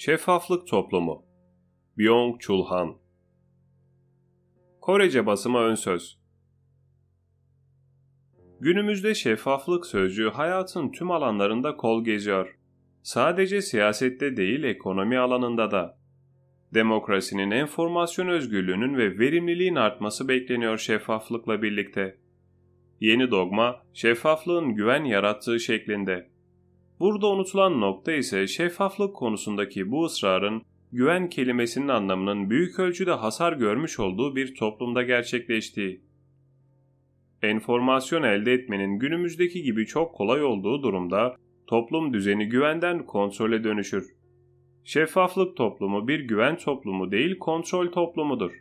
Şeffaflık Toplumu Byung-Chul Han Korece basıma ön söz Günümüzde şeffaflık sözcüğü hayatın tüm alanlarında kol geziyor. Sadece siyasette değil ekonomi alanında da. Demokrasinin enformasyon özgürlüğünün ve verimliliğin artması bekleniyor şeffaflıkla birlikte. Yeni dogma, şeffaflığın güven yarattığı şeklinde. Burada unutulan nokta ise şeffaflık konusundaki bu ısrarın güven kelimesinin anlamının büyük ölçüde hasar görmüş olduğu bir toplumda gerçekleştiği. Enformasyon elde etmenin günümüzdeki gibi çok kolay olduğu durumda toplum düzeni güvenden kontrole dönüşür. Şeffaflık toplumu bir güven toplumu değil kontrol toplumudur.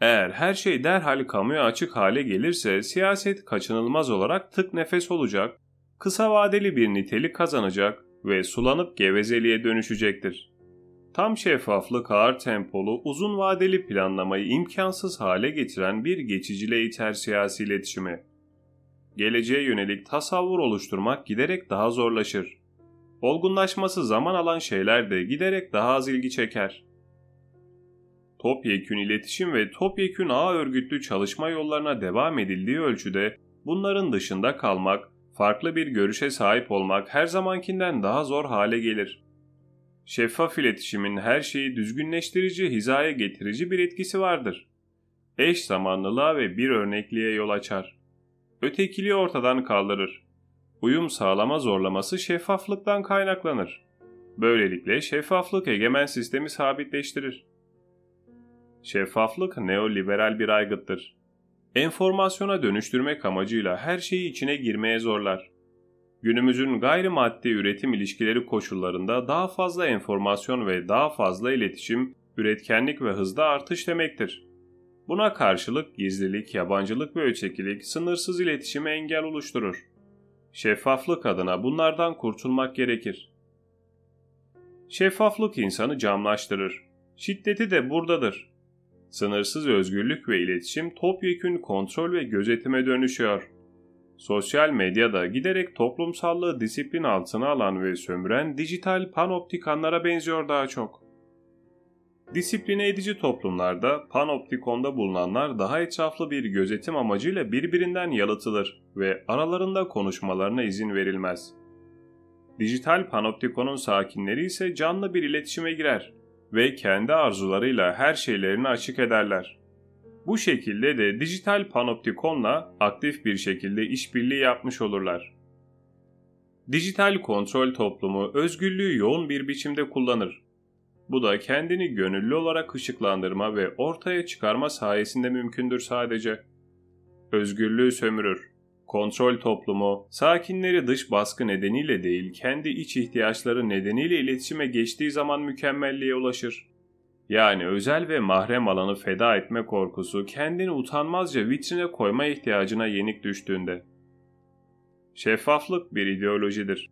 Eğer her şey derhal kamuya açık hale gelirse siyaset kaçınılmaz olarak tık nefes olacak, kısa vadeli bir nitelik kazanacak ve sulanıp gevezeliğe dönüşecektir. Tam şeffaflık ağır tempolu, uzun vadeli planlamayı imkansız hale getiren bir geçiciliğe iter siyasi iletişimi. Geleceğe yönelik tasavvur oluşturmak giderek daha zorlaşır. Olgunlaşması zaman alan şeyler de giderek daha az ilgi çeker. Topyekün iletişim ve topyekün ağ örgütlü çalışma yollarına devam edildiği ölçüde bunların dışında kalmak, farklı bir görüşe sahip olmak her zamankinden daha zor hale gelir. Şeffaf iletişimin her şeyi düzgünleştirici, hizaya getirici bir etkisi vardır. Eş zamanlılığa ve bir örnekliğe yol açar. Ötekiliği ortadan kaldırır. Uyum sağlama zorlaması şeffaflıktan kaynaklanır. Böylelikle şeffaflık egemen sistemi sabitleştirir. Şeffaflık neoliberal bir aygıttır. Enformasyona dönüştürmek amacıyla her şeyi içine girmeye zorlar. Günümüzün gayrimaddi üretim ilişkileri koşullarında daha fazla enformasyon ve daha fazla iletişim, üretkenlik ve hızda artış demektir. Buna karşılık gizlilik, yabancılık ve ötekilik sınırsız iletişime engel oluşturur. Şeffaflık adına bunlardan kurtulmak gerekir. Şeffaflık insanı camlaştırır. Şiddeti de buradadır. Sınırsız özgürlük ve iletişim topyekün kontrol ve gözetime dönüşüyor. Sosyal medyada giderek toplumsallığı disiplin altına alan ve sömüren dijital panoptikanlara benziyor daha çok. Disipline edici toplumlarda panoptikonda bulunanlar daha etraflı bir gözetim amacıyla birbirinden yalıtılır ve aralarında konuşmalarına izin verilmez. Dijital panoptikonun sakinleri ise canlı bir iletişime girer ve kendi arzularıyla her şeylerini açık ederler. Bu şekilde de dijital panoptikonla aktif bir şekilde işbirliği yapmış olurlar. Dijital kontrol toplumu özgürlüğü yoğun bir biçimde kullanır. Bu da kendini gönüllü olarak ışıklandırma ve ortaya çıkarma sayesinde mümkündür sadece. Özgürlüğü sömürür. Kontrol toplumu, sakinleri dış baskı nedeniyle değil kendi iç ihtiyaçları nedeniyle iletişime geçtiği zaman mükemmelliğe ulaşır. Yani özel ve mahrem alanı feda etme korkusu kendini utanmazca vitrine koyma ihtiyacına yenik düştüğünde. Şeffaflık bir ideolojidir.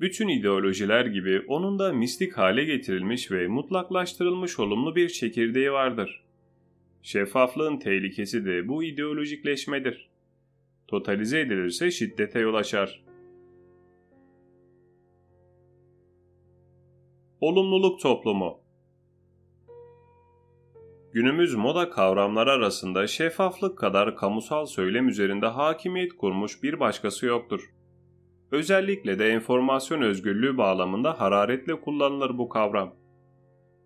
Bütün ideolojiler gibi onun da mistik hale getirilmiş ve mutlaklaştırılmış olumlu bir çekirdeği vardır. Şeffaflığın tehlikesi de bu ideolojikleşmedir. Totalize edilirse şiddete yol açar. Olumluluk toplumu Günümüz moda kavramları arasında şeffaflık kadar kamusal söylem üzerinde hakimiyet kurmuş bir başkası yoktur. Özellikle de enformasyon özgürlüğü bağlamında hararetle kullanılır bu kavram.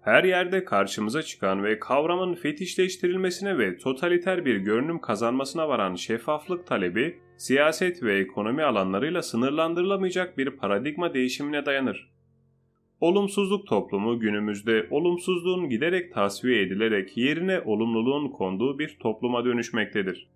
Her yerde karşımıza çıkan ve kavramın fetişleştirilmesine ve totaliter bir görünüm kazanmasına varan şeffaflık talebi, siyaset ve ekonomi alanlarıyla sınırlandırılamayacak bir paradigma değişimine dayanır. Olumsuzluk toplumu günümüzde olumsuzluğun giderek tasfiye edilerek yerine olumluluğun konduğu bir topluma dönüşmektedir.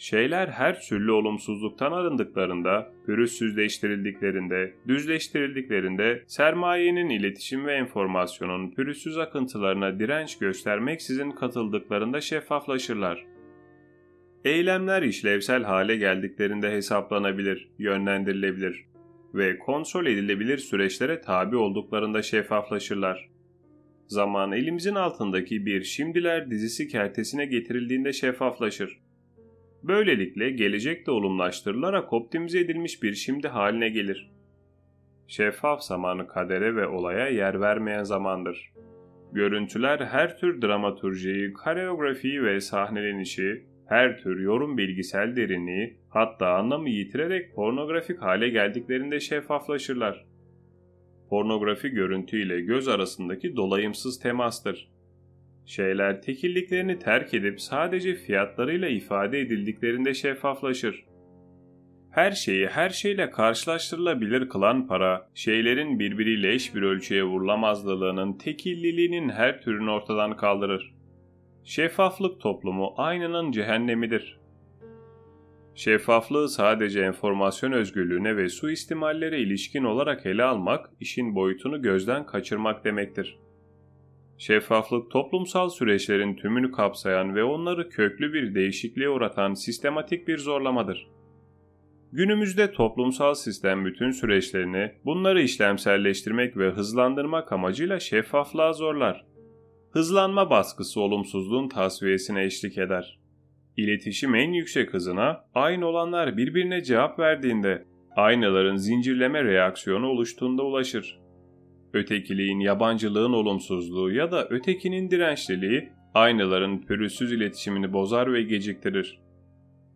Şeyler her türlü olumsuzluktan arındıklarında, pürüzsüzleştirildiklerinde, düzleştirildiklerinde sermayenin iletişim ve enformasyonun pürüzsüz akıntılarına direnç göstermeksizin katıldıklarında şeffaflaşırlar. Eylemler işlevsel hale geldiklerinde hesaplanabilir, yönlendirilebilir ve kontrol edilebilir süreçlere tabi olduklarında şeffaflaşırlar. Zaman elimizin altındaki bir şimdiler dizisi kertesine getirildiğinde şeffaflaşır. Böylelikle gelecek de olumlaştırılarak optimize edilmiş bir şimdi haline gelir. şeffaf zamanı kadere ve olaya yer vermeyen zamandır. Görüntüler her tür dramaturjiyi, kareografiyi ve sahnelenişi, her tür yorum bilgisel derinliği, hatta anlamı yitirerek pornografik hale geldiklerinde şeffaflaşırlar. Pornografi görüntü ile göz arasındaki dolayımsız temastır. Şeyler tekilliklerini terk edip sadece fiyatlarıyla ifade edildiklerinde şeffaflaşır. Her şeyi her şeyle karşılaştırılabilir kılan para, şeylerin birbiriyle eş bir ölçüye vurulamazlığının tekilliliğinin her türünü ortadan kaldırır. Şeffaflık toplumu aynanın cehennemidir. Şeffaflığı sadece enformasyon özgürlüğüne ve suistimallere ilişkin olarak ele almak, işin boyutunu gözden kaçırmak demektir. Şeffaflık toplumsal süreçlerin tümünü kapsayan ve onları köklü bir değişikliğe uğratan sistematik bir zorlamadır. Günümüzde toplumsal sistem bütün süreçlerini bunları işlemselleştirmek ve hızlandırmak amacıyla şeffaflığa zorlar. Hızlanma baskısı olumsuzluğun tasfiyesine eşlik eder. İletişim en yüksek hızına aynı olanlar birbirine cevap verdiğinde aynaların zincirleme reaksiyonu oluştuğunda ulaşır. Ötekiliğin yabancılığın olumsuzluğu ya da ötekinin dirençliliği aynaların pürüzsüz iletişimini bozar ve geciktirir.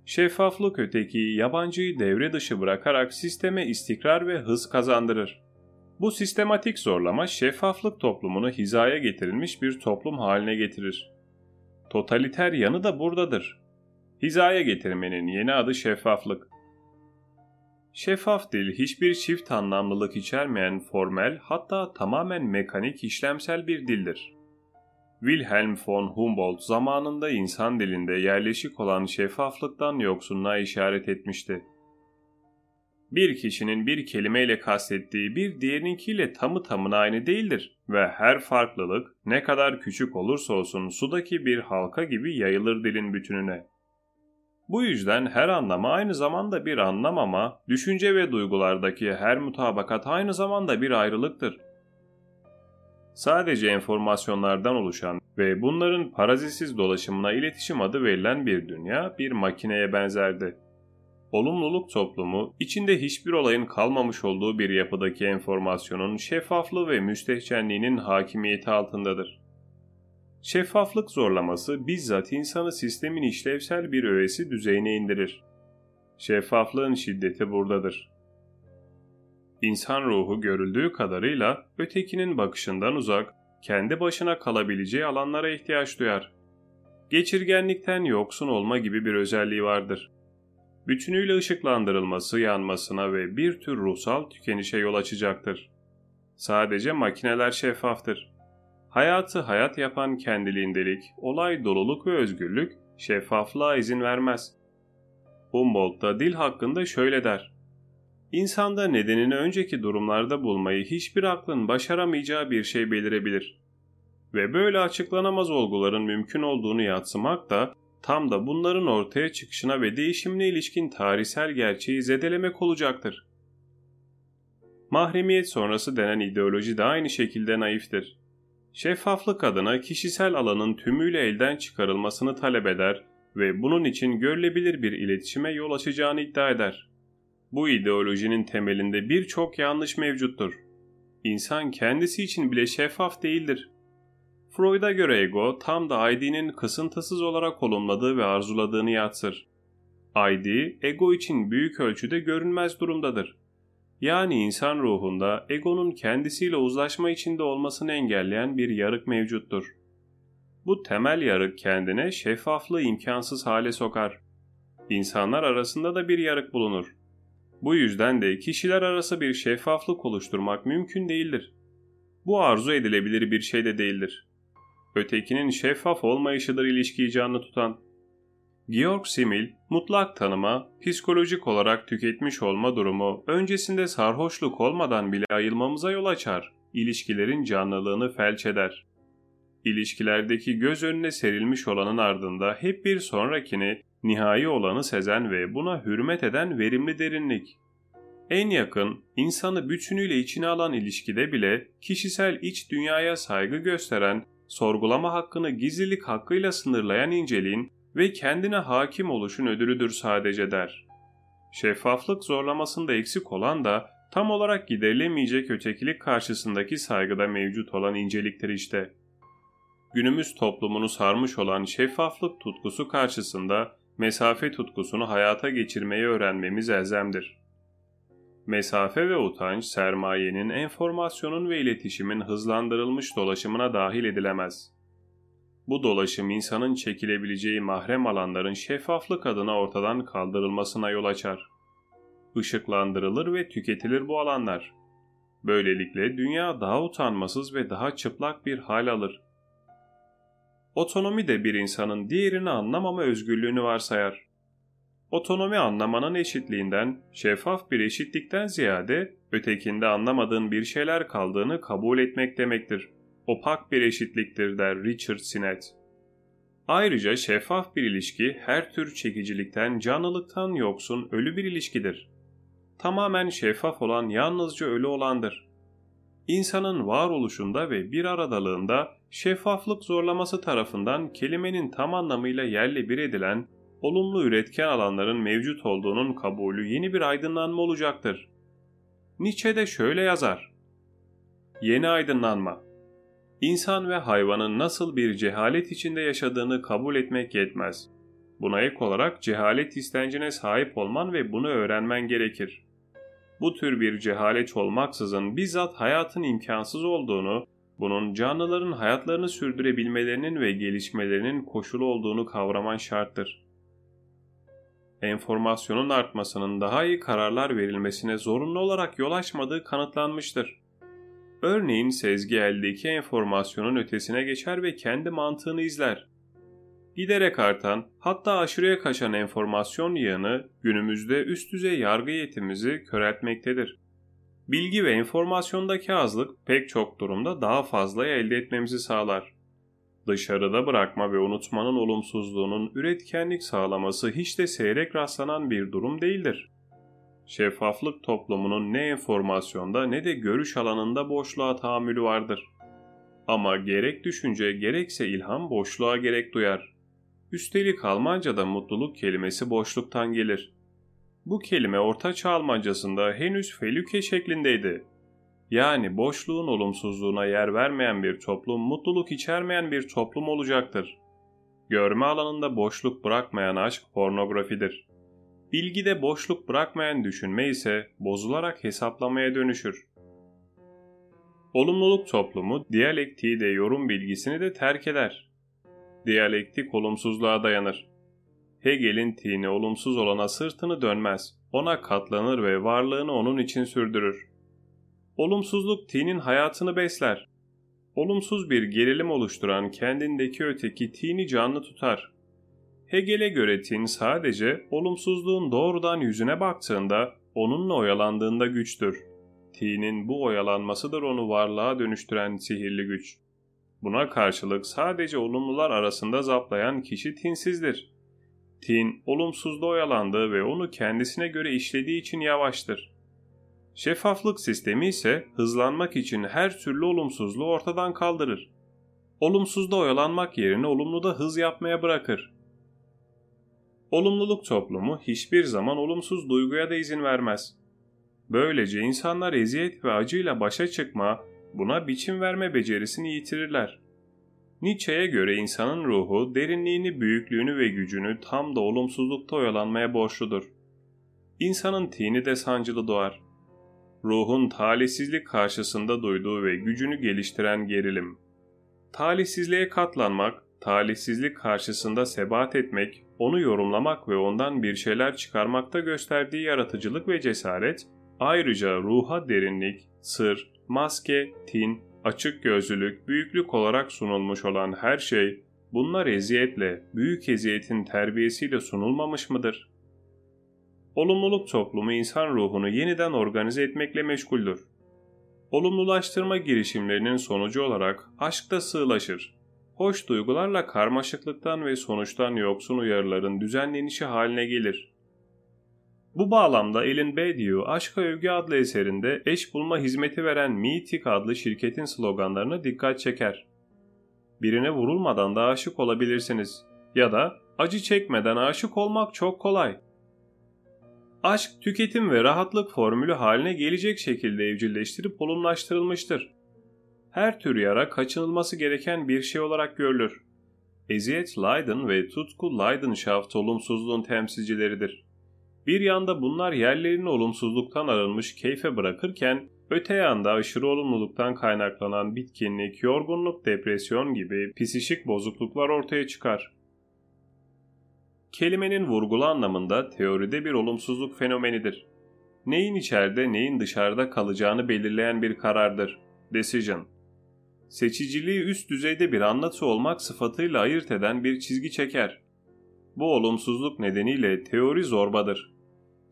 Şeffaflık ötekiyi, yabancıyı devre dışı bırakarak sisteme istikrar ve hız kazandırır. Bu sistematik zorlama şeffaflık toplumunu hizaya getirilmiş bir toplum haline getirir. Totaliter yanı da buradadır. Hizaya getirmenin yeni adı şeffaflık. Şeffaf dil hiçbir çift anlamlılık içermeyen formel hatta tamamen mekanik işlemsel bir dildir. Wilhelm von Humboldt zamanında insan dilinde yerleşik olan şeffaflıktan yoksunluğa işaret etmişti. Bir kişinin bir kelimeyle kastettiği bir diğerinkiyle tamı tamına aynı değildir ve her farklılık ne kadar küçük olursa olsun sudaki bir halka gibi yayılır dilin bütününe. Bu yüzden her anlama aynı zamanda bir anlam ama düşünce ve duygulardaki her mutabakat aynı zamanda bir ayrılıktır. Sadece enformasyonlardan oluşan ve bunların parazitsiz dolaşımına iletişim adı verilen bir dünya bir makineye benzerdi. Olumluluk toplumu, içinde hiçbir olayın kalmamış olduğu bir yapıdaki enformasyonun şeffaflığı ve müstehcenliğinin hakimiyeti altındadır. Şeffaflık zorlaması bizzat insanı sistemin işlevsel bir öğesi düzeyine indirir. Şeffaflığın şiddeti buradadır. İnsan ruhu görüldüğü kadarıyla ötekinin bakışından uzak, kendi başına kalabileceği alanlara ihtiyaç duyar. Geçirgenlikten yoksun olma gibi bir özelliği vardır. Bütünüyle ışıklandırılması yanmasına ve bir tür ruhsal tükenişe yol açacaktır. Sadece makineler şeffaftır. Hayatı hayat yapan kendiliğindelik, olay doluluk ve özgürlük şeffaflığa izin vermez. Humboldt da dil hakkında şöyle der. İnsanda nedenini önceki durumlarda bulmayı hiçbir aklın başaramayacağı bir şey belirebilir. Ve böyle açıklanamaz olguların mümkün olduğunu yatsımak da tam da bunların ortaya çıkışına ve değişimine ilişkin tarihsel gerçeği zedelemek olacaktır. Mahremiyet sonrası denen ideoloji de aynı şekilde naiftir. Şeffaflık adına kişisel alanın tümüyle elden çıkarılmasını talep eder ve bunun için görülebilir bir iletişime yol açacağını iddia eder. Bu ideolojinin temelinde birçok yanlış mevcuttur. İnsan kendisi için bile şeffaf değildir. Freud'a göre ego tam da ID'nin kısıntısız olarak olumladığı ve arzuladığını yatsır. ID, ego için büyük ölçüde görünmez durumdadır. Yani insan ruhunda egonun kendisiyle uzlaşma içinde olmasını engelleyen bir yarık mevcuttur. Bu temel yarık kendine şeffaflığı imkansız hale sokar. İnsanlar arasında da bir yarık bulunur. Bu yüzden de kişiler arası bir şeffaflık oluşturmak mümkün değildir. Bu arzu edilebilir bir şey de değildir. Ötekinin şeffaf olmayışıdır ilişkiyi canlı tutan. Georg Simmel, mutlak tanıma, psikolojik olarak tüketmiş olma durumu öncesinde sarhoşluk olmadan bile ayılmamıza yol açar, ilişkilerin canlılığını felç eder. İlişkilerdeki göz önüne serilmiş olanın ardında hep bir sonrakini, nihai olanı sezen ve buna hürmet eden verimli derinlik. En yakın, insanı bütünüyle içine alan ilişkide bile kişisel iç dünyaya saygı gösteren, sorgulama hakkını gizlilik hakkıyla sınırlayan inceliğin ve kendine hakim oluşun ödülüdür sadece der. Şeffaflık zorlamasında eksik olan da tam olarak giderilemeyecek ötekilik karşısındaki saygıda mevcut olan inceliktir işte. Günümüz toplumunu sarmış olan şeffaflık tutkusu karşısında mesafe tutkusunu hayata geçirmeyi öğrenmemiz elzemdir. Mesafe ve utanç sermayenin, enformasyonun ve iletişimin hızlandırılmış dolaşımına dahil edilemez. Bu dolaşım insanın çekilebileceği mahrem alanların şeffaflık adına ortadan kaldırılmasına yol açar. Işıklandırılır ve tüketilir bu alanlar. Böylelikle dünya daha utanmasız ve daha çıplak bir hal alır. Otonomi de bir insanın diğerini anlamama özgürlüğünü varsayar. Otonomi anlamanın eşitliğinden, şeffaf bir eşitlikten ziyade ötekinde anlamadığın bir şeyler kaldığını kabul etmek demektir. Opak bir eşitliktir der Richard Sinet. Ayrıca şeffaf bir ilişki her tür çekicilikten, canlılıktan yoksun ölü bir ilişkidir. Tamamen şeffaf olan yalnızca ölü olandır. İnsanın varoluşunda ve bir aradalığında şeffaflık zorlaması tarafından kelimenin tam anlamıyla yerle bir edilen olumlu üretken alanların mevcut olduğunun kabulü yeni bir aydınlanma olacaktır. Nietzsche de şöyle yazar. Yeni aydınlanma. İnsan ve hayvanın nasıl bir cehalet içinde yaşadığını kabul etmek yetmez. Buna ek olarak cehalet istencine sahip olman ve bunu öğrenmen gerekir. Bu tür bir cehalet olmaksızın bizzat hayatın imkansız olduğunu, bunun canlıların hayatlarını sürdürebilmelerinin ve gelişmelerinin koşulu olduğunu kavraman şarttır enformasyonun artmasının daha iyi kararlar verilmesine zorunlu olarak yol açmadığı kanıtlanmıştır. Örneğin sezgi eldeki enformasyonun ötesine geçer ve kendi mantığını izler. Giderek artan, hatta aşırıya kaçan enformasyon yığını günümüzde üst düzey yargı yetimizi köreltmektedir. Bilgi ve enformasyondaki azlık pek çok durumda daha fazla elde etmemizi sağlar dışarıda bırakma ve unutmanın olumsuzluğunun üretkenlik sağlaması hiç de seyrek rastlanan bir durum değildir. Şeffaflık toplumunun ne enformasyonda ne de görüş alanında boşluğa tahammülü vardır. Ama gerek düşünce gerekse ilham boşluğa gerek duyar. Üstelik Almanca'da mutluluk kelimesi boşluktan gelir. Bu kelime Orta Almancasında henüz felüke şeklindeydi yani boşluğun olumsuzluğuna yer vermeyen bir toplum, mutluluk içermeyen bir toplum olacaktır. Görme alanında boşluk bırakmayan aşk pornografidir. Bilgide boşluk bırakmayan düşünme ise bozularak hesaplamaya dönüşür. Olumluluk toplumu diyalektiği de yorum bilgisini de terk eder. Diyalektik olumsuzluğa dayanır. Hegel'in tini olumsuz olana sırtını dönmez, ona katlanır ve varlığını onun için sürdürür. Olumsuzluk tinin hayatını besler. Olumsuz bir gerilim oluşturan kendindeki öteki tini canlı tutar. Hegel'e göre tin sadece olumsuzluğun doğrudan yüzüne baktığında, onunla oyalandığında güçtür. Tinin bu oyalanmasıdır onu varlığa dönüştüren sihirli güç. Buna karşılık sadece olumlular arasında zaplayan kişi tinsizdir. Tin, olumsuzda oyalandığı ve onu kendisine göre işlediği için yavaştır. Şeffaflık sistemi ise hızlanmak için her türlü olumsuzluğu ortadan kaldırır. Olumsuzda oyalanmak yerine olumluda hız yapmaya bırakır. Olumluluk toplumu hiçbir zaman olumsuz duyguya da izin vermez. Böylece insanlar eziyet ve acıyla başa çıkma, buna biçim verme becerisini yitirirler. Nietzsche'ye göre insanın ruhu derinliğini, büyüklüğünü ve gücünü tam da olumsuzlukta oyalanmaya borçludur. İnsanın tini de sancılı doğar ruhun talihsizlik karşısında duyduğu ve gücünü geliştiren gerilim. Talihsizliğe katlanmak, talihsizlik karşısında sebat etmek, onu yorumlamak ve ondan bir şeyler çıkarmakta gösterdiği yaratıcılık ve cesaret, ayrıca ruha derinlik, sır, maske, tin, açık gözlülük, büyüklük olarak sunulmuş olan her şey, bunlar eziyetle, büyük eziyetin terbiyesiyle sunulmamış mıdır?'' Olumluluk toplumu insan ruhunu yeniden organize etmekle meşguldür. Olumlulaştırma girişimlerinin sonucu olarak aşk da sığlaşır. Hoş duygularla karmaşıklıktan ve sonuçtan yoksun uyarıların düzenlenişi haline gelir. Bu bağlamda Ellen Badiou Aşka Övgü adlı eserinde eş bulma hizmeti veren Meetik adlı şirketin sloganlarına dikkat çeker. Birine vurulmadan da aşık olabilirsiniz ya da acı çekmeden aşık olmak çok kolay Aşk, tüketim ve rahatlık formülü haline gelecek şekilde evcilleştirip olumlaştırılmıştır. Her tür yara kaçınılması gereken bir şey olarak görülür. Eziyet Leiden ve tutku Leidenschaft olumsuzluğun temsilcileridir. Bir yanda bunlar yerlerini olumsuzluktan arınmış keyfe bırakırken, öte yanda aşırı olumluluktan kaynaklanan bitkinlik, yorgunluk, depresyon gibi psişik bozukluklar ortaya çıkar. Kelimenin vurgulu anlamında teoride bir olumsuzluk fenomenidir. Neyin içeride neyin dışarıda kalacağını belirleyen bir karardır. Decision. Seçiciliği üst düzeyde bir anlatı olmak sıfatıyla ayırt eden bir çizgi çeker. Bu olumsuzluk nedeniyle teori zorbadır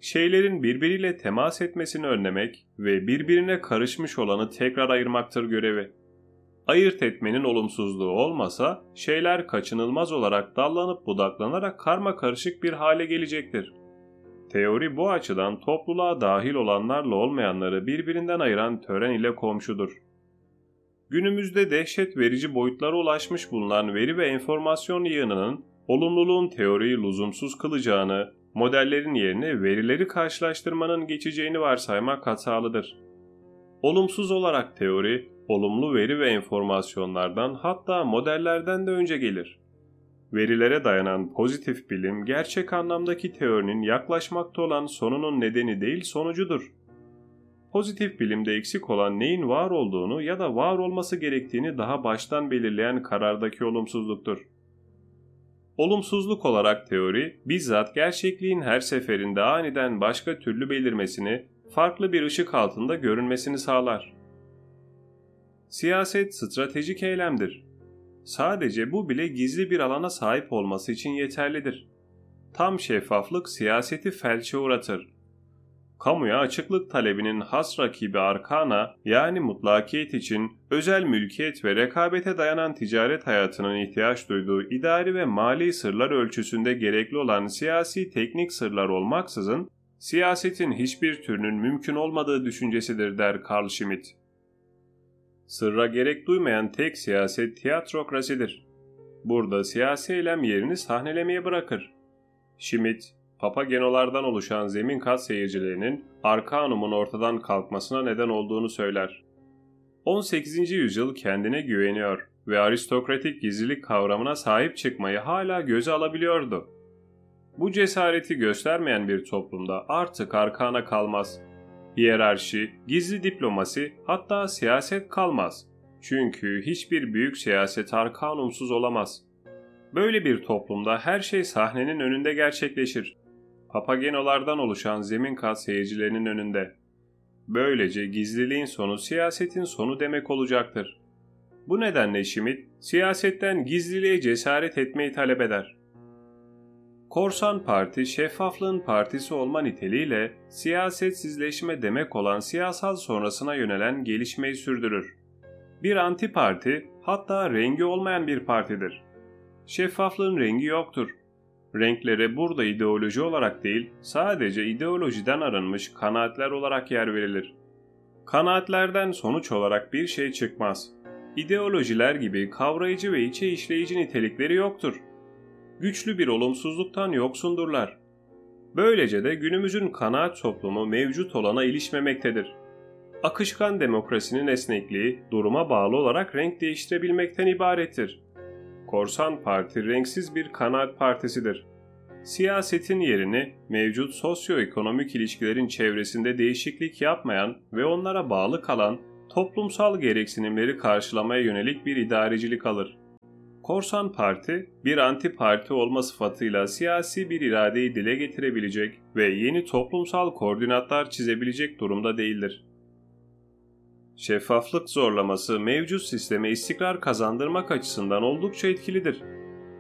şeylerin birbiriyle temas etmesini önlemek ve birbirine karışmış olanı tekrar ayırmaktır görevi. Ayırt etmenin olumsuzluğu olmasa şeyler kaçınılmaz olarak dallanıp budaklanarak karma karışık bir hale gelecektir. Teori bu açıdan topluluğa dahil olanlarla olmayanları birbirinden ayıran tören ile komşudur. Günümüzde dehşet verici boyutlara ulaşmış bulunan veri ve enformasyon yığınının olumluluğun teoriyi lüzumsuz kılacağını modellerin yerine verileri karşılaştırmanın geçeceğini varsaymak hatalıdır. Olumsuz olarak teori, olumlu veri ve enformasyonlardan hatta modellerden de önce gelir. Verilere dayanan pozitif bilim gerçek anlamdaki teorinin yaklaşmakta olan sonunun nedeni değil sonucudur. Pozitif bilimde eksik olan neyin var olduğunu ya da var olması gerektiğini daha baştan belirleyen karardaki olumsuzluktur. Olumsuzluk olarak teori, bizzat gerçekliğin her seferinde aniden başka türlü belirmesini, farklı bir ışık altında görünmesini sağlar. Siyaset stratejik eylemdir. Sadece bu bile gizli bir alana sahip olması için yeterlidir. Tam şeffaflık siyaseti felçe uğratır kamuya açıklık talebinin has rakibi arkana yani mutlakiyet için özel mülkiyet ve rekabete dayanan ticaret hayatının ihtiyaç duyduğu idari ve mali sırlar ölçüsünde gerekli olan siyasi teknik sırlar olmaksızın siyasetin hiçbir türünün mümkün olmadığı düşüncesidir der Carl Schmitt. Sırra gerek duymayan tek siyaset tiyatrokrasidir. Burada siyasi eylem yerini sahnelemeye bırakır. Schmitt, Papagenolardan oluşan zemin kat seyircilerinin Arkanum'un ortadan kalkmasına neden olduğunu söyler. 18. yüzyıl kendine güveniyor ve aristokratik gizlilik kavramına sahip çıkmayı hala göze alabiliyordu. Bu cesareti göstermeyen bir toplumda artık arkana kalmaz. Hiyerarşi, gizli diplomasi hatta siyaset kalmaz. Çünkü hiçbir büyük siyaset arkanumsuz olamaz. Böyle bir toplumda her şey sahnenin önünde gerçekleşir papagenolardan oluşan zemin kat seyircilerinin önünde. Böylece gizliliğin sonu siyasetin sonu demek olacaktır. Bu nedenle Schmidt, siyasetten gizliliğe cesaret etmeyi talep eder. Korsan Parti, şeffaflığın partisi olma niteliğiyle siyasetsizleşme demek olan siyasal sonrasına yönelen gelişmeyi sürdürür. Bir anti parti, hatta rengi olmayan bir partidir. Şeffaflığın rengi yoktur renklere burada ideoloji olarak değil, sadece ideolojiden arınmış kanaatler olarak yer verilir. Kanaatlerden sonuç olarak bir şey çıkmaz. İdeolojiler gibi kavrayıcı ve içe işleyici nitelikleri yoktur. Güçlü bir olumsuzluktan yoksundurlar. Böylece de günümüzün kanaat toplumu mevcut olana ilişmemektedir. Akışkan demokrasinin esnekliği duruma bağlı olarak renk değiştirebilmekten ibarettir. Korsan Parti renksiz bir kanaat partisidir. Siyasetin yerini mevcut sosyoekonomik ilişkilerin çevresinde değişiklik yapmayan ve onlara bağlı kalan toplumsal gereksinimleri karşılamaya yönelik bir idarecilik alır. Korsan Parti, bir anti parti olma sıfatıyla siyasi bir iradeyi dile getirebilecek ve yeni toplumsal koordinatlar çizebilecek durumda değildir. Şeffaflık zorlaması mevcut sisteme istikrar kazandırmak açısından oldukça etkilidir.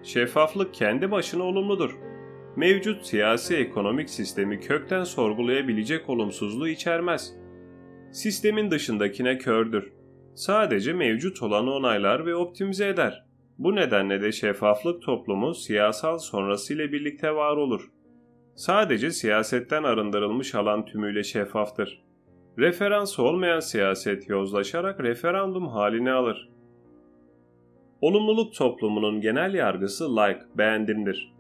Şeffaflık kendi başına olumludur. Mevcut siyasi ekonomik sistemi kökten sorgulayabilecek olumsuzluğu içermez. Sistemin dışındakine kördür. Sadece mevcut olanı onaylar ve optimize eder. Bu nedenle de şeffaflık toplumu siyasal sonrası ile birlikte var olur. Sadece siyasetten arındırılmış alan tümüyle şeffaftır. Referans olmayan siyaset yozlaşarak referandum halini alır. Olumluluk toplumunun genel yargısı like, beğendimdir.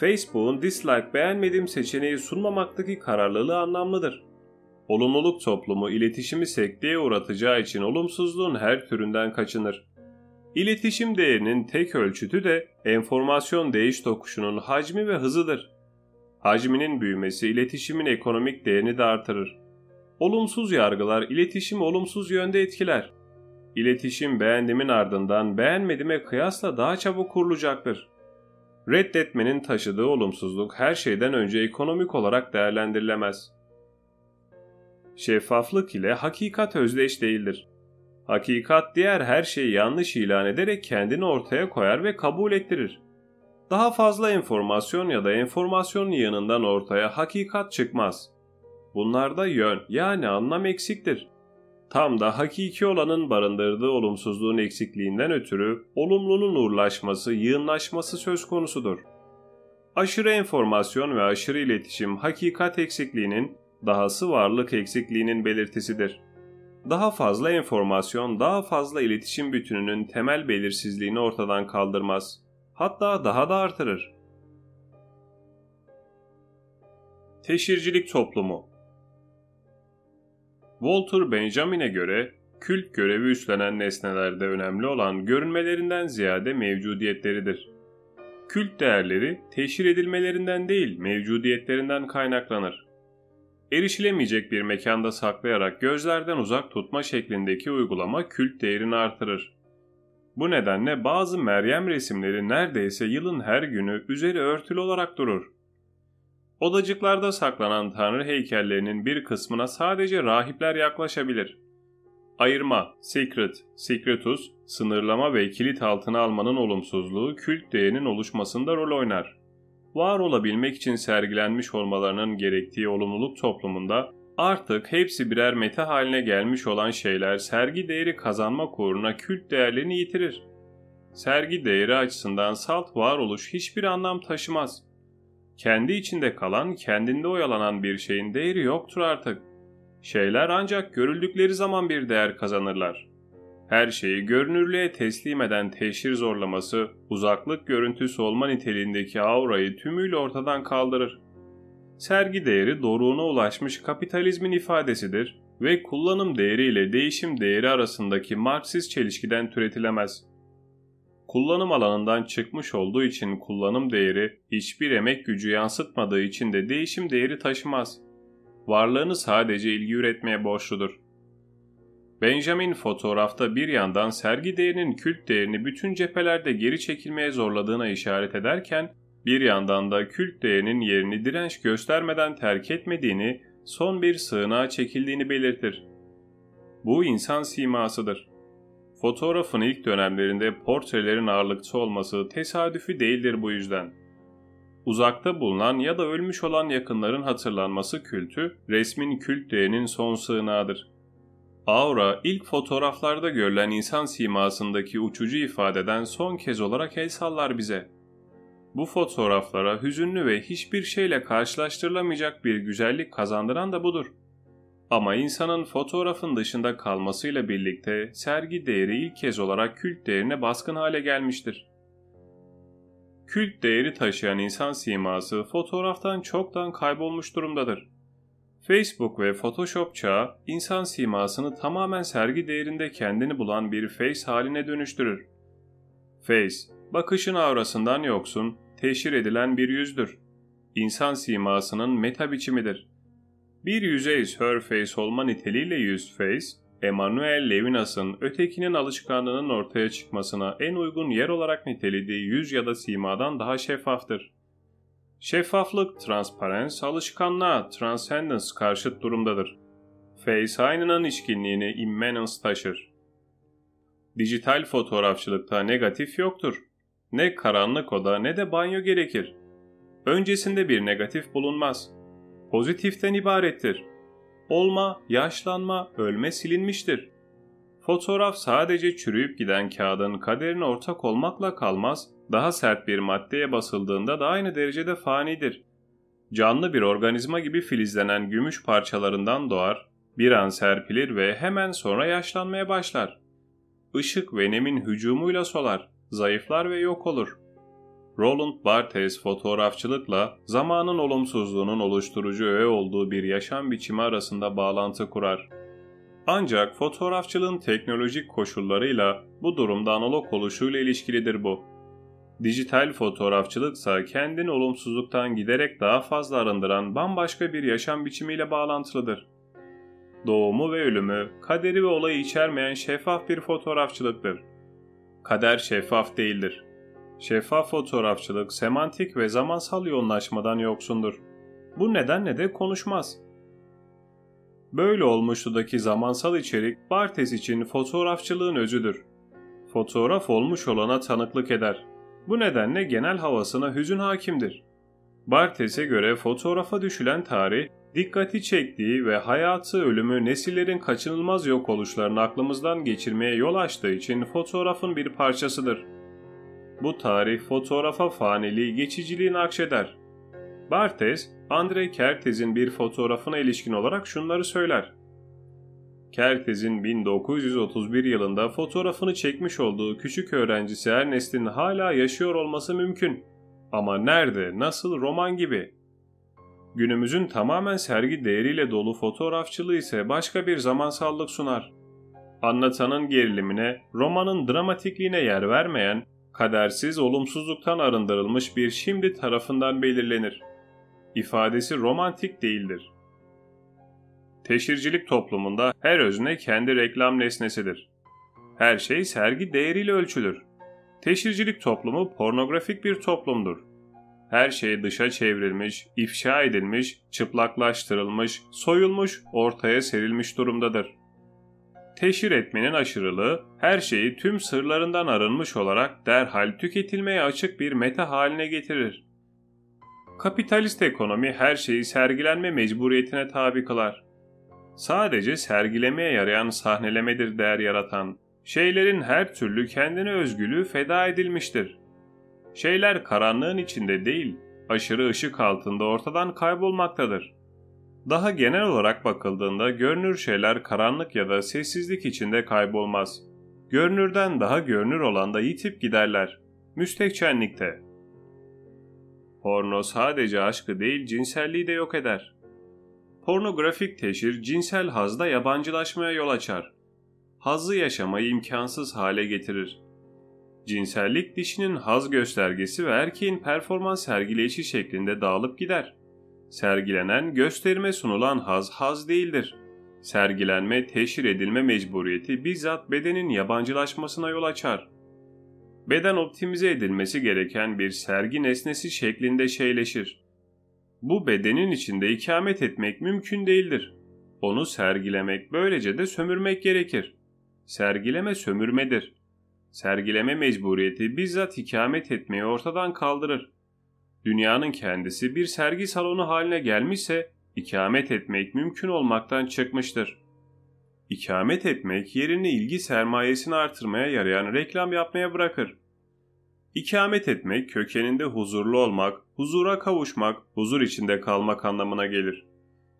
Facebook'un dislike beğenmediğim seçeneği sunmamaktaki kararlılığı anlamlıdır. Olumluluk toplumu iletişimi sekteye uğratacağı için olumsuzluğun her türünden kaçınır. İletişim değerinin tek ölçütü de enformasyon değiş tokuşunun hacmi ve hızıdır. Hacminin büyümesi iletişimin ekonomik değerini de artırır. Olumsuz yargılar iletişimi olumsuz yönde etkiler. İletişim beğendimin ardından beğenmedime kıyasla daha çabuk kurulacaktır. Reddetmenin taşıdığı olumsuzluk her şeyden önce ekonomik olarak değerlendirilemez. Şeffaflık ile hakikat özdeş değildir. Hakikat diğer her şeyi yanlış ilan ederek kendini ortaya koyar ve kabul ettirir. Daha fazla enformasyon ya da enformasyon yanından ortaya hakikat çıkmaz. Bunlarda yön yani anlam eksiktir. Tam da hakiki olanın barındırdığı olumsuzluğun eksikliğinden ötürü olumlunun uğurlaşması, yığınlaşması söz konusudur. Aşırı enformasyon ve aşırı iletişim hakikat eksikliğinin, dahası varlık eksikliğinin belirtisidir. Daha fazla enformasyon, daha fazla iletişim bütününün temel belirsizliğini ortadan kaldırmaz. Hatta daha da artırır. Teşhircilik toplumu Walter Benjamin'e göre kült görevi üstlenen nesnelerde önemli olan görünmelerinden ziyade mevcudiyetleridir. Kült değerleri teşhir edilmelerinden değil mevcudiyetlerinden kaynaklanır. Erişilemeyecek bir mekanda saklayarak gözlerden uzak tutma şeklindeki uygulama kült değerini artırır. Bu nedenle bazı Meryem resimleri neredeyse yılın her günü üzeri örtülü olarak durur. Odacıklarda saklanan tanrı heykellerinin bir kısmına sadece rahipler yaklaşabilir. Ayırma, secret, secretus, sınırlama ve kilit altına almanın olumsuzluğu kült değerinin oluşmasında rol oynar. Var olabilmek için sergilenmiş olmalarının gerektiği olumluluk toplumunda artık hepsi birer meta haline gelmiş olan şeyler sergi değeri kazanmak uğruna kült değerlerini yitirir. Sergi değeri açısından salt varoluş hiçbir anlam taşımaz kendi içinde kalan, kendinde oyalanan bir şeyin değeri yoktur artık. Şeyler ancak görüldükleri zaman bir değer kazanırlar. Her şeyi görünürlüğe teslim eden teşhir zorlaması, uzaklık görüntüsü olma niteliğindeki aurayı tümüyle ortadan kaldırır. Sergi değeri doruğuna ulaşmış kapitalizmin ifadesidir ve kullanım değeri ile değişim değeri arasındaki Marksist çelişkiden türetilemez kullanım alanından çıkmış olduğu için kullanım değeri hiçbir emek gücü yansıtmadığı için de değişim değeri taşımaz. Varlığını sadece ilgi üretmeye borçludur. Benjamin fotoğrafta bir yandan sergi değerinin kült değerini bütün cephelerde geri çekilmeye zorladığına işaret ederken bir yandan da kült değerinin yerini direnç göstermeden terk etmediğini, son bir sığınağa çekildiğini belirtir. Bu insan simasıdır. Fotoğrafın ilk dönemlerinde portrelerin ağırlıkçı olması tesadüfi değildir bu yüzden. Uzakta bulunan ya da ölmüş olan yakınların hatırlanması kültü, resmin kült değerinin son sığınağıdır. Aura, ilk fotoğraflarda görülen insan simasındaki uçucu ifadeden son kez olarak el sallar bize. Bu fotoğraflara hüzünlü ve hiçbir şeyle karşılaştırılamayacak bir güzellik kazandıran da budur.'' Ama insanın fotoğrafın dışında kalmasıyla birlikte sergi değeri ilk kez olarak kült değerine baskın hale gelmiştir. Kült değeri taşıyan insan siması fotoğraftan çoktan kaybolmuş durumdadır. Facebook ve Photoshop çağı insan simasını tamamen sergi değerinde kendini bulan bir face haline dönüştürür. Face, bakışın aurasından yoksun, teşhir edilen bir yüzdür. İnsan simasının meta biçimidir. Bir yüzey surface olma niteliğiyle yüz face, Emmanuel Levinas'ın ötekinin alışkanlığının ortaya çıkmasına en uygun yer olarak nitelediği yüz ya da simadan daha şeffaftır. Şeffaflık, transparens, alışkanlığa, transcendence karşıt durumdadır. Face aynının içkinliğini immanence taşır. Dijital fotoğrafçılıkta negatif yoktur. Ne karanlık oda ne de banyo gerekir. Öncesinde bir negatif bulunmaz pozitiften ibarettir. Olma, yaşlanma, ölme silinmiştir. Fotoğraf sadece çürüyüp giden kağıdın kaderine ortak olmakla kalmaz, daha sert bir maddeye basıldığında da aynı derecede fanidir. Canlı bir organizma gibi filizlenen gümüş parçalarından doğar, bir an serpilir ve hemen sonra yaşlanmaya başlar. Işık ve nemin hücumuyla solar, zayıflar ve yok olur. Roland Barthes fotoğrafçılıkla zamanın olumsuzluğunun oluşturucu öğe olduğu bir yaşam biçimi arasında bağlantı kurar. Ancak fotoğrafçılığın teknolojik koşullarıyla bu durumda analog oluşuyla ilişkilidir bu. Dijital fotoğrafçılıksa kendini olumsuzluktan giderek daha fazla arındıran bambaşka bir yaşam biçimiyle bağlantılıdır. Doğumu ve ölümü, kaderi ve olayı içermeyen şeffaf bir fotoğrafçılıktır. Kader şeffaf değildir. Şeffaf fotoğrafçılık semantik ve zamansal yoğunlaşmadan yoksundur. Bu nedenle de konuşmaz. Böyle olmuştudaki zamansal içerik Bartes için fotoğrafçılığın özüdür. Fotoğraf olmuş olana tanıklık eder. Bu nedenle genel havasına hüzün hakimdir. Bartes'e göre fotoğrafa düşülen tarih, dikkati çektiği ve hayatı ölümü nesillerin kaçınılmaz yok oluşlarını aklımızdan geçirmeye yol açtığı için fotoğrafın bir parçasıdır. Bu tarih fotoğrafa faniliği, geçiciliği nakşeder. Bartes, Andrei Kertész'in bir fotoğrafına ilişkin olarak şunları söyler. Kertész'in 1931 yılında fotoğrafını çekmiş olduğu küçük öğrencisi Ernest'in hala yaşıyor olması mümkün. Ama nerede, nasıl roman gibi? Günümüzün tamamen sergi değeriyle dolu fotoğrafçılığı ise başka bir zamansallık sunar. Anlatanın gerilimine, romanın dramatikliğine yer vermeyen, kadersiz olumsuzluktan arındırılmış bir şimdi tarafından belirlenir. İfadesi romantik değildir. Teşhircilik toplumunda her özne kendi reklam nesnesidir. Her şey sergi değeriyle ölçülür. Teşhircilik toplumu pornografik bir toplumdur. Her şey dışa çevrilmiş, ifşa edilmiş, çıplaklaştırılmış, soyulmuş, ortaya serilmiş durumdadır. Teşhir etmenin aşırılığı, her şeyi tüm sırlarından arınmış olarak derhal tüketilmeye açık bir meta haline getirir. Kapitalist ekonomi her şeyi sergilenme mecburiyetine tabi kılar. Sadece sergilemeye yarayan sahnelemedir değer yaratan. Şeylerin her türlü kendine özgülüğü feda edilmiştir. Şeyler karanlığın içinde değil, aşırı ışık altında ortadan kaybolmaktadır. Daha genel olarak bakıldığında görünür şeyler karanlık ya da sessizlik içinde kaybolmaz. Görünürden daha görünür olan da yitip giderler. Müstekçenlikte. Porno sadece aşkı değil cinselliği de yok eder. Pornografik teşhir cinsel hazda yabancılaşmaya yol açar. Hazzı yaşamayı imkansız hale getirir. Cinsellik dişinin haz göstergesi ve erkeğin performans sergileyişi şeklinde dağılıp gider. Sergilenen, gösterime sunulan haz haz değildir. Sergilenme, teşhir edilme mecburiyeti bizzat bedenin yabancılaşmasına yol açar. Beden optimize edilmesi gereken bir sergi nesnesi şeklinde şeyleşir. Bu bedenin içinde ikamet etmek mümkün değildir. Onu sergilemek böylece de sömürmek gerekir. Sergileme sömürmedir. Sergileme mecburiyeti bizzat ikamet etmeyi ortadan kaldırır. Dünyanın kendisi bir sergi salonu haline gelmişse ikamet etmek mümkün olmaktan çıkmıştır. İkamet etmek yerini ilgi sermayesini artırmaya yarayan reklam yapmaya bırakır. İkamet etmek kökeninde huzurlu olmak, huzura kavuşmak, huzur içinde kalmak anlamına gelir.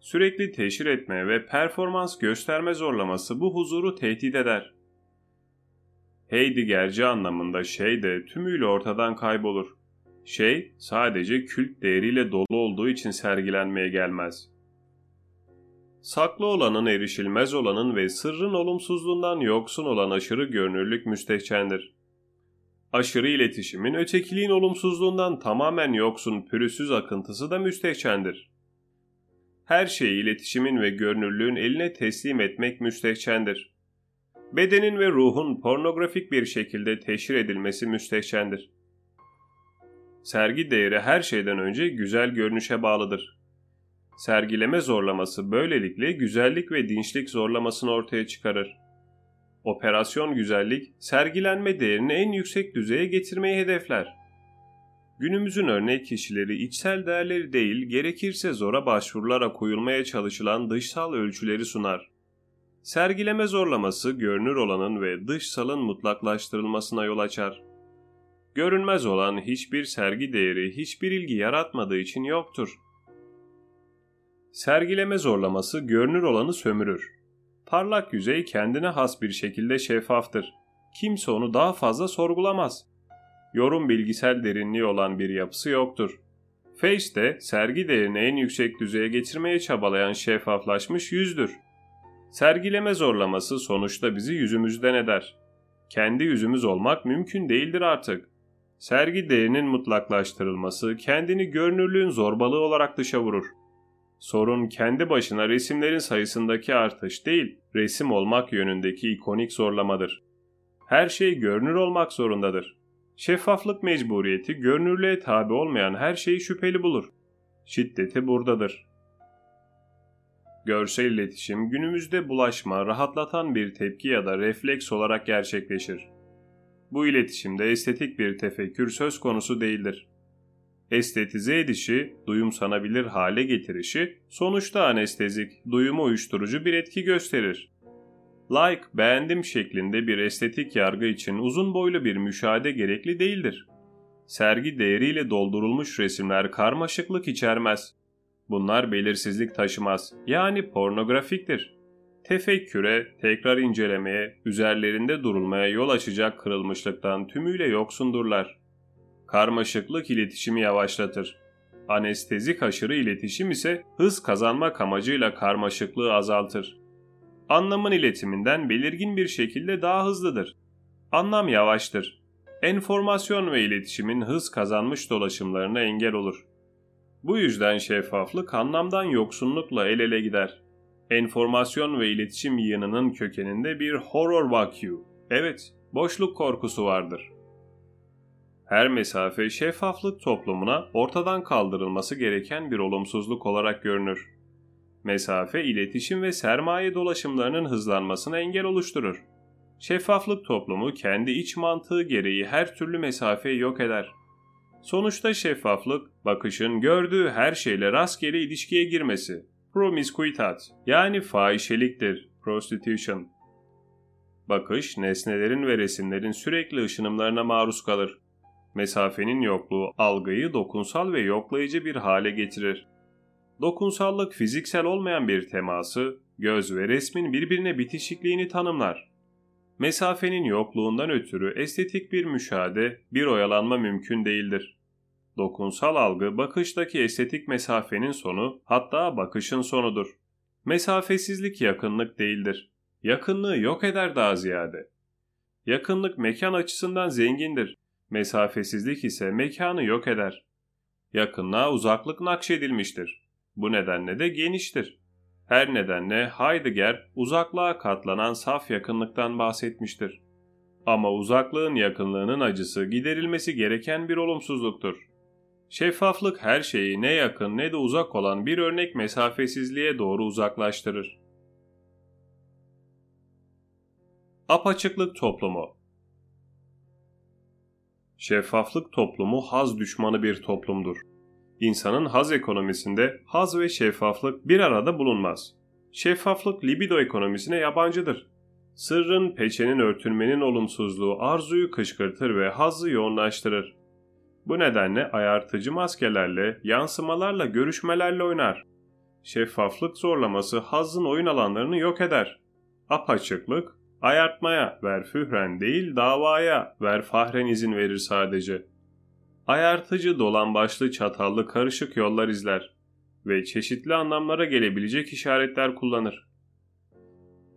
Sürekli teşhir etme ve performans gösterme zorlaması bu huzuru tehdit eder. Heideggerci anlamında şey de tümüyle ortadan kaybolur. Şey sadece kült değeriyle dolu olduğu için sergilenmeye gelmez. Saklı olanın erişilmez olanın ve sırrın olumsuzluğundan yoksun olan aşırı görünürlük müstehcendir. Aşırı iletişimin ötekiliğin olumsuzluğundan tamamen yoksun pürüzsüz akıntısı da müstehcendir. Her şeyi iletişimin ve görünürlüğün eline teslim etmek müstehcendir. Bedenin ve ruhun pornografik bir şekilde teşhir edilmesi müstehcendir. Sergi değeri her şeyden önce güzel görünüşe bağlıdır. Sergileme zorlaması böylelikle güzellik ve dinçlik zorlamasını ortaya çıkarır. Operasyon güzellik, sergilenme değerini en yüksek düzeye getirmeyi hedefler. Günümüzün örnek kişileri içsel değerleri değil, gerekirse zora başvurulara koyulmaya çalışılan dışsal ölçüleri sunar. Sergileme zorlaması görünür olanın ve dışsalın mutlaklaştırılmasına yol açar. Görünmez olan hiçbir sergi değeri, hiçbir ilgi yaratmadığı için yoktur. Sergileme zorlaması görünür olanı sömürür. Parlak yüzey kendine has bir şekilde şeffaftır. Kimse onu daha fazla sorgulamaz. yorum bilgisel derinliği olan bir yapısı yoktur. Face de sergi değerini en yüksek düzeye getirmeye çabalayan şeffaflaşmış yüzdür. Sergileme zorlaması sonuçta bizi yüzümüzden eder. Kendi yüzümüz olmak mümkün değildir artık. Sergi değerinin mutlaklaştırılması kendini görünürlüğün zorbalığı olarak dışa vurur. Sorun kendi başına resimlerin sayısındaki artış değil, resim olmak yönündeki ikonik zorlamadır. Her şey görünür olmak zorundadır. Şeffaflık mecburiyeti görünürlüğe tabi olmayan her şeyi şüpheli bulur. Şiddeti buradadır. Görsel iletişim günümüzde bulaşma, rahatlatan bir tepki ya da refleks olarak gerçekleşir. Bu iletişimde estetik bir tefekkür söz konusu değildir. Estetize edişi, duyum sanabilir hale getirişi, sonuçta anestezik, duyumu uyuşturucu bir etki gösterir. Like, beğendim şeklinde bir estetik yargı için uzun boylu bir müşahede gerekli değildir. Sergi değeriyle doldurulmuş resimler karmaşıklık içermez. Bunlar belirsizlik taşımaz, yani pornografiktir. Tefekküre, tekrar incelemeye, üzerlerinde durulmaya yol açacak kırılmışlıktan tümüyle yoksundurlar. Karmaşıklık iletişimi yavaşlatır. Anestezik aşırı iletişim ise hız kazanmak amacıyla karmaşıklığı azaltır. Anlamın iletiminden belirgin bir şekilde daha hızlıdır. Anlam yavaştır. Enformasyon ve iletişimin hız kazanmış dolaşımlarına engel olur. Bu yüzden şeffaflık anlamdan yoksunlukla el ele gider. Enformasyon ve iletişim yığınının kökeninde bir horror vacuum, evet boşluk korkusu vardır. Her mesafe şeffaflık toplumuna ortadan kaldırılması gereken bir olumsuzluk olarak görünür. Mesafe, iletişim ve sermaye dolaşımlarının hızlanmasına engel oluşturur. Şeffaflık toplumu kendi iç mantığı gereği her türlü mesafeyi yok eder. Sonuçta şeffaflık, bakışın gördüğü her şeyle rastgele ilişkiye girmesi, promiscuitat yani fahişeliktir, prostitution. Bakış, nesnelerin ve resimlerin sürekli ışınımlarına maruz kalır. Mesafenin yokluğu algıyı dokunsal ve yoklayıcı bir hale getirir. Dokunsallık fiziksel olmayan bir teması, göz ve resmin birbirine bitişikliğini tanımlar. Mesafenin yokluğundan ötürü estetik bir müşahede, bir oyalanma mümkün değildir. Dokunsal algı bakıştaki estetik mesafenin sonu, hatta bakışın sonudur. Mesafesizlik yakınlık değildir. Yakınlığı yok eder daha ziyade. Yakınlık mekan açısından zengindir. Mesafesizlik ise mekanı yok eder. Yakınlığa uzaklık nakşedilmiştir. Bu nedenle de geniştir. Her nedenle Heidegger uzaklığa katlanan saf yakınlıktan bahsetmiştir. Ama uzaklığın yakınlığının acısı giderilmesi gereken bir olumsuzluktur. Şeffaflık her şeyi ne yakın ne de uzak olan bir örnek mesafesizliğe doğru uzaklaştırır. Apaçıklık toplumu Şeffaflık toplumu haz düşmanı bir toplumdur. İnsanın haz ekonomisinde haz ve şeffaflık bir arada bulunmaz. Şeffaflık libido ekonomisine yabancıdır. Sırrın, peçenin örtülmenin olumsuzluğu arzuyu kışkırtır ve hazzı yoğunlaştırır. Bu nedenle ayartıcı maskelerle, yansımalarla, görüşmelerle oynar. Şeffaflık zorlaması hazzın oyun alanlarını yok eder. Apaçıklık, ayartmaya ver führen değil davaya ver fahren izin verir sadece.'' ayartıcı dolan başlı çatallı karışık yollar izler ve çeşitli anlamlara gelebilecek işaretler kullanır.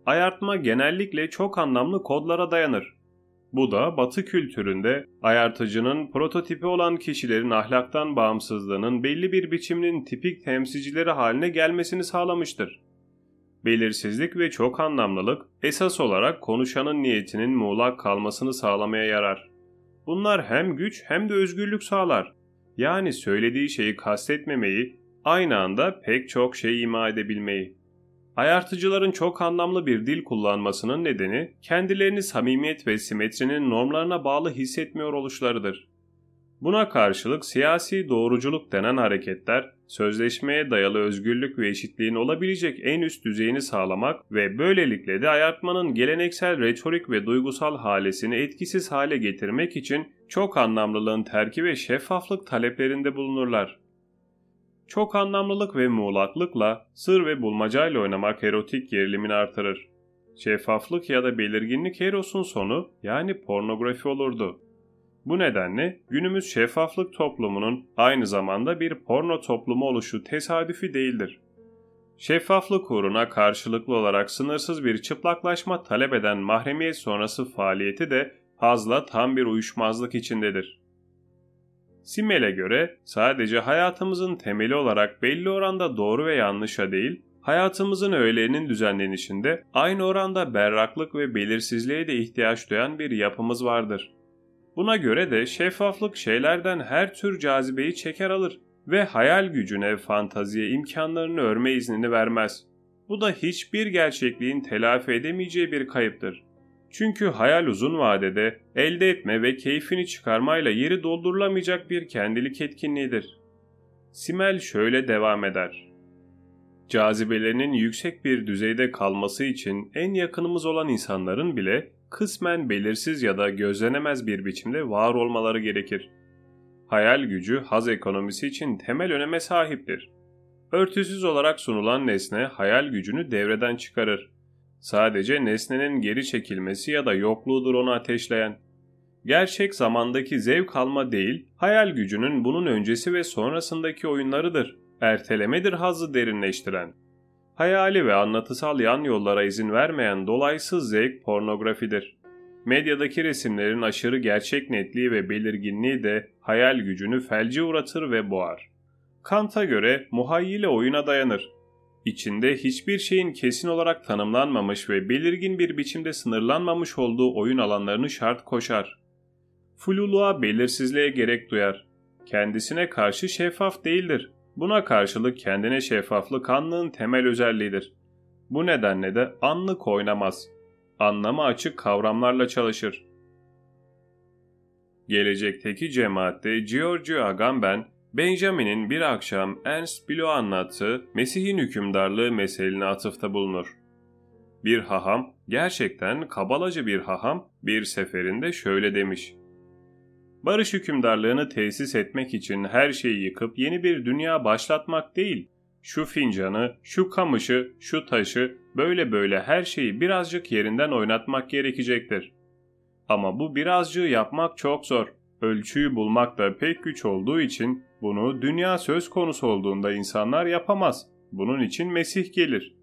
Ayartma genellikle çok anlamlı kodlara dayanır. Bu da Batı kültüründe ayartıcının prototipi olan kişilerin ahlaktan bağımsızlığının belli bir biçiminin tipik temsilcileri haline gelmesini sağlamıştır. Belirsizlik ve çok anlamlılık esas olarak konuşanın niyetinin muğlak kalmasını sağlamaya yarar. Bunlar hem güç hem de özgürlük sağlar. Yani söylediği şeyi kastetmemeyi, aynı anda pek çok şey ima edebilmeyi. Ayartıcıların çok anlamlı bir dil kullanmasının nedeni kendilerini samimiyet ve simetrinin normlarına bağlı hissetmiyor oluşlarıdır. Buna karşılık siyasi doğruculuk denen hareketler, sözleşmeye dayalı özgürlük ve eşitliğin olabilecek en üst düzeyini sağlamak ve böylelikle de ayartmanın geleneksel retorik ve duygusal halesini etkisiz hale getirmek için çok anlamlılığın terki ve şeffaflık taleplerinde bulunurlar. Çok anlamlılık ve muğlaklıkla sır ve bulmacayla oynamak erotik gerilimini artırır. Şeffaflık ya da belirginlik Eros'un sonu yani pornografi olurdu. Bu nedenle günümüz şeffaflık toplumunun aynı zamanda bir porno toplumu oluşu tesadüfi değildir. Şeffaflık uğruna karşılıklı olarak sınırsız bir çıplaklaşma talep eden mahremiyet sonrası faaliyeti de fazla tam bir uyuşmazlık içindedir. Simmel'e göre sadece hayatımızın temeli olarak belli oranda doğru ve yanlışa değil, hayatımızın öğelerinin düzenlenişinde aynı oranda berraklık ve belirsizliğe de ihtiyaç duyan bir yapımız vardır. Buna göre de şeffaflık şeylerden her tür cazibeyi çeker alır ve hayal gücüne, fantaziye imkanlarını örme iznini vermez. Bu da hiçbir gerçekliğin telafi edemeyeceği bir kayıptır. Çünkü hayal uzun vadede elde etme ve keyfini çıkarmayla yeri doldurulamayacak bir kendilik etkinliğidir. Simel şöyle devam eder. Cazibelerinin yüksek bir düzeyde kalması için en yakınımız olan insanların bile kısmen belirsiz ya da gözlenemez bir biçimde var olmaları gerekir. Hayal gücü haz ekonomisi için temel öneme sahiptir. Örtüsüz olarak sunulan nesne hayal gücünü devreden çıkarır. Sadece nesnenin geri çekilmesi ya da yokluğudur onu ateşleyen. Gerçek zamandaki zevk alma değil, hayal gücünün bunun öncesi ve sonrasındaki oyunlarıdır. Ertelemedir hazzı derinleştiren. Hayali ve anlatısal yan yollara izin vermeyen dolaysız zevk pornografidir. Medyadaki resimlerin aşırı gerçek netliği ve belirginliği de hayal gücünü felce uğratır ve boğar. Kant'a göre muhayyile oyuna dayanır. İçinde hiçbir şeyin kesin olarak tanımlanmamış ve belirgin bir biçimde sınırlanmamış olduğu oyun alanlarını şart koşar. Fluluğa belirsizliğe gerek duyar. Kendisine karşı şeffaf değildir. Buna karşılık kendine şeffaflık anlığın temel özelliğidir. Bu nedenle de anlık oynamaz. Anlama açık kavramlarla çalışır. Gelecekteki cemaatte Giorgio Agamben, Benjamin'in bir akşam Ernst Bloch anlattığı Mesih'in hükümdarlığı meseline atıfta bulunur. Bir haham, gerçekten kabalacı bir haham bir seferinde şöyle demiş. Barış hükümdarlığını tesis etmek için her şeyi yıkıp yeni bir dünya başlatmak değil, şu fincanı, şu kamışı, şu taşı, böyle böyle her şeyi birazcık yerinden oynatmak gerekecektir. Ama bu birazcığı yapmak çok zor. Ölçüyü bulmak da pek güç olduğu için bunu dünya söz konusu olduğunda insanlar yapamaz. Bunun için Mesih gelir.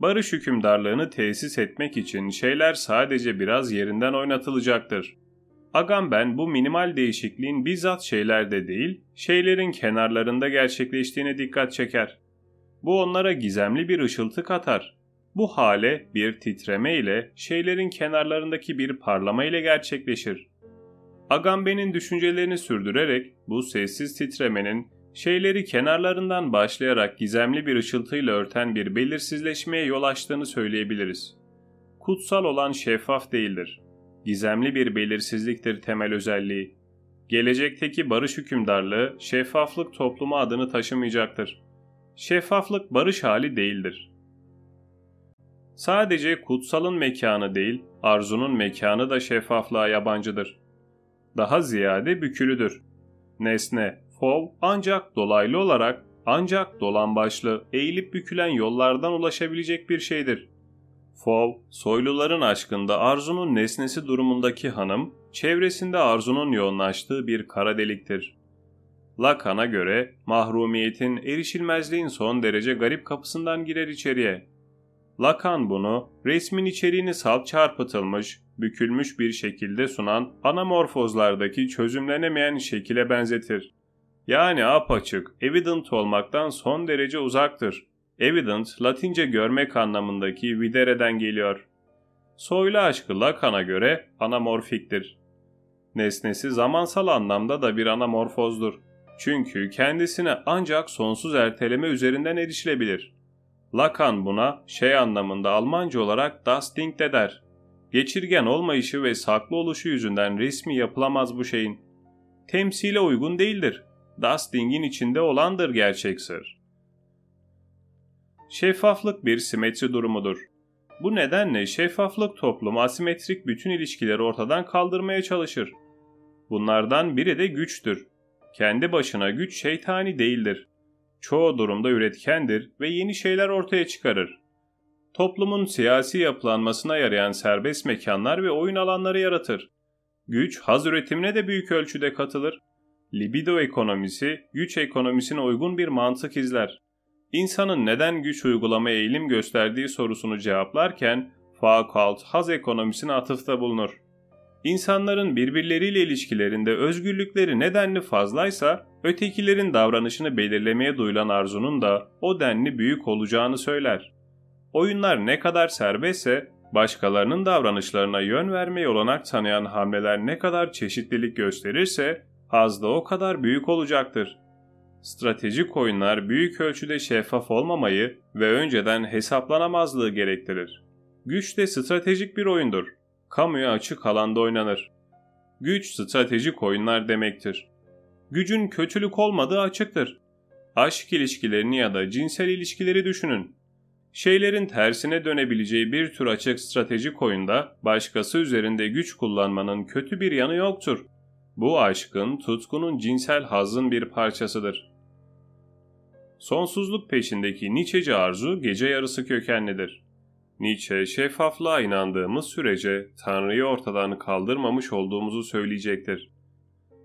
Barış hükümdarlığını tesis etmek için şeyler sadece biraz yerinden oynatılacaktır. Agamben bu minimal değişikliğin bizzat şeylerde değil, şeylerin kenarlarında gerçekleştiğine dikkat çeker. Bu onlara gizemli bir ışıltı katar. Bu hale bir titreme ile şeylerin kenarlarındaki bir parlama ile gerçekleşir. Agamben'in düşüncelerini sürdürerek bu sessiz titremenin şeyleri kenarlarından başlayarak gizemli bir ışıltıyla örten bir belirsizleşmeye yol açtığını söyleyebiliriz. Kutsal olan şeffaf değildir gizemli bir belirsizliktir temel özelliği. Gelecekteki barış hükümdarlığı şeffaflık toplumu adını taşımayacaktır. Şeffaflık barış hali değildir. Sadece kutsalın mekanı değil, arzunun mekanı da şeffaflığa yabancıdır. Daha ziyade bükülüdür. Nesne, fov ancak dolaylı olarak ancak dolan başlı, eğilip bükülen yollardan ulaşabilecek bir şeydir. Fov, soyluların aşkında Arzu'nun nesnesi durumundaki hanım, çevresinde Arzu'nun yoğunlaştığı bir kara deliktir. Lacan'a göre mahrumiyetin, erişilmezliğin son derece garip kapısından girer içeriye. Lacan bunu resmin içeriğini salt çarpıtılmış, bükülmüş bir şekilde sunan anamorfozlardaki çözümlenemeyen şekile benzetir. Yani apaçık, evident olmaktan son derece uzaktır. Evident, Latince görmek anlamındaki videre'den geliyor. Soylu aşkı Lacan'a göre anamorfiktir. Nesnesi zamansal anlamda da bir anamorfozdur. Çünkü kendisine ancak sonsuz erteleme üzerinden erişilebilir. Lacan buna şey anlamında Almanca olarak das Ding de der. Geçirgen olmayışı ve saklı oluşu yüzünden resmi yapılamaz bu şeyin. Temsile uygun değildir. Das Ding'in içinde olandır gerçek sır. Şeffaflık bir simetri durumudur. Bu nedenle şeffaflık toplumu asimetrik bütün ilişkileri ortadan kaldırmaya çalışır. Bunlardan biri de güçtür. Kendi başına güç şeytani değildir. Çoğu durumda üretkendir ve yeni şeyler ortaya çıkarır. Toplumun siyasi yapılanmasına yarayan serbest mekanlar ve oyun alanları yaratır. güç haz üretimine de büyük ölçüde katılır. Libido ekonomisi, güç ekonomisine uygun bir mantık izler. İnsanın neden güç uygulamaya eğilim gösterdiği sorusunu cevaplarken Foucault haz ekonomisine atıfta bulunur. İnsanların birbirleriyle ilişkilerinde özgürlükleri nedenli fazlaysa, ötekilerin davranışını belirlemeye duyulan arzunun da o denli büyük olacağını söyler. Oyunlar ne kadar serbestse, başkalarının davranışlarına yön vermeye olanak tanıyan hamleler ne kadar çeşitlilik gösterirse, haz da o kadar büyük olacaktır. Stratejik oyunlar büyük ölçüde şeffaf olmamayı ve önceden hesaplanamazlığı gerektirir. Güç de stratejik bir oyundur. Kamuya açık alanda oynanır. Güç stratejik oyunlar demektir. Gücün kötülük olmadığı açıktır. Aşk ilişkilerini ya da cinsel ilişkileri düşünün. Şeylerin tersine dönebileceği bir tür açık stratejik oyunda başkası üzerinde güç kullanmanın kötü bir yanı yoktur. Bu aşkın, tutkunun cinsel hazın bir parçasıdır. Sonsuzluk peşindeki Nietzscheci arzu gece yarısı kökenlidir. Nietzsche şeffaflığa inandığımız sürece Tanrı'yı ortadan kaldırmamış olduğumuzu söyleyecektir.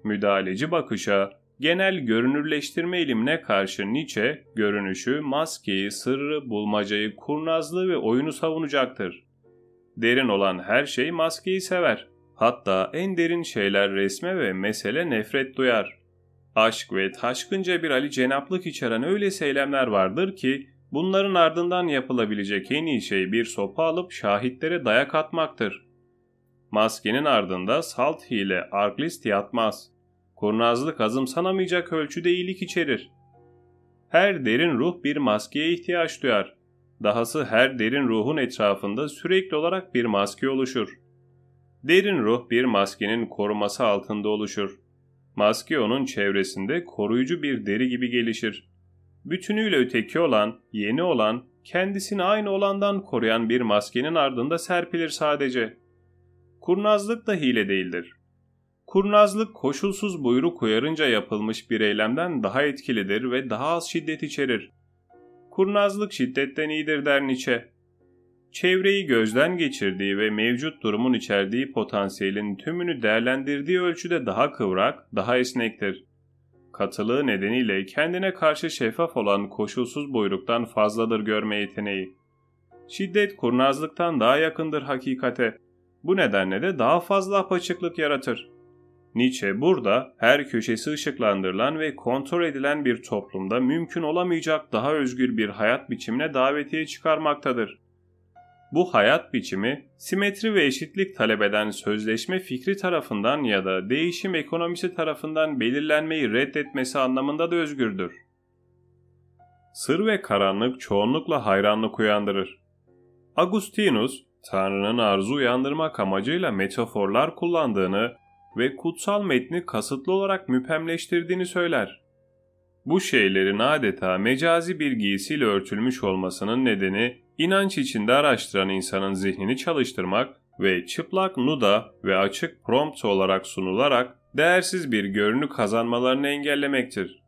Müdahaleci bakışa, genel görünürleştirme ilimine karşı Nietzsche, görünüşü, maskeyi, sırrı, bulmacayı, kurnazlığı ve oyunu savunacaktır. Derin olan her şey maskeyi sever. Hatta en derin şeyler resme ve mesele nefret duyar. Aşk ve taşkınca bir Ali cenaplık içeren öyle eylemler vardır ki bunların ardından yapılabilecek en iyi şey bir sopa alıp şahitlere dayak atmaktır. Maskenin ardında salt hile arglist yatmaz. Kurnazlık azımsanamayacak ölçüde iyilik içerir. Her derin ruh bir maskeye ihtiyaç duyar. Dahası her derin ruhun etrafında sürekli olarak bir maske oluşur. Derin ruh bir maskenin koruması altında oluşur. Maske onun çevresinde koruyucu bir deri gibi gelişir. Bütünüyle öteki olan, yeni olan, kendisini aynı olandan koruyan bir maskenin ardında serpilir sadece. Kurnazlık da hile değildir. Kurnazlık koşulsuz buyruk uyarınca yapılmış bir eylemden daha etkilidir ve daha az şiddet içerir. Kurnazlık şiddetten iyidir der Nietzsche çevreyi gözden geçirdiği ve mevcut durumun içerdiği potansiyelin tümünü değerlendirdiği ölçüde daha kıvrak, daha esnektir. Katılığı nedeniyle kendine karşı şeffaf olan koşulsuz buyruktan fazladır görme yeteneği. Şiddet kurnazlıktan daha yakındır hakikate. Bu nedenle de daha fazla apaçıklık yaratır. Nietzsche burada her köşesi ışıklandırılan ve kontrol edilen bir toplumda mümkün olamayacak daha özgür bir hayat biçimine davetiye çıkarmaktadır. Bu hayat biçimi simetri ve eşitlik talep eden sözleşme fikri tarafından ya da değişim ekonomisi tarafından belirlenmeyi reddetmesi anlamında da özgürdür. Sır ve karanlık çoğunlukla hayranlık uyandırır. Agustinus, Tanrı'nın arzu uyandırmak amacıyla metaforlar kullandığını ve kutsal metni kasıtlı olarak müpemleştirdiğini söyler. Bu şeylerin adeta mecazi bir giysiyle örtülmüş olmasının nedeni inanç içinde araştıran insanın zihnini çalıştırmak ve çıplak nuda ve açık prompt olarak sunularak değersiz bir görünü kazanmalarını engellemektir.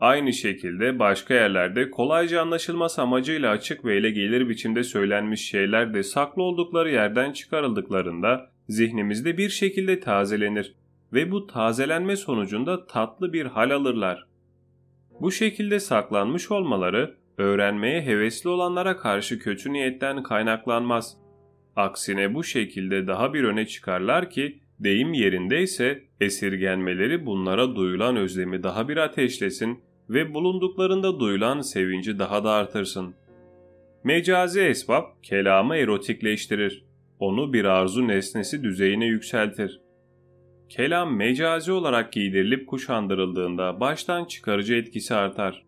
Aynı şekilde başka yerlerde kolayca anlaşılması amacıyla açık ve ele gelir biçimde söylenmiş şeyler de saklı oldukları yerden çıkarıldıklarında zihnimizde bir şekilde tazelenir ve bu tazelenme sonucunda tatlı bir hal alırlar. Bu şekilde saklanmış olmaları öğrenmeye hevesli olanlara karşı kötü niyetten kaynaklanmaz. Aksine bu şekilde daha bir öne çıkarlar ki deyim yerindeyse esirgenmeleri bunlara duyulan özlemi daha bir ateşlesin ve bulunduklarında duyulan sevinci daha da artırsın. Mecazi esbab kelamı erotikleştirir. Onu bir arzu nesnesi düzeyine yükseltir. Kelam mecazi olarak giydirilip kuşandırıldığında baştan çıkarıcı etkisi artar.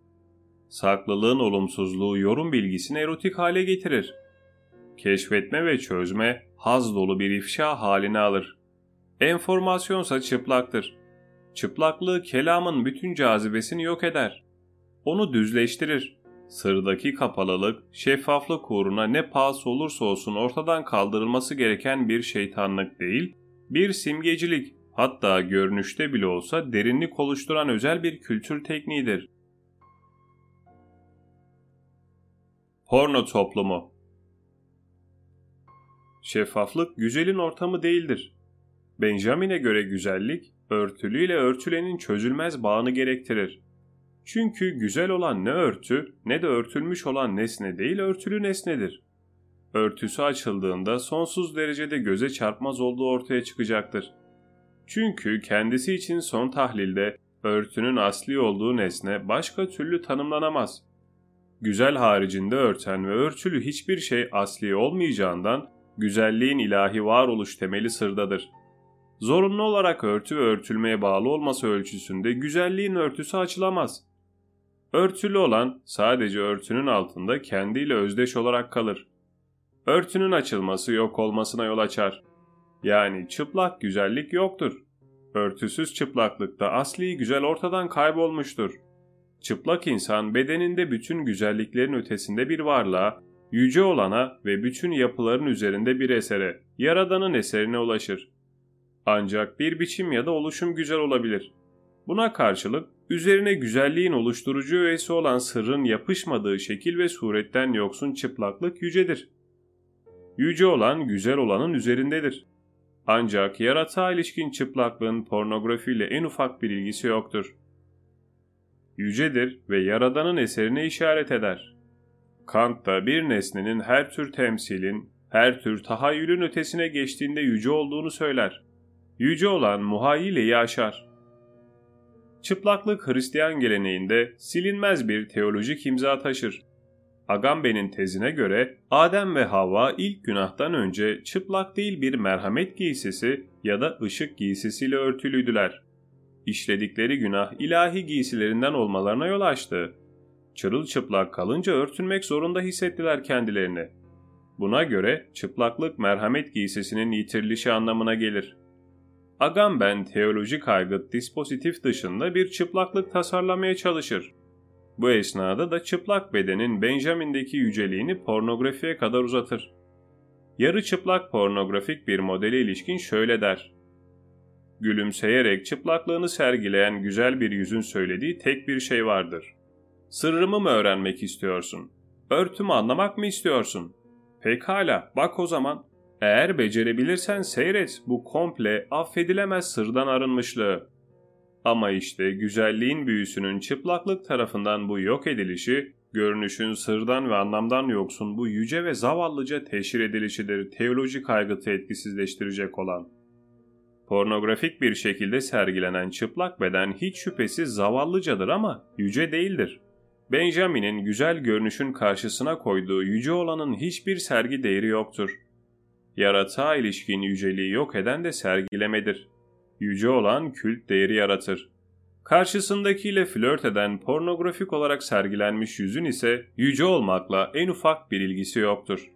Saklılığın olumsuzluğu yorum bilgisini erotik hale getirir. Keşfetme ve çözme haz dolu bir ifşa halini alır. Enformasyonsa çıplaktır. Çıplaklığı kelamın bütün cazibesini yok eder. Onu düzleştirir. Sırdaki kapalılık, şeffaflık uğruna ne pahası olursa olsun ortadan kaldırılması gereken bir şeytanlık değil, bir simgecilik, hatta görünüşte bile olsa derinlik oluşturan özel bir kültür tekniğidir. Porno toplumu Şeffaflık güzelin ortamı değildir. Benjamin'e göre güzellik, örtülüyle örtülenin çözülmez bağını gerektirir. Çünkü güzel olan ne örtü ne de örtülmüş olan nesne değil örtülü nesnedir. Örtüsü açıldığında sonsuz derecede göze çarpmaz olduğu ortaya çıkacaktır. Çünkü kendisi için son tahlilde örtünün asli olduğu nesne başka türlü tanımlanamaz. Güzel haricinde örten ve örtülü hiçbir şey asli olmayacağından güzelliğin ilahi varoluş temeli sırdadır. Zorunlu olarak örtü ve örtülmeye bağlı olması ölçüsünde güzelliğin örtüsü açılamaz. Örtülü olan sadece örtünün altında kendiyle özdeş olarak kalır. Örtünün açılması yok olmasına yol açar. Yani çıplak güzellik yoktur. Örtüsüz çıplaklıkta asli güzel ortadan kaybolmuştur. Çıplak insan bedeninde bütün güzelliklerin ötesinde bir varlığa, yüce olana ve bütün yapıların üzerinde bir esere, yaradanın eserine ulaşır. Ancak bir biçim ya da oluşum güzel olabilir. Buna karşılık üzerine güzelliğin oluşturucu öğesi olan sırrın yapışmadığı şekil ve suretten yoksun çıplaklık yücedir. Yüce olan güzel olanın üzerindedir. Ancak yaratığa ilişkin çıplaklığın pornografiyle en ufak bir ilgisi yoktur. Yücedir ve yaradanın eserine işaret eder. Kant da bir nesnenin her tür temsilin, her tür tahayyülün ötesine geçtiğinde yüce olduğunu söyler. Yüce olan muhayyileyi aşar. Çıplaklık Hristiyan geleneğinde silinmez bir teolojik imza taşır. Agamben'in tezine göre Adem ve Havva ilk günahtan önce çıplak değil bir merhamet giysisi ya da ışık giysisiyle örtülüydüler. İşledikleri günah ilahi giysilerinden olmalarına yol açtı. Çırılçıplak kalınca örtünmek zorunda hissettiler kendilerini. Buna göre çıplaklık merhamet giysisinin yitirilişi anlamına gelir. Agamben teolojik aygıt dispositif dışında bir çıplaklık tasarlamaya çalışır. Bu esnada da çıplak bedenin Benjamin'deki yüceliğini pornografiye kadar uzatır. Yarı çıplak pornografik bir modele ilişkin şöyle der. Gülümseyerek çıplaklığını sergileyen güzel bir yüzün söylediği tek bir şey vardır. Sırrımı mı öğrenmek istiyorsun? Örtümü anlamak mı istiyorsun? Pekala, bak o zaman. Eğer becerebilirsen seyret bu komple affedilemez sırdan arınmışlığı. Ama işte güzelliğin büyüsünün çıplaklık tarafından bu yok edilişi, görünüşün sırdan ve anlamdan yoksun bu yüce ve zavallıca teşhir edilişidir teolojik aygıtı etkisizleştirecek olan. Pornografik bir şekilde sergilenen çıplak beden hiç şüphesiz zavallıcadır ama yüce değildir. Benjamin'in güzel görünüşün karşısına koyduğu yüce olanın hiçbir sergi değeri yoktur. Yaratığa ilişkin yüceliği yok eden de sergilemedir yüce olan kült değeri yaratır. Karşısındakiyle flört eden pornografik olarak sergilenmiş yüzün ise yüce olmakla en ufak bir ilgisi yoktur.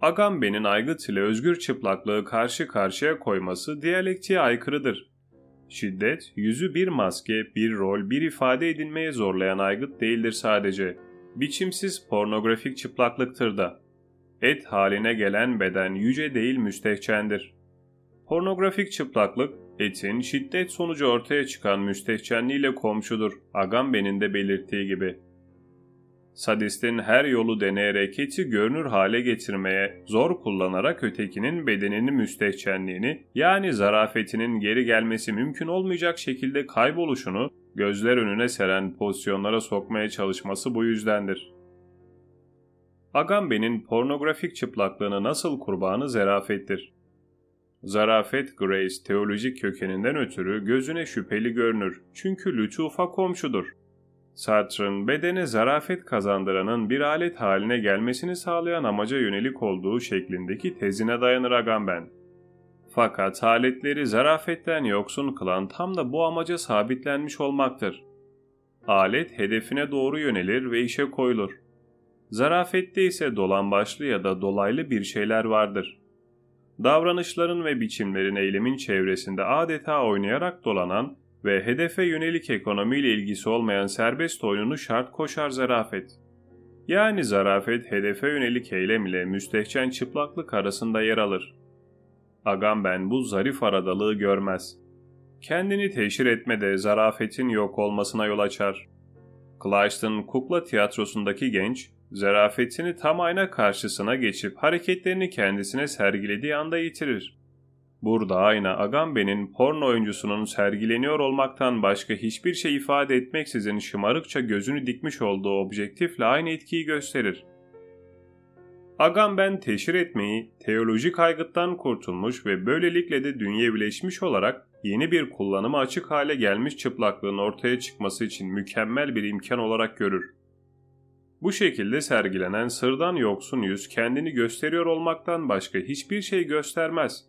Agamben'in aygıt ile özgür çıplaklığı karşı karşıya koyması diyalektiğe aykırıdır. Şiddet, yüzü bir maske, bir rol, bir ifade edinmeye zorlayan aygıt değildir sadece. Biçimsiz pornografik çıplaklıktır da. Et haline gelen beden yüce değil müstehcendir. Pornografik çıplaklık, etin şiddet sonucu ortaya çıkan müstehcenliğiyle komşudur, Agamben'in de belirttiği gibi. Sadistin her yolu deneyerek eti görünür hale getirmeye, zor kullanarak ötekinin bedenini müstehcenliğini, yani zarafetinin geri gelmesi mümkün olmayacak şekilde kayboluşunu gözler önüne seren pozisyonlara sokmaya çalışması bu yüzdendir. Agamben'in pornografik çıplaklığını nasıl kurbanı zerafettir. Zarafet Grace teolojik kökeninden ötürü gözüne şüpheli görünür çünkü lütufa komşudur. Sartre'ın bedene zarafet kazandıranın bir alet haline gelmesini sağlayan amaca yönelik olduğu şeklindeki tezine dayanır Agamben. Fakat aletleri zarafetten yoksun kılan tam da bu amaca sabitlenmiş olmaktır. Alet hedefine doğru yönelir ve işe koyulur. Zarafette ise dolan başlı ya da dolaylı bir şeyler vardır davranışların ve biçimlerin eylemin çevresinde adeta oynayarak dolanan ve hedefe yönelik ekonomiyle ilgisi olmayan serbest oyununu şart koşar zarafet. Yani zarafet hedefe yönelik eylem ile müstehcen çıplaklık arasında yer alır. Agamben bu zarif aradalığı görmez. Kendini teşhir etmede zarafetin yok olmasına yol açar. Kleist'in kukla tiyatrosundaki genç, zarafetini tam ayna karşısına geçip hareketlerini kendisine sergilediği anda yitirir. Burada ayna Agamben'in porno oyuncusunun sergileniyor olmaktan başka hiçbir şey ifade etmeksizin şımarıkça gözünü dikmiş olduğu objektifle aynı etkiyi gösterir. Agamben teşhir etmeyi, teolojik aygıttan kurtulmuş ve böylelikle de dünyevileşmiş olarak yeni bir kullanıma açık hale gelmiş çıplaklığın ortaya çıkması için mükemmel bir imkan olarak görür. Bu şekilde sergilenen sırdan yoksun yüz kendini gösteriyor olmaktan başka hiçbir şey göstermez.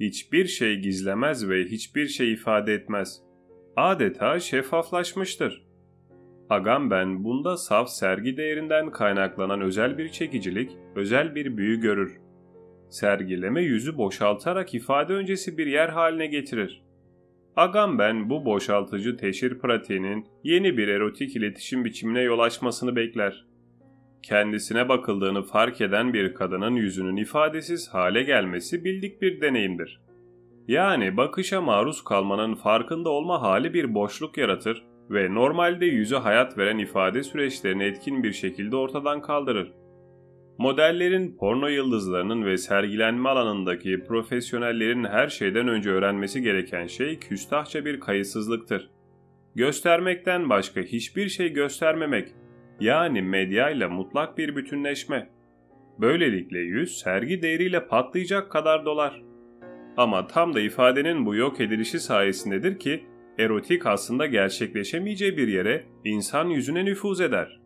Hiçbir şey gizlemez ve hiçbir şey ifade etmez. Adeta şeffaflaşmıştır. Agamben bunda saf sergi değerinden kaynaklanan özel bir çekicilik, özel bir büyü görür. Sergileme yüzü boşaltarak ifade öncesi bir yer haline getirir. Agamben bu boşaltıcı teşhir pratiğinin yeni bir erotik iletişim biçimine yol açmasını bekler. Kendisine bakıldığını fark eden bir kadının yüzünün ifadesiz hale gelmesi bildik bir deneyimdir. Yani bakışa maruz kalmanın farkında olma hali bir boşluk yaratır ve normalde yüze hayat veren ifade süreçlerini etkin bir şekilde ortadan kaldırır. Modellerin, porno yıldızlarının ve sergilenme alanındaki profesyonellerin her şeyden önce öğrenmesi gereken şey küstahça bir kayıtsızlıktır. Göstermekten başka hiçbir şey göstermemek, yani medyayla mutlak bir bütünleşme. Böylelikle yüz sergi değeriyle patlayacak kadar dolar. Ama tam da ifadenin bu yok edilişi sayesindedir ki erotik aslında gerçekleşemeyeceği bir yere insan yüzüne nüfuz eder.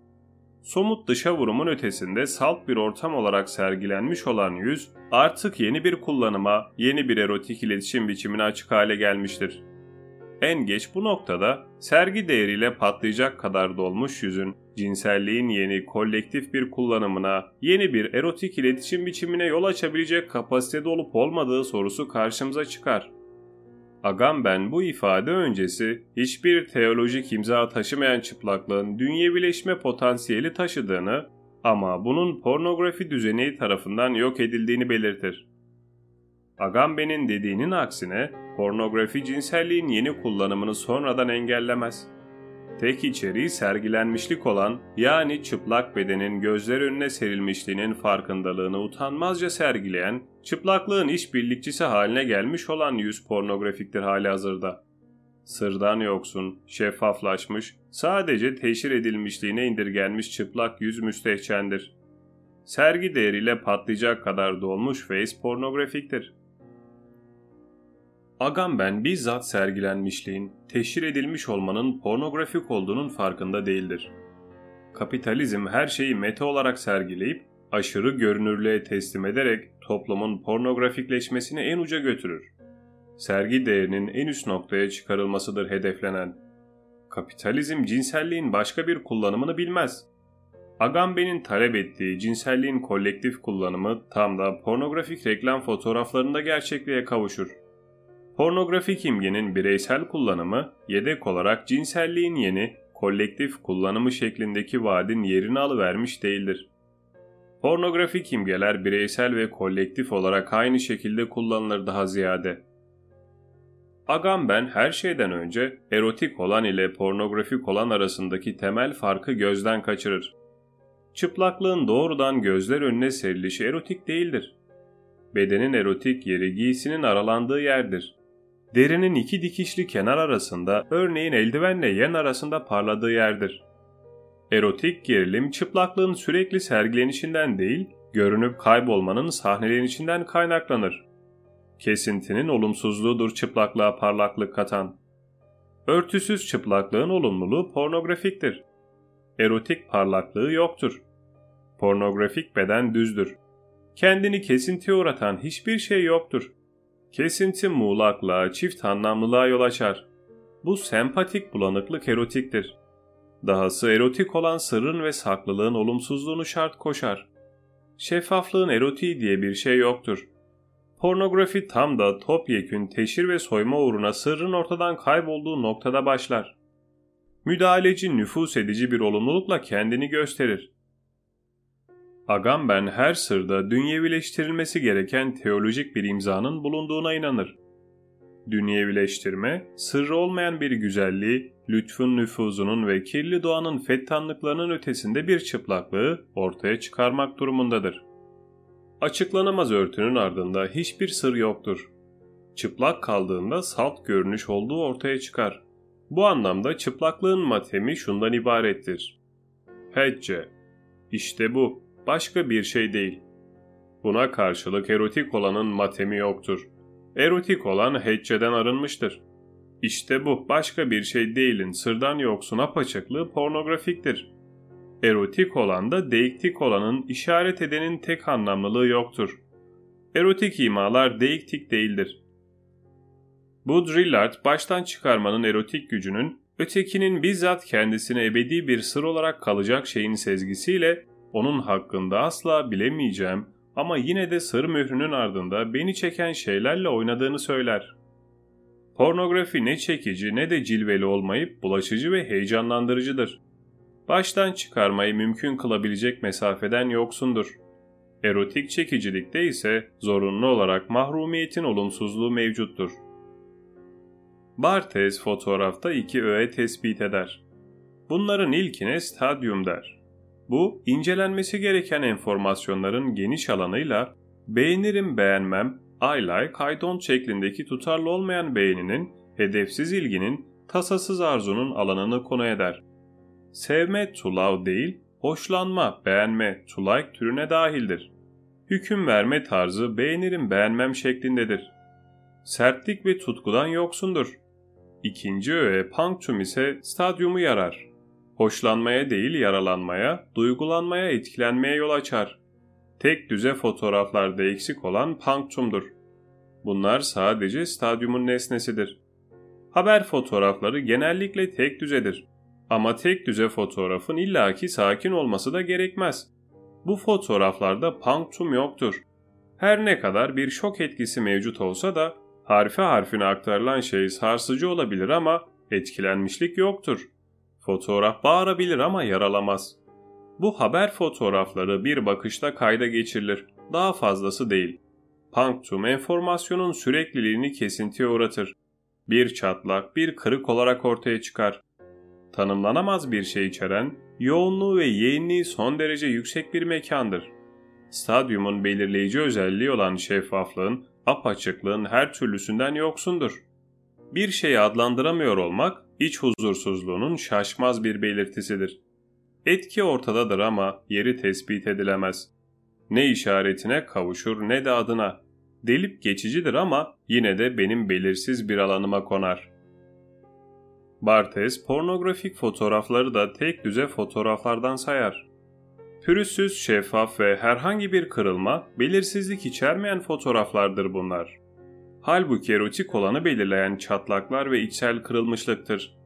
Somut dışa vurumun ötesinde salt bir ortam olarak sergilenmiş olan yüz artık yeni bir kullanıma, yeni bir erotik iletişim biçimine açık hale gelmiştir. En geç bu noktada sergi değeriyle patlayacak kadar dolmuş yüzün cinselliğin yeni kolektif bir kullanımına, yeni bir erotik iletişim biçimine yol açabilecek kapasitede olup olmadığı sorusu karşımıza çıkar. Agamben bu ifade öncesi hiçbir teolojik imza taşımayan çıplaklığın dünyevileşme potansiyeli taşıdığını ama bunun pornografi düzeni tarafından yok edildiğini belirtir. Agamben'in dediğinin aksine pornografi cinselliğin yeni kullanımını sonradan engellemez. Tek içeriği sergilenmişlik olan yani çıplak bedenin gözler önüne serilmişliğinin farkındalığını utanmazca sergileyen, çıplaklığın işbirlikçisi haline gelmiş olan yüz pornografiktir hali hazırda. Sırdan yoksun, şeffaflaşmış, sadece teşhir edilmişliğine indirgenmiş çıplak yüz müstehcendir. Sergi değeriyle patlayacak kadar dolmuş face pornografiktir. Agamben bizzat sergilenmişliğin, teşhir edilmiş olmanın pornografik olduğunun farkında değildir. Kapitalizm her şeyi meta olarak sergileyip aşırı görünürlüğe teslim ederek toplumun pornografikleşmesini en uca götürür. Sergi değerinin en üst noktaya çıkarılmasıdır hedeflenen. Kapitalizm cinselliğin başka bir kullanımını bilmez. Agamben'in talep ettiği cinselliğin kolektif kullanımı tam da pornografik reklam fotoğraflarında gerçekliğe kavuşur. Pornografik imgenin bireysel kullanımı yedek olarak cinselliğin yeni, kolektif kullanımı şeklindeki vaadin yerini alıvermiş değildir. Pornografik imgeler bireysel ve kolektif olarak aynı şekilde kullanılır daha ziyade. Agamben her şeyden önce erotik olan ile pornografik olan arasındaki temel farkı gözden kaçırır. Çıplaklığın doğrudan gözler önüne serilişi erotik değildir. Bedenin erotik yeri giysinin aralandığı yerdir derinin iki dikişli kenar arasında örneğin eldivenle yen arasında parladığı yerdir. Erotik gerilim çıplaklığın sürekli sergilenişinden değil, görünüp kaybolmanın sahnelenişinden kaynaklanır. Kesintinin olumsuzluğudur çıplaklığa parlaklık katan. Örtüsüz çıplaklığın olumluluğu pornografiktir. Erotik parlaklığı yoktur. Pornografik beden düzdür. Kendini kesintiye uğratan hiçbir şey yoktur. Kesinti muğlaklığa, çift anlamlılığa yol açar. Bu sempatik bulanıklık erotiktir. Dahası erotik olan sırrın ve saklılığın olumsuzluğunu şart koşar. Şeffaflığın erotiği diye bir şey yoktur. Pornografi tam da topyekün teşhir ve soyma uğruna sırrın ortadan kaybolduğu noktada başlar. Müdahaleci nüfus edici bir olumlulukla kendini gösterir. Agamben her sırda dünyevileştirilmesi gereken teolojik bir imzanın bulunduğuna inanır. Dünyevileştirme, sırrı olmayan bir güzelliği, lütfun nüfuzunun ve kirli doğanın fettanlıklarının ötesinde bir çıplaklığı ortaya çıkarmak durumundadır. Açıklanamaz örtünün ardında hiçbir sır yoktur. çıplak kaldığında salt görünüş olduğu ortaya çıkar. Bu anlamda çıplaklığın matemi şundan ibarettir. Hecce. İşte bu. Başka bir şey değil. Buna karşılık erotik olanın matemi yoktur. Erotik olan hecceden arınmıştır. İşte bu başka bir şey değilin sırdan yoksun apaçıklığı pornografiktir. Erotik olan da deiktik olanın işaret edenin tek anlamlılığı yoktur. Erotik imalar deiktik değildir. Bu Drillard baştan çıkarmanın erotik gücünün ötekinin bizzat kendisine ebedi bir sır olarak kalacak şeyin sezgisiyle onun hakkında asla bilemeyeceğim ama yine de sır mührünün ardında beni çeken şeylerle oynadığını söyler. Pornografi ne çekici ne de cilveli olmayıp bulaşıcı ve heyecanlandırıcıdır. Baştan çıkarmayı mümkün kılabilecek mesafeden yoksundur. Erotik çekicilikte ise zorunlu olarak mahrumiyetin olumsuzluğu mevcuttur. Barthes fotoğrafta iki öğe tespit eder. Bunların ilkine stadyum der. Bu, incelenmesi gereken enformasyonların geniş alanıyla beğenirim beğenmem, I like, I don't şeklindeki tutarlı olmayan beğeninin, hedefsiz ilginin, tasasız arzunun alanını konu eder. Sevme to love değil, hoşlanma, beğenme to like türüne dahildir. Hüküm verme tarzı beğenirim beğenmem şeklindedir. Sertlik ve tutkudan yoksundur. İkinci öğe punctum ise stadyumu yarar. Hoşlanmaya değil yaralanmaya, duygulanmaya, etkilenmeye yol açar. Tek düze fotoğraflarda eksik olan punctumdur. Bunlar sadece stadyumun nesnesidir. Haber fotoğrafları genellikle tek düzedir. Ama tek düze fotoğrafın illaki sakin olması da gerekmez. Bu fotoğraflarda punctum yoktur. Her ne kadar bir şok etkisi mevcut olsa da harfe harfine aktarılan şey sarsıcı olabilir ama etkilenmişlik yoktur. Fotoğraf bağırabilir ama yaralamaz. Bu haber fotoğrafları bir bakışta kayda geçirilir. Daha fazlası değil. Punctum enformasyonun sürekliliğini kesintiye uğratır. Bir çatlak, bir kırık olarak ortaya çıkar. Tanımlanamaz bir şey içeren, yoğunluğu ve yeğenliği son derece yüksek bir mekandır. Stadyumun belirleyici özelliği olan şeffaflığın, apaçıklığın her türlüsünden yoksundur. Bir şeyi adlandıramıyor olmak, iç huzursuzluğunun şaşmaz bir belirtisidir. Etki ortadadır ama yeri tespit edilemez. Ne işaretine kavuşur ne de adına. Delip geçicidir ama yine de benim belirsiz bir alanıma konar. Barthes pornografik fotoğrafları da tek düze fotoğraflardan sayar. Pürüzsüz, şeffaf ve herhangi bir kırılma, belirsizlik içermeyen fotoğraflardır bunlar. Halbuki erotik olanı belirleyen çatlaklar ve içsel kırılmışlıktır.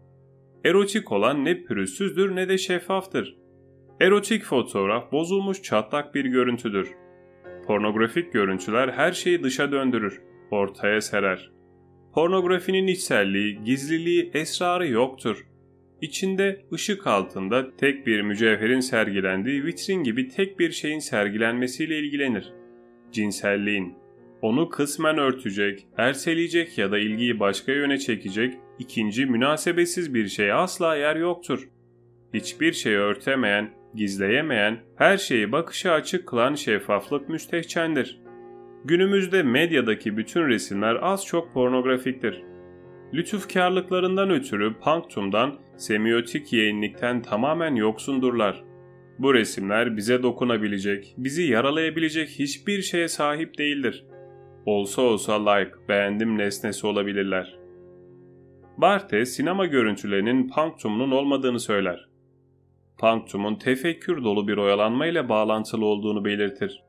Erotik olan ne pürüzsüzdür ne de şeffaftır. Erotik fotoğraf bozulmuş çatlak bir görüntüdür. Pornografik görüntüler her şeyi dışa döndürür, ortaya serer. Pornografinin içselliği, gizliliği, esrarı yoktur. İçinde ışık altında tek bir mücevherin sergilendiği vitrin gibi tek bir şeyin sergilenmesiyle ilgilenir. Cinselliğin, onu kısmen örtecek, erseleyecek ya da ilgiyi başka yöne çekecek ikinci münasebetsiz bir şey asla yer yoktur. Hiçbir şey örtemeyen, gizleyemeyen, her şeyi bakışa açık kılan şeffaflık müstehcendir. Günümüzde medyadaki bütün resimler az çok pornografiktir. Lütufkarlıklarından ötürü Punctum'dan, semiotik yayınlıktan tamamen yoksundurlar. Bu resimler bize dokunabilecek, bizi yaralayabilecek hiçbir şeye sahip değildir. Olsa olsa like, beğendim nesnesi olabilirler. Barthes sinema görüntülerinin Punctum'un olmadığını söyler. Punctum'un tefekkür dolu bir oyalanma ile bağlantılı olduğunu belirtir.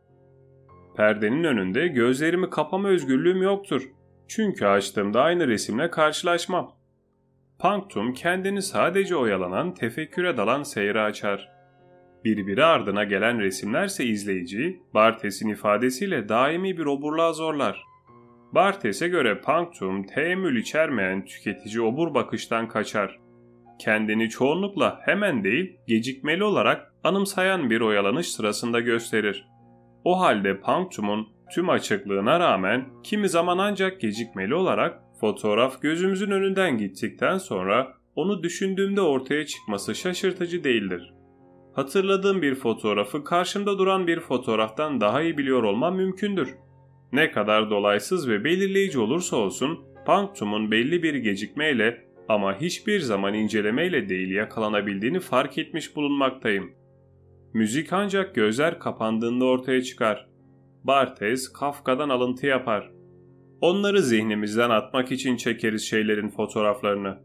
Perdenin önünde gözlerimi kapama özgürlüğüm yoktur. Çünkü açtığımda aynı resimle karşılaşmam. Punctum kendini sadece oyalanan, tefekküre dalan seyre açar. Birbiri ardına gelen resimlerse izleyici, Bartes'in ifadesiyle daimi bir oburluğa zorlar. Bartes'e göre Punctum teemmül içermeyen tüketici obur bakıştan kaçar. Kendini çoğunlukla hemen değil, gecikmeli olarak anımsayan bir oyalanış sırasında gösterir. O halde Punctum'un tüm açıklığına rağmen kimi zaman ancak gecikmeli olarak fotoğraf gözümüzün önünden gittikten sonra onu düşündüğümde ortaya çıkması şaşırtıcı değildir. Hatırladığım bir fotoğrafı karşımda duran bir fotoğraftan daha iyi biliyor olmam mümkündür. Ne kadar dolaysız ve belirleyici olursa olsun, Punctum'un belli bir gecikmeyle ama hiçbir zaman incelemeyle değil yakalanabildiğini fark etmiş bulunmaktayım. Müzik ancak gözler kapandığında ortaya çıkar. Barthes Kafka'dan alıntı yapar. Onları zihnimizden atmak için çekeriz şeylerin fotoğraflarını.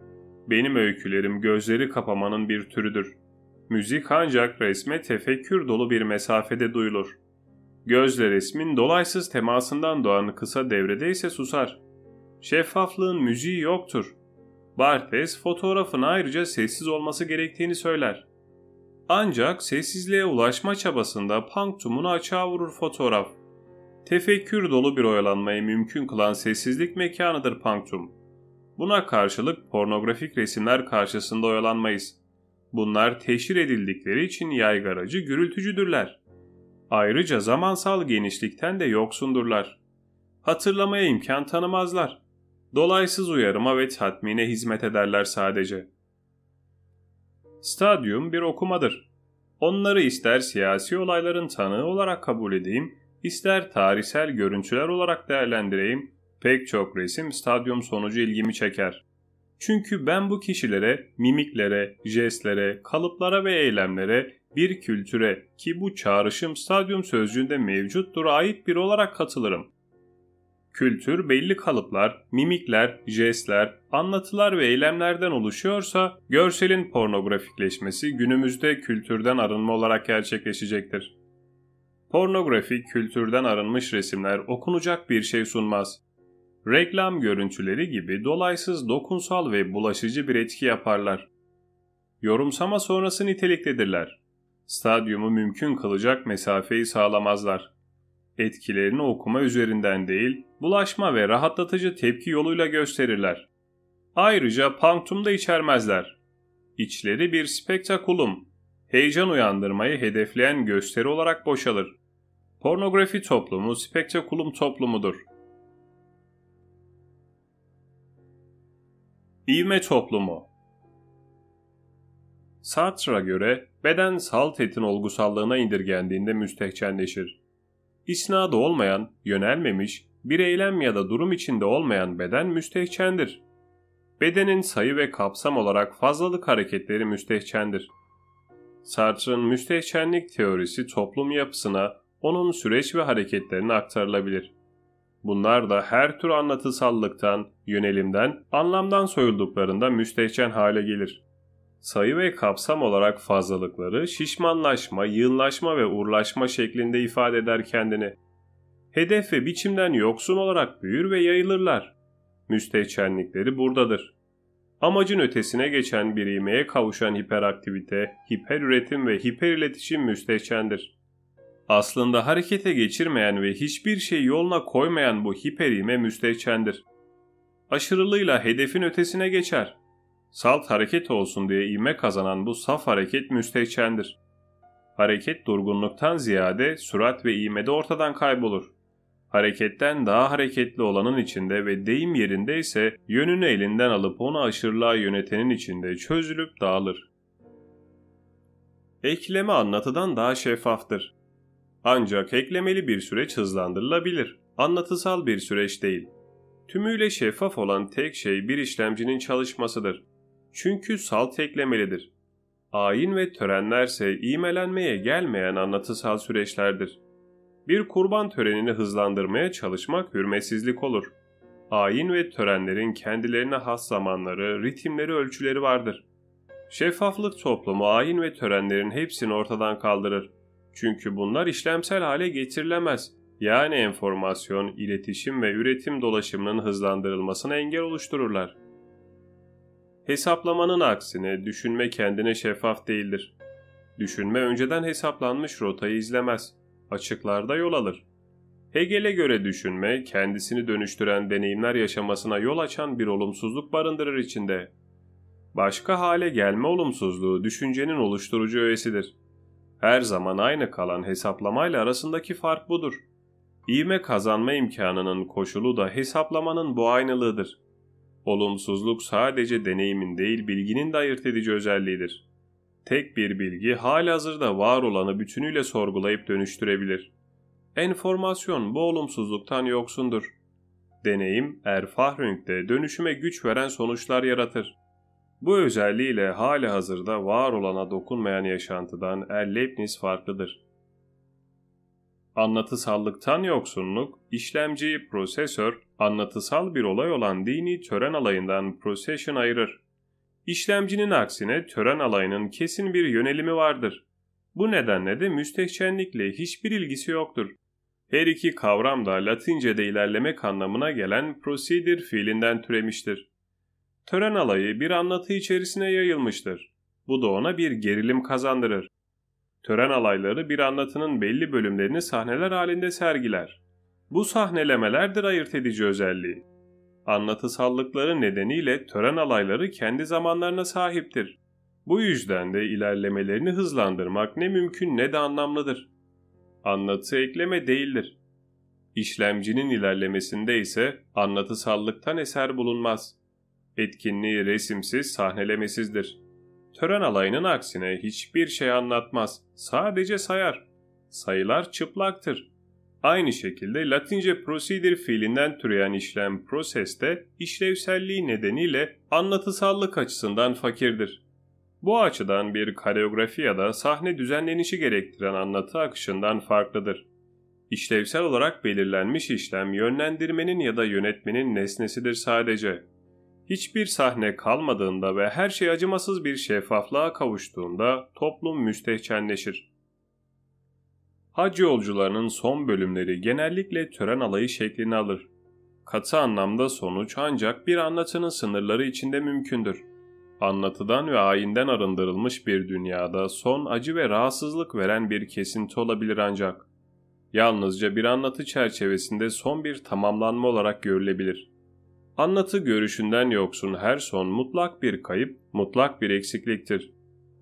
Benim öykülerim gözleri kapamanın bir türüdür. Müzik ancak resme tefekkür dolu bir mesafede duyulur. Gözle resmin dolaysız temasından doğan kısa devrede ise susar. Şeffaflığın müziği yoktur. Barthes fotoğrafın ayrıca sessiz olması gerektiğini söyler. Ancak sessizliğe ulaşma çabasında punktumunu açığa vurur fotoğraf. Tefekkür dolu bir oyalanmayı mümkün kılan sessizlik mekanıdır punktum. Buna karşılık pornografik resimler karşısında oyalanmayız. Bunlar teşhir edildikleri için yaygaracı, gürültücüdürler. Ayrıca zamansal genişlikten de yoksundurlar. Hatırlamaya imkan tanımazlar. Dolaysız uyarıma ve tatmine hizmet ederler sadece. Stadyum bir okumadır. Onları ister siyasi olayların tanığı olarak kabul edeyim, ister tarihsel görüntüler olarak değerlendireyim, pek çok resim stadyum sonucu ilgimi çeker. Çünkü ben bu kişilere, mimiklere, jestlere, kalıplara ve eylemlere, bir kültüre ki bu çağrışım stadyum sözcüğünde mevcuttur ait bir olarak katılırım. Kültür belli kalıplar, mimikler, jestler, anlatılar ve eylemlerden oluşuyorsa görselin pornografikleşmesi günümüzde kültürden arınma olarak gerçekleşecektir. Pornografik kültürden arınmış resimler okunacak bir şey sunmaz. Reklam görüntüleri gibi dolaysız dokunsal ve bulaşıcı bir etki yaparlar. Yorumsama sonrası niteliktedirler. Stadyumu mümkün kılacak mesafeyi sağlamazlar etkilerini okuma üzerinden değil, bulaşma ve rahatlatıcı tepki yoluyla gösterirler. Ayrıca punktum da içermezler. İçleri bir spektakulum, heyecan uyandırmayı hedefleyen gösteri olarak boşalır. Pornografi toplumu spektakulum toplumudur. İvme toplumu Sartre'a göre beden salt etin olgusallığına indirgendiğinde müstehcenleşir İsnadı olmayan, yönelmemiş, bir eylem ya da durum içinde olmayan beden müstehcendir. Bedenin sayı ve kapsam olarak fazlalık hareketleri müstehcendir. Sartre'ın müstehcenlik teorisi toplum yapısına, onun süreç ve hareketlerine aktarılabilir. Bunlar da her tür anlatısallıktan, yönelimden, anlamdan soyulduklarında müstehcen hale gelir sayı ve kapsam olarak fazlalıkları şişmanlaşma, yığınlaşma ve urlaşma şeklinde ifade eder kendini. Hedef ve biçimden yoksun olarak büyür ve yayılırlar. Müstehcenlikleri buradadır. Amacın ötesine geçen bir imeye kavuşan hiperaktivite, hiperüretim ve hiperiletişim müstehcendir. Aslında harekete geçirmeyen ve hiçbir şey yoluna koymayan bu hiperime müstehcendir. Aşırılığıyla hedefin ötesine geçer Salt hareket olsun diye ivme kazanan bu saf hareket müstehcendir. Hareket durgunluktan ziyade sürat ve ivmede ortadan kaybolur. Hareketten daha hareketli olanın içinde ve deyim yerinde ise yönünü elinden alıp onu aşırılığa yönetenin içinde çözülüp dağılır. Ekleme anlatıdan daha şeffaftır. Ancak eklemeli bir süreç hızlandırılabilir. Anlatısal bir süreç değil. Tümüyle şeffaf olan tek şey bir işlemcinin çalışmasıdır. Çünkü salt eklemelidir. Ayin ve törenlerse imelenmeye gelmeyen anlatısal süreçlerdir. Bir kurban törenini hızlandırmaya çalışmak hürmetsizlik olur. Ayin ve törenlerin kendilerine has zamanları, ritimleri, ölçüleri vardır. Şeffaflık toplumu ayin ve törenlerin hepsini ortadan kaldırır. Çünkü bunlar işlemsel hale getirilemez. Yani enformasyon, iletişim ve üretim dolaşımının hızlandırılmasına engel oluştururlar. Hesaplamanın aksine düşünme kendine şeffaf değildir. Düşünme önceden hesaplanmış rotayı izlemez. Açıklarda yol alır. Hegel'e göre düşünme, kendisini dönüştüren deneyimler yaşamasına yol açan bir olumsuzluk barındırır içinde. Başka hale gelme olumsuzluğu düşüncenin oluşturucu öğesidir. Her zaman aynı kalan hesaplamayla arasındaki fark budur. İğme kazanma imkanının koşulu da hesaplamanın bu aynılığıdır. Olumsuzluk sadece deneyimin değil bilginin de ayırt edici özelliğidir. Tek bir bilgi hali hazırda var olanı bütünüyle sorgulayıp dönüştürebilir. Enformasyon bu olumsuzluktan yoksundur. Deneyim, Erfahrüng'de dönüşüme güç veren sonuçlar yaratır. Bu özelliğiyle hali hazırda var olana dokunmayan yaşantıdan Er Leibniz farklıdır. Anlatısallıktan yoksunluk, işlemciyi prosesör, anlatısal bir olay olan dini tören alayından procession ayırır. İşlemcinin aksine tören alayının kesin bir yönelimi vardır. Bu nedenle de müstehcenlikle hiçbir ilgisi yoktur. Her iki kavram da Latince'de ilerlemek anlamına gelen procedure fiilinden türemiştir. Tören alayı bir anlatı içerisine yayılmıştır. Bu da ona bir gerilim kazandırır. Tören alayları bir anlatının belli bölümlerini sahneler halinde sergiler. Bu sahnelemelerdir ayırt edici özelliği. Anlatısallıkları nedeniyle tören alayları kendi zamanlarına sahiptir. Bu yüzden de ilerlemelerini hızlandırmak ne mümkün ne de anlamlıdır. Anlatı ekleme değildir. İşlemcinin ilerlemesinde ise anlatısallıktan eser bulunmaz. Etkinliği resimsiz, sahnelemesizdir. Tören alayının aksine hiçbir şey anlatmaz, sadece sayar. Sayılar çıplaktır. Aynı şekilde Latince procedure fiilinden türeyen işlem proseste işlevselliği nedeniyle anlatısallık açısından fakirdir. Bu açıdan bir koreografi ya da sahne düzenlenişi gerektiren anlatı akışından farklıdır. İşlevsel olarak belirlenmiş işlem yönlendirmenin ya da yönetmenin nesnesidir sadece. Hiçbir sahne kalmadığında ve her şey acımasız bir şeffaflığa kavuştuğunda toplum müstehcenleşir. Hac yolcularının son bölümleri genellikle tören alayı şeklini alır. Katı anlamda sonuç ancak bir anlatının sınırları içinde mümkündür. Anlatıdan ve ayinden arındırılmış bir dünyada son acı ve rahatsızlık veren bir kesinti olabilir ancak. Yalnızca bir anlatı çerçevesinde son bir tamamlanma olarak görülebilir. Anlatı görüşünden yoksun her son mutlak bir kayıp, mutlak bir eksikliktir.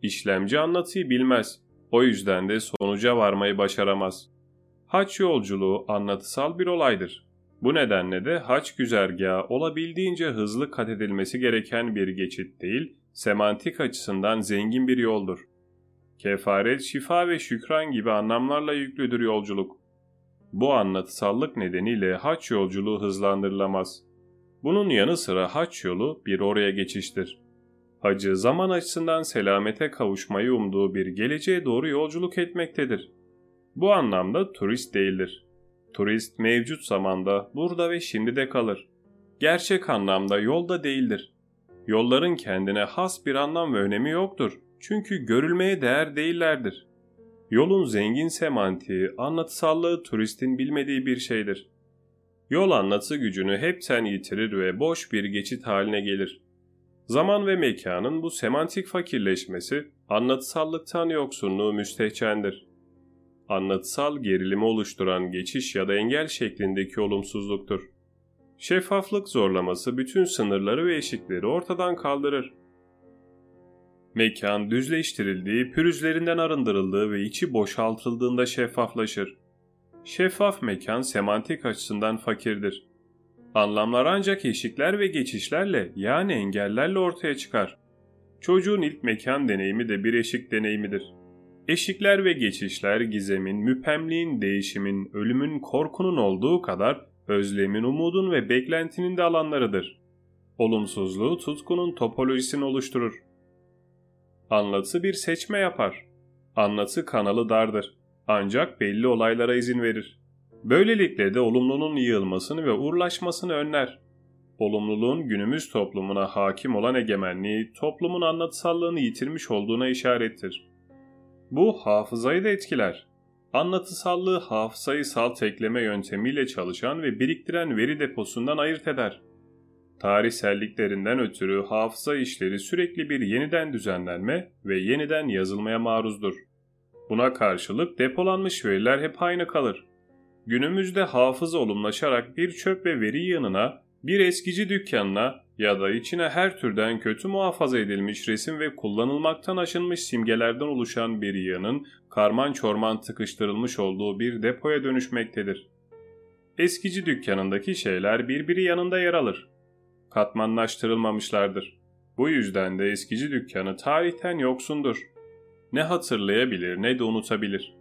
İşlemci anlatıyı bilmez, o yüzden de sonuca varmayı başaramaz. Haç yolculuğu anlatısal bir olaydır. Bu nedenle de haç güzergahı olabildiğince hızlı kat edilmesi gereken bir geçit değil, semantik açısından zengin bir yoldur. Kefaret, şifa ve şükran gibi anlamlarla yüklüdür yolculuk. Bu anlatısallık nedeniyle haç yolculuğu hızlandırılamaz. Bunun yanı sıra haç yolu bir oraya geçiştir. Hacı zaman açısından selamete kavuşmayı umduğu bir geleceğe doğru yolculuk etmektedir. Bu anlamda turist değildir. Turist mevcut zamanda burada ve şimdi de kalır. Gerçek anlamda yolda değildir. Yolların kendine has bir anlam ve önemi yoktur. Çünkü görülmeye değer değillerdir. Yolun zengin semantiği, anlatısallığı turistin bilmediği bir şeydir. Yol anlatı gücünü hepten yitirir ve boş bir geçit haline gelir. Zaman ve mekanın bu semantik fakirleşmesi, anlatısallıktan yoksunluğu müstehcendir. Anlatısal gerilimi oluşturan geçiş ya da engel şeklindeki olumsuzluktur. Şeffaflık zorlaması bütün sınırları ve eşikleri ortadan kaldırır. Mekan düzleştirildiği, pürüzlerinden arındırıldığı ve içi boşaltıldığında şeffaflaşır. Şeffaf mekan semantik açısından fakirdir. Anlamlar ancak eşikler ve geçişlerle yani engellerle ortaya çıkar. Çocuğun ilk mekan deneyimi de bir eşik deneyimidir. Eşikler ve geçişler gizemin, müpemliğin, değişimin, ölümün, korkunun olduğu kadar özlemin, umudun ve beklentinin de alanlarıdır. Olumsuzluğu tutkunun topolojisini oluşturur. Anlatı bir seçme yapar. Anlatı kanalı dardır. Ancak belli olaylara izin verir. Böylelikle de olumlunun yığılmasını ve uğurlaşmasını önler. Olumluluğun günümüz toplumuna hakim olan egemenliği toplumun anlatısallığını yitirmiş olduğuna işarettir. Bu hafızayı da etkiler. Anlatısallığı hafızayı salt ekleme yöntemiyle çalışan ve biriktiren veri deposundan ayırt eder. Tarihselliklerinden ötürü hafıza işleri sürekli bir yeniden düzenlenme ve yeniden yazılmaya maruzdur. Buna karşılık depolanmış veriler hep aynı kalır. Günümüzde hafıza olumlaşarak bir çöp ve veri yanına, bir eskici dükkanına ya da içine her türden kötü muhafaza edilmiş resim ve kullanılmaktan aşınmış simgelerden oluşan bir yığının karman çorman tıkıştırılmış olduğu bir depoya dönüşmektedir. Eskici dükkanındaki şeyler birbiri yanında yer alır. Katmanlaştırılmamışlardır. Bu yüzden de eskici dükkanı tarihten yoksundur. Ne hatırlayabilir ne de unutabilir.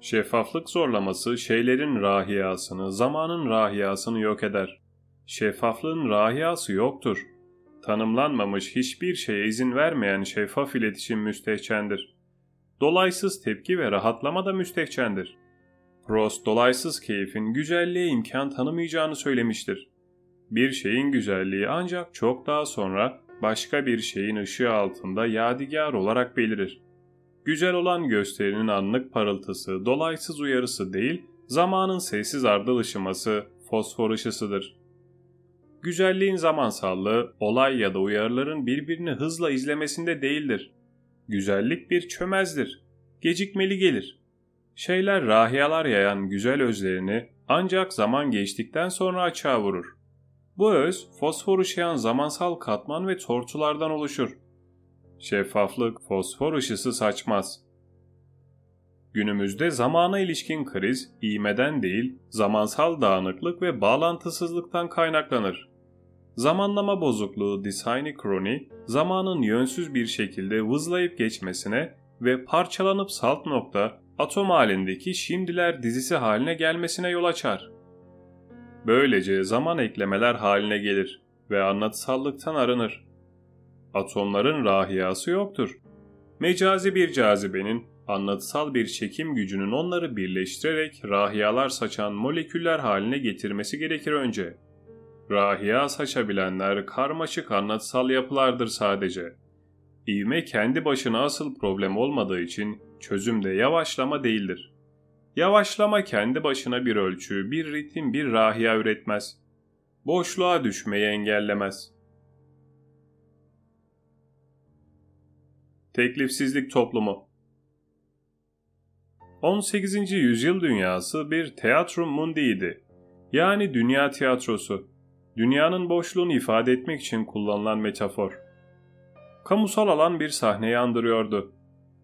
Şeffaflık zorlaması şeylerin rahiyasını, zamanın rahiyasını yok eder. Şeffaflığın rahiyası yoktur. Tanımlanmamış hiçbir şeye izin vermeyen şeffaf iletişim müstehcendir. Dolaysız tepki ve rahatlama da müstehcendir. Prost dolaysız keyfin güzelliğe imkan tanımayacağını söylemiştir. Bir şeyin güzelliği ancak çok daha sonra başka bir şeyin ışığı altında yadigar olarak belirir. Güzel olan gösterinin anlık parıltısı, dolaysız uyarısı değil, zamanın sessiz ardılışıması, fosfor ışısıdır. Güzelliğin zamansallığı, olay ya da uyarıların birbirini hızla izlemesinde değildir. Güzellik bir çömezdir. Gecikmeli gelir. Şeyler rahiyalar yayan güzel özlerini ancak zaman geçtikten sonra açığa vurur. Bu öz, fosfor ışıyan zamansal katman ve tortulardan oluşur. Şeffaflık fosfor ışısı saçmaz. Günümüzde zamana ilişkin kriz, iğmeden değil, zamansal dağınıklık ve bağlantısızlıktan kaynaklanır. Zamanlama bozukluğu dishynicrony, zamanın yönsüz bir şekilde vızlayıp geçmesine ve parçalanıp salt nokta, atom halindeki şimdiler dizisi haline gelmesine yol açar. Böylece zaman eklemeler haline gelir ve anlatısallıktan arınır. Atomların rahiyası yoktur. Mecazi bir cazibenin, anlatısal bir çekim gücünün onları birleştirerek rahiyalar saçan moleküller haline getirmesi gerekir önce. Rahiya saçabilenler karmaşık anlatısal yapılardır sadece. İvme kendi başına asıl problem olmadığı için çözüm de yavaşlama değildir. Yavaşlama kendi başına bir ölçü, bir ritim, bir rahiya üretmez. Boşluğa düşmeyi engellemez. Teklifsizlik toplumu 18. yüzyıl dünyası bir teatrum mundi'ydi. Yani dünya tiyatrosu. Dünyanın boşluğunu ifade etmek için kullanılan metafor. Kamusal alan bir sahneyi andırıyordu.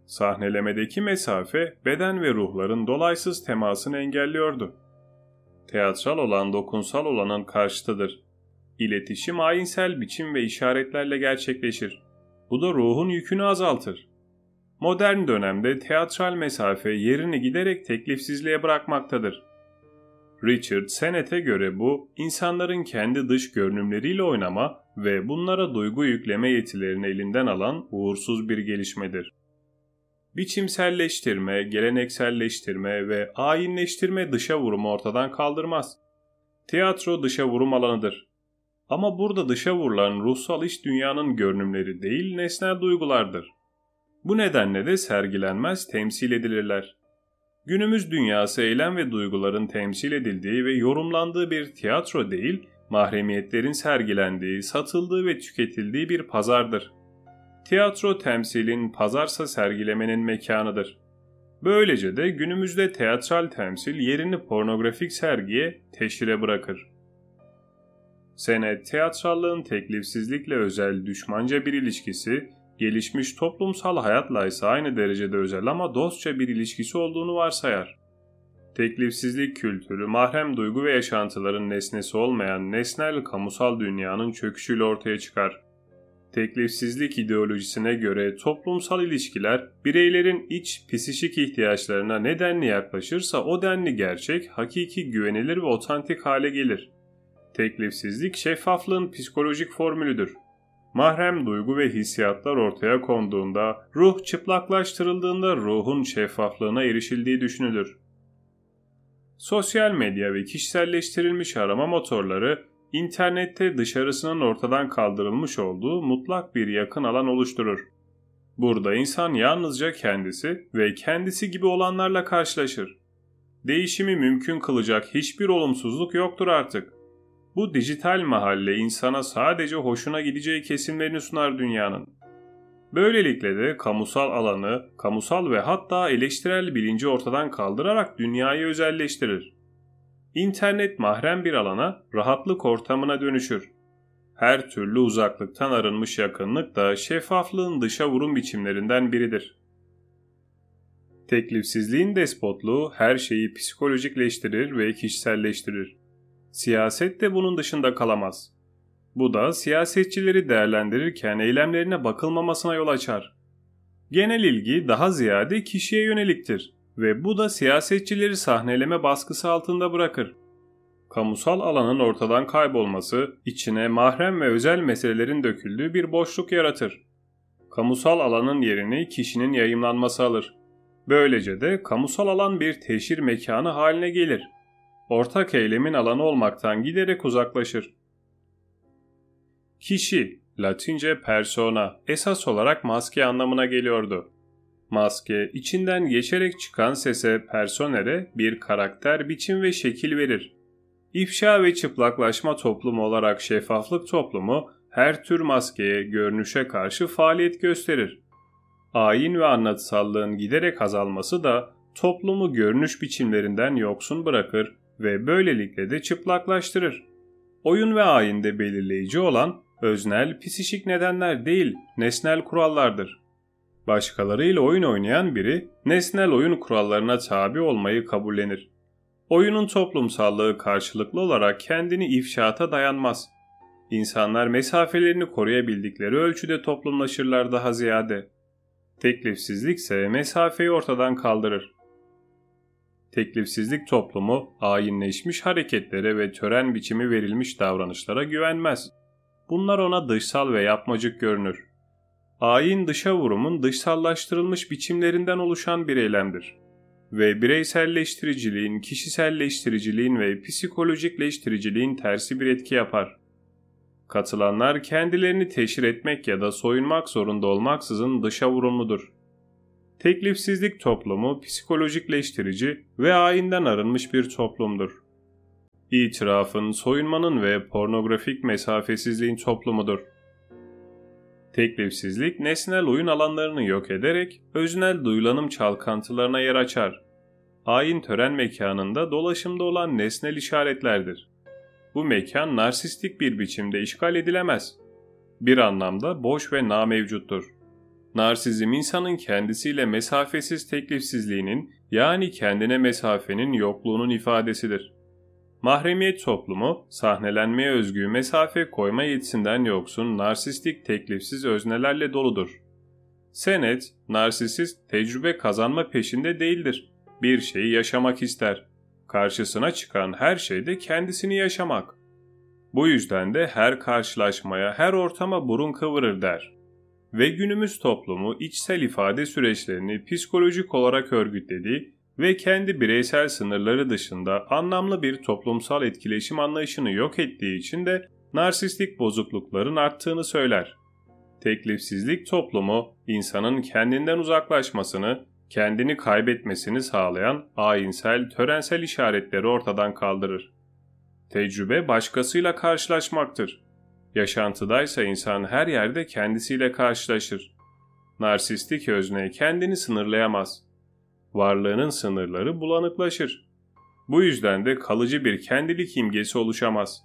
Sahnelemedeki mesafe beden ve ruhların dolaysız temasını engelliyordu. Teatral olan dokunsal olanın karşıtıdır. İletişim ayinsel biçim ve işaretlerle gerçekleşir. Bu da ruhun yükünü azaltır. Modern dönemde teatral mesafe yerini giderek teklifsizliğe bırakmaktadır. Richard Sennett'e göre bu, insanların kendi dış görünümleriyle oynama ve bunlara duygu yükleme yetilerini elinden alan uğursuz bir gelişmedir. Biçimselleştirme, gelenekselleştirme ve ayinleştirme dışa vurumu ortadan kaldırmaz. Tiyatro dışa vurum alanıdır. Ama burada dışa vurulan ruhsal iç dünyanın görünümleri değil nesnel duygulardır. Bu nedenle de sergilenmez temsil edilirler. Günümüz dünyası eylem ve duyguların temsil edildiği ve yorumlandığı bir tiyatro değil, mahremiyetlerin sergilendiği, satıldığı ve tüketildiği bir pazardır. Tiyatro temsilin, pazarsa sergilemenin mekanıdır. Böylece de günümüzde teatral temsil yerini pornografik sergiye teşhire bırakır. Senet, teatrallığın teklifsizlikle özel düşmanca bir ilişkisi, gelişmiş toplumsal hayatla ise aynı derecede özel ama dostça bir ilişkisi olduğunu varsayar. Teklifsizlik kültürü, mahrem duygu ve yaşantıların nesnesi olmayan nesnel kamusal dünyanın çöküşüyle ortaya çıkar. Teklifsizlik ideolojisine göre toplumsal ilişkiler bireylerin iç psişik ihtiyaçlarına ne denli yaklaşırsa o denli gerçek, hakiki, güvenilir ve otantik hale gelir. Teklifsizlik şeffaflığın psikolojik formülüdür. Mahrem duygu ve hissiyatlar ortaya konduğunda, ruh çıplaklaştırıldığında ruhun şeffaflığına erişildiği düşünülür. Sosyal medya ve kişiselleştirilmiş arama motorları, internette dışarısının ortadan kaldırılmış olduğu mutlak bir yakın alan oluşturur. Burada insan yalnızca kendisi ve kendisi gibi olanlarla karşılaşır. Değişimi mümkün kılacak hiçbir olumsuzluk yoktur artık. Bu dijital mahalle insana sadece hoşuna gideceği kesimlerini sunar dünyanın. Böylelikle de kamusal alanı, kamusal ve hatta eleştirel bilinci ortadan kaldırarak dünyayı özelleştirir. İnternet mahrem bir alana, rahatlık ortamına dönüşür. Her türlü uzaklıktan arınmış yakınlık da şeffaflığın dışa vurum biçimlerinden biridir. Teklifsizliğin despotluğu her şeyi psikolojikleştirir ve kişiselleştirir. Siyaset de bunun dışında kalamaz. Bu da siyasetçileri değerlendirirken eylemlerine bakılmamasına yol açar. Genel ilgi daha ziyade kişiye yöneliktir ve bu da siyasetçileri sahneleme baskısı altında bırakır. Kamusal alanın ortadan kaybolması, içine mahrem ve özel meselelerin döküldüğü bir boşluk yaratır. Kamusal alanın yerini kişinin yayımlanması alır. Böylece de kamusal alan bir teşhir mekanı haline gelir. Ortak eylemin alanı olmaktan giderek uzaklaşır. Kişi, Latince persona, esas olarak maske anlamına geliyordu. Maske, içinden geçerek çıkan sese personere bir karakter, biçim ve şekil verir. İfşa ve çıplaklaşma toplumu olarak şeffaflık toplumu her tür maskeye, görünüşe karşı faaliyet gösterir. Ayin ve anlatısallığın giderek azalması da toplumu görünüş biçimlerinden yoksun bırakır ve böylelikle de çıplaklaştırır. Oyun ve ayinde belirleyici olan öznel, psişik nedenler değil, nesnel kurallardır. Başkalarıyla oyun oynayan biri nesnel oyun kurallarına tabi olmayı kabullenir. Oyunun toplumsallığı karşılıklı olarak kendini ifşaata dayanmaz. İnsanlar mesafelerini koruyabildikleri ölçüde toplumlaşırlar daha ziyade. Teklifsizlik ise mesafeyi ortadan kaldırır. Teklifsizlik toplumu ayinleşmiş hareketlere ve tören biçimi verilmiş davranışlara güvenmez. Bunlar ona dışsal ve yapmacık görünür. Ayin dışa vurumun dışsallaştırılmış biçimlerinden oluşan bir eylemdir. Ve bireyselleştiriciliğin, kişiselleştiriciliğin ve psikolojikleştiriciliğin tersi bir etki yapar. Katılanlar kendilerini teşhir etmek ya da soyunmak zorunda olmaksızın dışa vurumludur. Teklifsizlik toplumu psikolojikleştirici ve ayinden arınmış bir toplumdur. İtirafın, soyunmanın ve pornografik mesafesizliğin toplumudur. Teklifsizlik nesnel oyun alanlarını yok ederek öznel duyulanım çalkantılarına yer açar. Ayin tören mekanında dolaşımda olan nesnel işaretlerdir. Bu mekan narsistik bir biçimde işgal edilemez. Bir anlamda boş ve namevcuttur. Narsizm insanın kendisiyle mesafesiz teklifsizliğinin yani kendine mesafenin yokluğunun ifadesidir. Mahremiyet toplumu, sahnelenmeye özgü mesafe koyma yetisinden yoksun narsistik teklifsiz öznelerle doludur. Senet, narsisist tecrübe kazanma peşinde değildir. Bir şeyi yaşamak ister. Karşısına çıkan her şeyde kendisini yaşamak. Bu yüzden de her karşılaşmaya, her ortama burun kıvırır der. Ve günümüz toplumu içsel ifade süreçlerini psikolojik olarak örgütlediği ve kendi bireysel sınırları dışında anlamlı bir toplumsal etkileşim anlayışını yok ettiği için de narsistik bozuklukların arttığını söyler. Teklifsizlik toplumu insanın kendinden uzaklaşmasını, kendini kaybetmesini sağlayan ayinsel, törensel işaretleri ortadan kaldırır. Tecrübe başkasıyla karşılaşmaktır. Yaşantıdaysa insan her yerde kendisiyle karşılaşır. Narsistik özne kendini sınırlayamaz varlığının sınırları bulanıklaşır. Bu yüzden de kalıcı bir kendilik imgesi oluşamaz.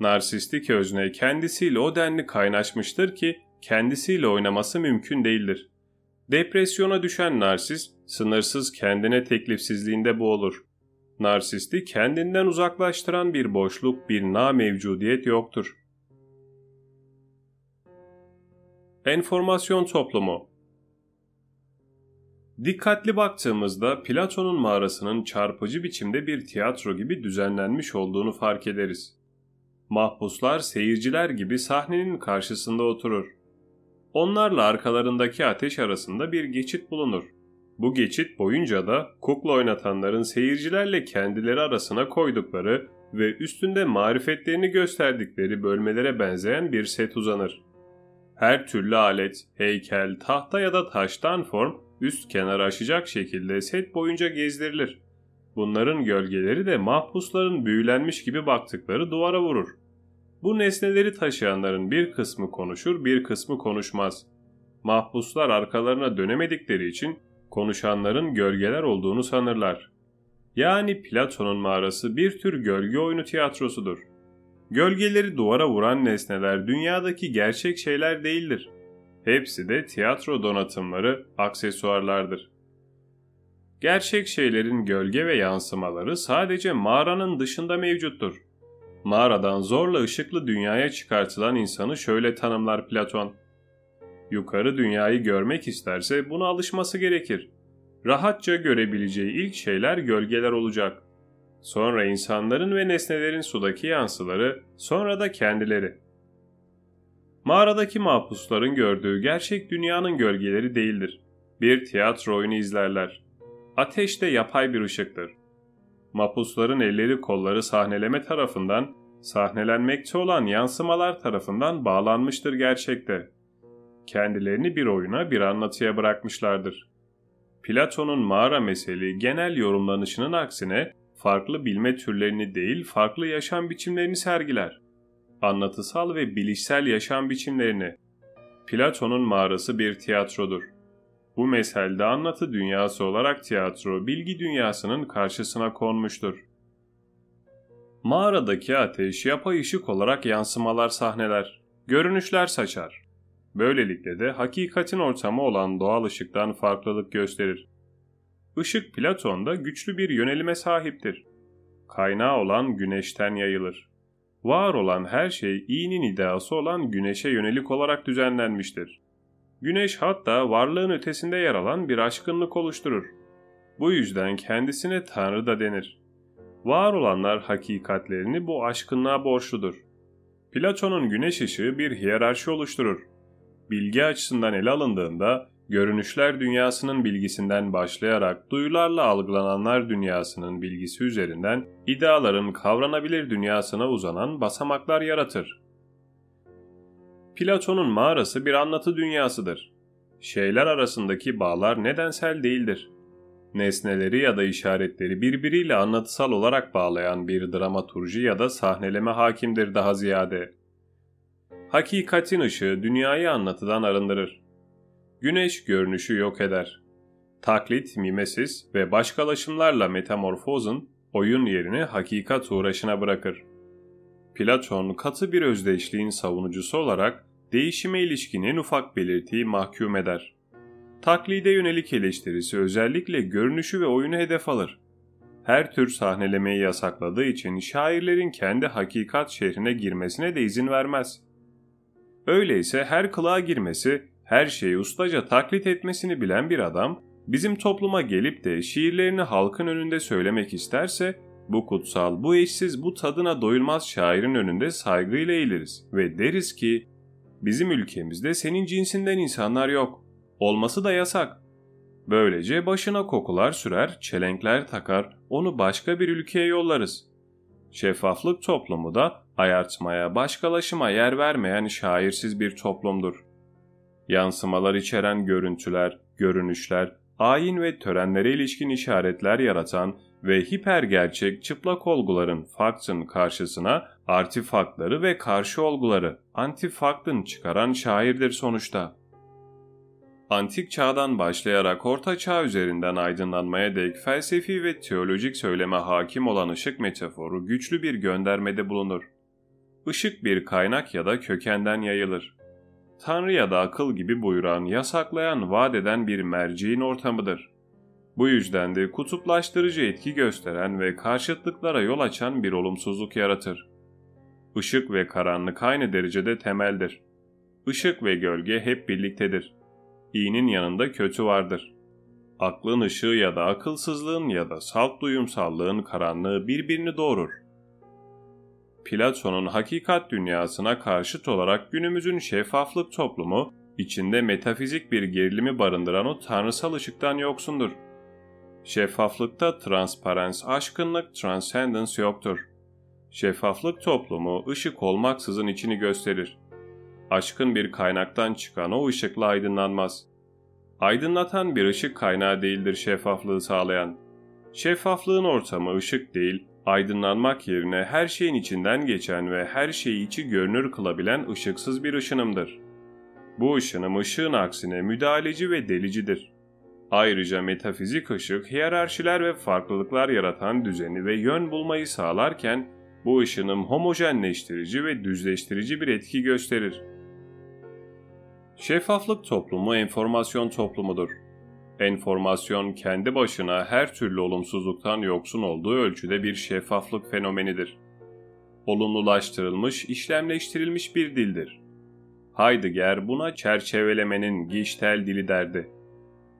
Narsistik özne kendisiyle o denli kaynaşmıştır ki kendisiyle oynaması mümkün değildir. Depresyona düşen narsist, sınırsız kendine teklifsizliğinde boğulur. Narsisti kendinden uzaklaştıran bir boşluk, bir na mevcudiyet yoktur. Enformasyon toplumu Dikkatli baktığımızda Platon'un mağarasının çarpıcı biçimde bir tiyatro gibi düzenlenmiş olduğunu fark ederiz. Mahpuslar seyirciler gibi sahnenin karşısında oturur. Onlarla arkalarındaki ateş arasında bir geçit bulunur. Bu geçit boyunca da kukla oynatanların seyircilerle kendileri arasına koydukları ve üstünde marifetlerini gösterdikleri bölmelere benzeyen bir set uzanır. Her türlü alet, heykel, tahta ya da taştan form üst kenarı aşacak şekilde set boyunca gezdirilir. Bunların gölgeleri de mahpusların büyülenmiş gibi baktıkları duvara vurur. Bu nesneleri taşıyanların bir kısmı konuşur, bir kısmı konuşmaz. Mahpuslar arkalarına dönemedikleri için konuşanların gölgeler olduğunu sanırlar. Yani Platon'un mağarası bir tür gölge oyunu tiyatrosudur. Gölgeleri duvara vuran nesneler dünyadaki gerçek şeyler değildir. Hepsi de tiyatro donatımları, aksesuarlardır. Gerçek şeylerin gölge ve yansımaları sadece mağaranın dışında mevcuttur. Mağaradan zorla ışıklı dünyaya çıkartılan insanı şöyle tanımlar Platon. Yukarı dünyayı görmek isterse buna alışması gerekir. rahatça görebileceği ilk şeyler gölgeler olacak. Sonra insanların ve nesnelerin sudaki yansıları, sonra da kendileri. Mağaradaki mahpusların gördüğü gerçek dünyanın gölgeleri değildir. Bir tiyatro oyunu izlerler. Ateş de yapay bir ışıktır. Mahpusların elleri kolları sahneleme tarafından, sahnelenmekte olan yansımalar tarafından bağlanmıştır gerçekte. Kendilerini bir oyuna bir anlatıya bırakmışlardır. Platon'un mağara meseli genel yorumlanışının aksine farklı bilme türlerini değil farklı yaşam biçimlerini sergiler. Anlatısal ve bilişsel yaşam biçimlerini. Platon'un mağarası bir tiyatrodur. Bu meselde anlatı dünyası olarak tiyatro, bilgi dünyasının karşısına konmuştur. Mağaradaki ateş yapay ışık olarak yansımalar sahneler, görünüşler saçar. Böylelikle de hakikatin ortamı olan doğal ışıktan farklılık gösterir. Işık Platon'da güçlü bir yönelime sahiptir. Kaynağı olan güneşten yayılır. Var olan her şey iyinin iddiası olan güneşe yönelik olarak düzenlenmiştir. Güneş hatta varlığın ötesinde yer alan bir aşkınlık oluşturur. Bu yüzden kendisine Tanrı da denir. Var olanlar hakikatlerini bu aşkınlığa borçludur. Platon'un güneş ışığı bir hiyerarşi oluşturur. Bilgi açısından ele alındığında görünüşler dünyasının bilgisinden başlayarak duyularla algılananlar dünyasının bilgisi üzerinden ideaların kavranabilir dünyasına uzanan basamaklar yaratır. Platon'un mağarası bir anlatı dünyasıdır. Şeyler arasındaki bağlar nedensel değildir. Nesneleri ya da işaretleri birbiriyle anlatısal olarak bağlayan bir dramaturji ya da sahneleme hakimdir daha ziyade. Hakikatin ışığı dünyayı anlatıdan arındırır. Güneş görünüşü yok eder. Taklit, mimesis ve başkalaşımlarla metamorfozun oyun yerini hakikat uğraşına bırakır. Platon katı bir özdeşliğin savunucusu olarak değişime ilişkin en ufak belirtiyi mahkum eder. Taklide yönelik eleştirisi özellikle görünüşü ve oyunu hedef alır. Her tür sahnelemeyi yasakladığı için şairlerin kendi hakikat şehrine girmesine de izin vermez. Öyleyse her kılığa girmesi, her şeyi ustaca taklit etmesini bilen bir adam, bizim topluma gelip de şiirlerini halkın önünde söylemek isterse, bu kutsal, bu eşsiz, bu tadına doyulmaz şairin önünde saygıyla eğiliriz ve deriz ki Bizim ülkemizde senin cinsinden insanlar yok. Olması da yasak. Böylece başına kokular sürer, çelenkler takar, onu başka bir ülkeye yollarız. Şeffaflık toplumu da ayartmaya, başkalaşıma yer vermeyen şairsiz bir toplumdur. Yansımalar içeren görüntüler, görünüşler, ayin ve törenlere ilişkin işaretler yaratan ve hipergerçek çıplak olguların faktın karşısına artifaktları ve karşı olguları antifaktın çıkaran şairdir sonuçta. Antik çağdan başlayarak orta çağ üzerinden aydınlanmaya dek felsefi ve teolojik söyleme hakim olan ışık metaforu güçlü bir göndermede bulunur. Işık bir kaynak ya da kökenden yayılır. Tanrı ya da akıl gibi buyuran, yasaklayan, vaat eden bir merciğin ortamıdır. Bu yüzden de kutuplaştırıcı etki gösteren ve karşıtlıklara yol açan bir olumsuzluk yaratır. Işık ve karanlık aynı derecede temeldir. Işık ve gölge hep birliktedir. İyinin yanında kötü vardır. Aklın ışığı ya da akılsızlığın ya da salt duyumsallığın karanlığı birbirini doğurur. Platon'un hakikat dünyasına karşıt olarak günümüzün şeffaflık toplumu, içinde metafizik bir gerilimi barındıran o tanrısal ışıktan yoksundur. Şeffaflıkta transparans, aşkınlık, transcendence yoktur. Şeffaflık toplumu ışık olmaksızın içini gösterir. Aşkın bir kaynaktan çıkan o ışıkla aydınlanmaz. Aydınlatan bir ışık kaynağı değildir şeffaflığı sağlayan. Şeffaflığın ortamı ışık değil, aydınlanmak yerine her şeyin içinden geçen ve her şeyi içi görünür kılabilen ışıksız bir ışınımdır. Bu ışınım ışığın aksine müdahaleci ve delicidir. Ayrıca metafizik ışık hiyerarşiler ve farklılıklar yaratan düzeni ve yön bulmayı sağlarken bu ışınım homojenleştirici ve düzleştirici bir etki gösterir. Şeffaflık toplumu enformasyon toplumudur. Enformasyon kendi başına her türlü olumsuzluktan yoksun olduğu ölçüde bir şeffaflık fenomenidir. Olumlulaştırılmış, işlemleştirilmiş bir dildir. Heidegger buna çerçevelemenin Giştel dili derdi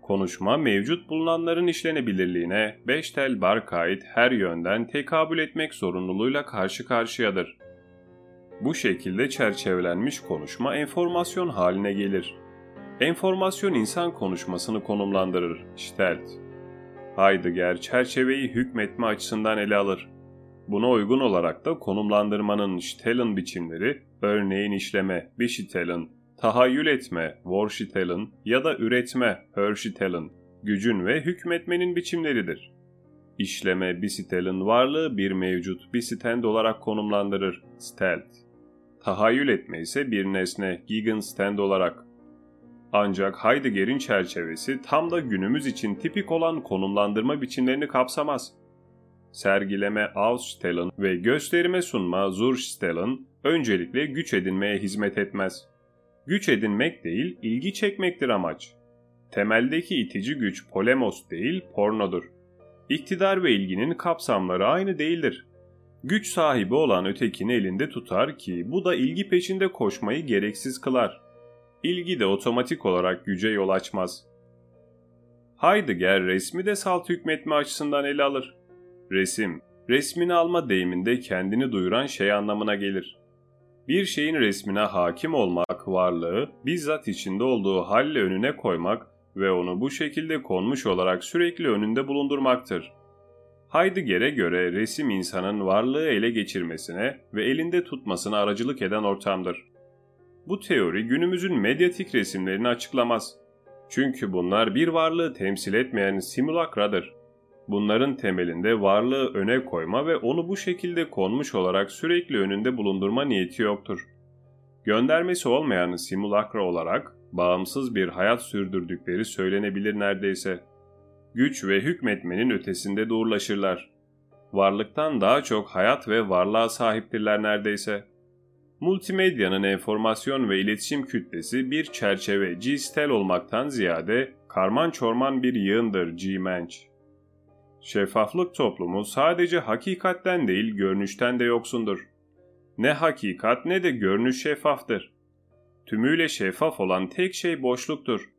Konuşma mevcut bulunanların işlenebilirliğine beş tel barka ait her yönden tekabül etmek zorunluluğuyla karşı karşıyadır. Bu şekilde çerçevelenmiş konuşma enformasyon haline gelir. Enformasyon insan konuşmasını konumlandırır, stellt. Heidegger çerçeveyi hükmetme açısından ele alır. Buna uygun olarak da konumlandırmanın Stellen biçimleri, örneğin işleme, Bishitellen, tahayyül etme, Vorstellen ya da üretme, Hörstellen, gücün ve hükmetmenin biçimleridir. İşleme, Bisitellen varlığı bir mevcut, Bisitend olarak konumlandırır, Stelt. Tahayyül etme ise bir nesne, Gegenstand olarak. Ancak Heidegger'in çerçevesi tam da günümüz için tipik olan konumlandırma biçimlerini kapsamaz sergileme Ausstellen ve gösterime sunma Zurstellen öncelikle güç edinmeye hizmet etmez. Güç edinmek değil, ilgi çekmektir amaç. Temeldeki itici güç polemos değil, pornodur. İktidar ve ilginin kapsamları aynı değildir. Güç sahibi olan ötekini elinde tutar ki bu da ilgi peşinde koşmayı gereksiz kılar. İlgi de otomatik olarak güce yol açmaz. Heidegger resmi de salt hükmetme açısından ele alır. Resim, resmini alma deyiminde kendini duyuran şey anlamına gelir. Bir şeyin resmine hakim olmak, varlığı bizzat içinde olduğu halle önüne koymak ve onu bu şekilde konmuş olarak sürekli önünde bulundurmaktır. Heidegger'e göre resim insanın varlığı ele geçirmesine ve elinde tutmasına aracılık eden ortamdır. Bu teori günümüzün medyatik resimlerini açıklamaz. Çünkü bunlar bir varlığı temsil etmeyen simulakradır. Bunların temelinde varlığı öne koyma ve onu bu şekilde konmuş olarak sürekli önünde bulundurma niyeti yoktur. Göndermesi olmayan simulakra olarak bağımsız bir hayat sürdürdükleri söylenebilir neredeyse. Güç ve hükmetmenin ötesinde doğrulaşırlar. Varlıktan daha çok hayat ve varlığa sahiptirler neredeyse. Multimedyanın enformasyon ve iletişim kütlesi bir çerçeve G-stel olmaktan ziyade karman çorman bir yığındır G-mensch. Şeffaflık toplumu sadece hakikatten değil görünüşten de yoksundur. Ne hakikat ne de görünüş şeffaftır. Tümüyle şeffaf olan tek şey boşluktur.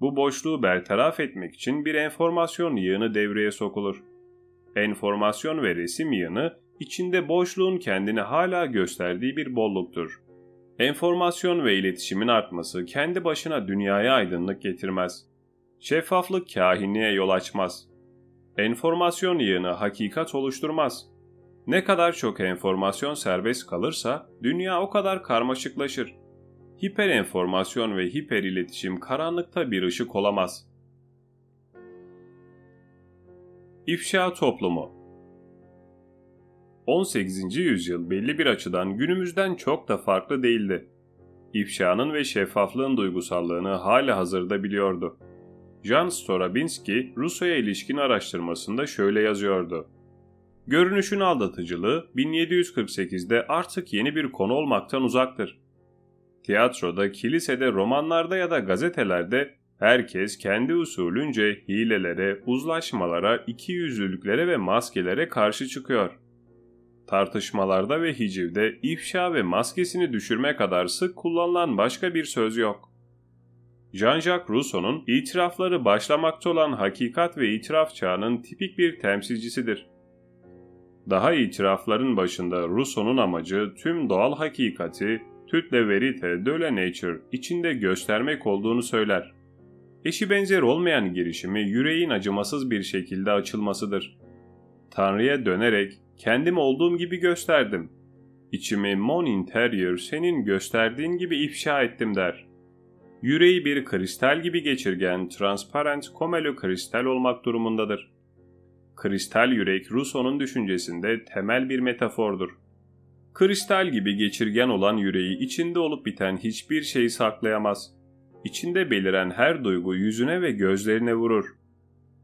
Bu boşluğu bertaraf etmek için bir enformasyon yığını devreye sokulur. Enformasyon ve resim yığını içinde boşluğun kendini hala gösterdiği bir bolluktur. Enformasyon ve iletişimin artması kendi başına dünyaya aydınlık getirmez. Şeffaflık kahinliğe yol açmaz. Enformasyon yığını hakikat oluşturmaz. Ne kadar çok enformasyon serbest kalırsa dünya o kadar karmaşıklaşır. Hiper enformasyon ve hiper iletişim karanlıkta bir ışık olamaz. İfşa toplumu 18. yüzyıl belli bir açıdan günümüzden çok da farklı değildi. İfşanın ve şeffaflığın duygusallığını hala hazırda biliyordu. Jan Storabinski, Rusya'ya ilişkin araştırmasında şöyle yazıyordu. Görünüşün aldatıcılığı 1748'de artık yeni bir konu olmaktan uzaktır. Tiyatroda, kilisede, romanlarda ya da gazetelerde herkes kendi usulünce hilelere, uzlaşmalara, ikiyüzlülüklere ve maskelere karşı çıkıyor. Tartışmalarda ve hicivde ifşa ve maskesini düşürme kadar sık kullanılan başka bir söz yok. Jean-Jacques Rousseau'nun itirafları başlamakta olan hakikat ve itiraf çağının tipik bir temsilcisidir. Daha itirafların başında Rousseau'nun amacı tüm doğal hakikati tütle verite de la nature içinde göstermek olduğunu söyler. Eşi benzer olmayan girişimi yüreğin acımasız bir şekilde açılmasıdır. Tanrı'ya dönerek kendim olduğum gibi gösterdim. İçimi mon interior senin gösterdiğin gibi ifşa ettim der. Yüreği bir kristal gibi geçirgen transparent komelo kristal olmak durumundadır. Kristal yürek Rousseau'nun düşüncesinde temel bir metafordur. Kristal gibi geçirgen olan yüreği içinde olup biten hiçbir şeyi saklayamaz. İçinde beliren her duygu yüzüne ve gözlerine vurur.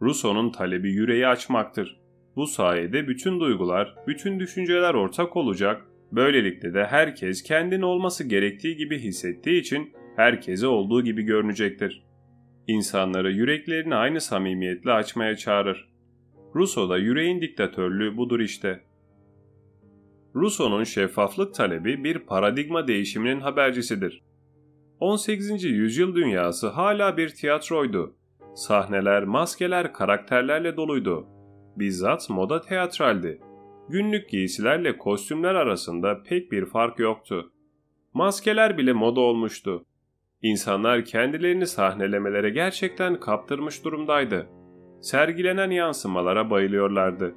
Rousseau'nun talebi yüreği açmaktır. Bu sayede bütün duygular, bütün düşünceler ortak olacak, böylelikle de herkes kendini olması gerektiği gibi hissettiği için herkese olduğu gibi görünecektir. İnsanları yüreklerini aynı samimiyetle açmaya çağırır. Rousseau'da yüreğin diktatörlüğü budur işte. Rousseau'nun şeffaflık talebi bir paradigma değişiminin habercisidir. 18. yüzyıl dünyası hala bir tiyatroydu. Sahneler, maskeler, karakterlerle doluydu. Bizzat moda teatraldi. Günlük giysilerle kostümler arasında pek bir fark yoktu. Maskeler bile moda olmuştu. İnsanlar kendilerini sahnelemelere gerçekten kaptırmış durumdaydı. Sergilenen yansımalara bayılıyorlardı.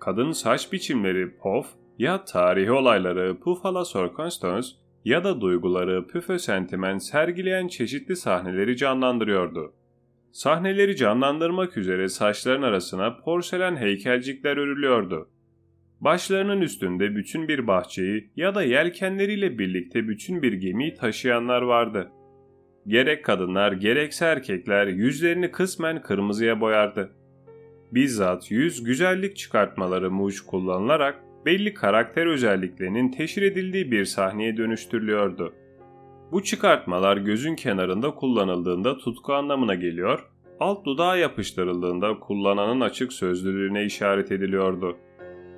Kadın saç biçimleri pof ya tarihi olayları pufala circumstance ya da duyguları püfe sentiment sergileyen çeşitli sahneleri canlandırıyordu. Sahneleri canlandırmak üzere saçların arasına porselen heykelcikler örülüyordu. Başlarının üstünde bütün bir bahçeyi ya da yelkenleriyle birlikte bütün bir gemiyi taşıyanlar vardı. Gerek kadınlar gerekse erkekler yüzlerini kısmen kırmızıya boyardı. Bizzat yüz güzellik çıkartmaları muş kullanılarak belli karakter özelliklerinin teşhir edildiği bir sahneye dönüştürülüyordu. Bu çıkartmalar gözün kenarında kullanıldığında tutku anlamına geliyor, alt dudağa yapıştırıldığında kullananın açık sözlülüğüne işaret ediliyordu.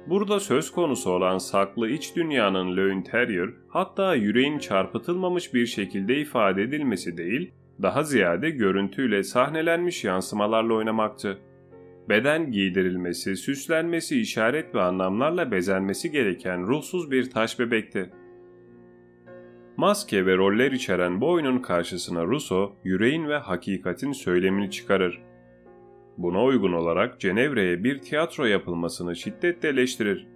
Burada söz konusu olan saklı iç dünyanın le interior, hatta yüreğin çarpıtılmamış bir şekilde ifade edilmesi değil, daha ziyade görüntüyle sahnelenmiş yansımalarla oynamaktı. Beden giydirilmesi, süslenmesi, işaret ve anlamlarla bezenmesi gereken ruhsuz bir taş bebekti. Maske ve roller içeren bu oyunun karşısına Russo, yüreğin ve hakikatin söylemini çıkarır. Buna uygun olarak Cenevre'ye bir tiyatro yapılmasını şiddetle eleştirir.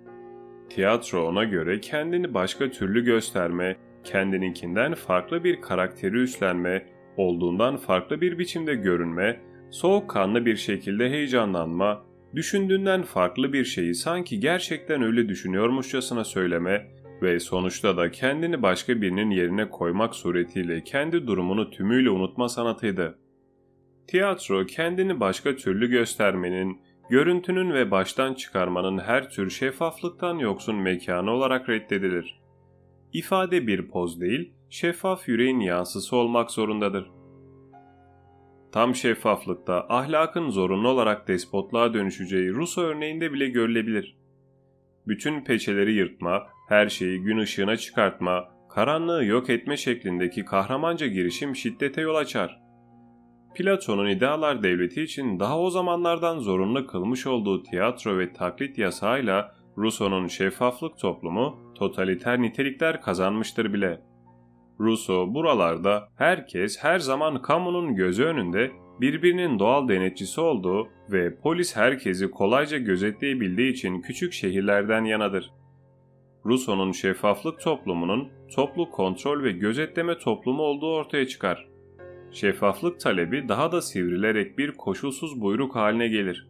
Tiyatro ona göre kendini başka türlü gösterme, kendininkinden farklı bir karakteri üstlenme, olduğundan farklı bir biçimde görünme, soğukkanlı bir şekilde heyecanlanma, düşündüğünden farklı bir şeyi sanki gerçekten öyle düşünüyormuşçasına söyleme ve sonuçta da kendini başka birinin yerine koymak suretiyle kendi durumunu tümüyle unutma sanatıydı. Tiyatro kendini başka türlü göstermenin, görüntünün ve baştan çıkarmanın her tür şeffaflıktan yoksun mekanı olarak reddedilir. İfade bir poz değil, şeffaf yüreğin yansısı olmak zorundadır. Tam şeffaflıkta ahlakın zorunlu olarak despotluğa dönüşeceği Rus örneğinde bile görülebilir. Bütün peçeleri yırtma, her şeyi gün ışığına çıkartma, karanlığı yok etme şeklindeki kahramanca girişim şiddete yol açar. Platon'un idealar devleti için daha o zamanlardan zorunlu kılmış olduğu tiyatro ve taklit yasağıyla Rousseau'nun şeffaflık toplumu totaliter nitelikler kazanmıştır bile. Rousseau buralarda herkes her zaman kamunun gözü önünde birbirinin doğal denetçisi olduğu ve polis herkesi kolayca gözetleyebildiği için küçük şehirlerden yanadır. Rousseau'nun şeffaflık toplumunun toplu kontrol ve gözetleme toplumu olduğu ortaya çıkar. Şeffaflık talebi daha da sivrilerek bir koşulsuz buyruk haline gelir.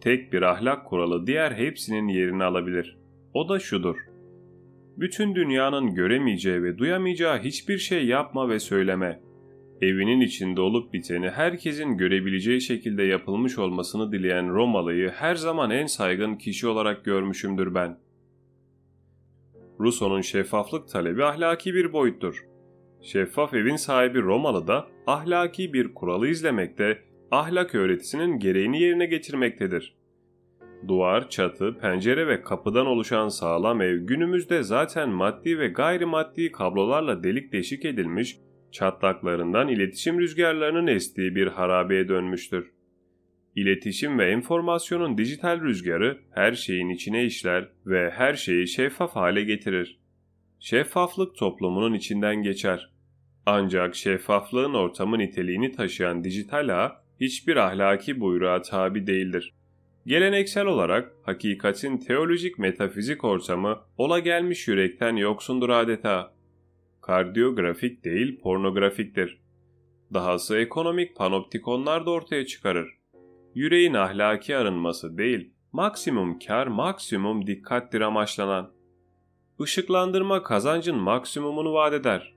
Tek bir ahlak kuralı diğer hepsinin yerini alabilir. O da şudur. Bütün dünyanın göremeyeceği ve duyamayacağı hiçbir şey yapma ve söyleme. Evinin içinde olup biteni herkesin görebileceği şekilde yapılmış olmasını dileyen Romalı'yı her zaman en saygın kişi olarak görmüşümdür ben. Rousseau'nun şeffaflık talebi ahlaki bir boyuttur. Şeffaf evin sahibi Romalı da ahlaki bir kuralı izlemekte, ahlak öğretisinin gereğini yerine getirmektedir. Duvar, çatı, pencere ve kapıdan oluşan sağlam ev günümüzde zaten maddi ve gayrimaddi kablolarla delik deşik edilmiş, çatlaklarından iletişim rüzgarlarının estiği bir harabeye dönmüştür. İletişim ve enformasyonun dijital rüzgarı her şeyin içine işler ve her şeyi şeffaf hale getirir. Şeffaflık toplumunun içinden geçer. Ancak şeffaflığın ortamı niteliğini taşıyan dijital ağ hiçbir ahlaki buyruğa tabi değildir. Geleneksel olarak hakikatin teolojik metafizik ortamı ola gelmiş yürekten yoksundur adeta. Kardiyografik değil pornografiktir. Dahası ekonomik panoptikonlar da ortaya çıkarır. Yüreğin ahlaki arınması değil, maksimum kar, maksimum dikkattir amaçlanan. Işıklandırma kazancın maksimumunu vaat eder.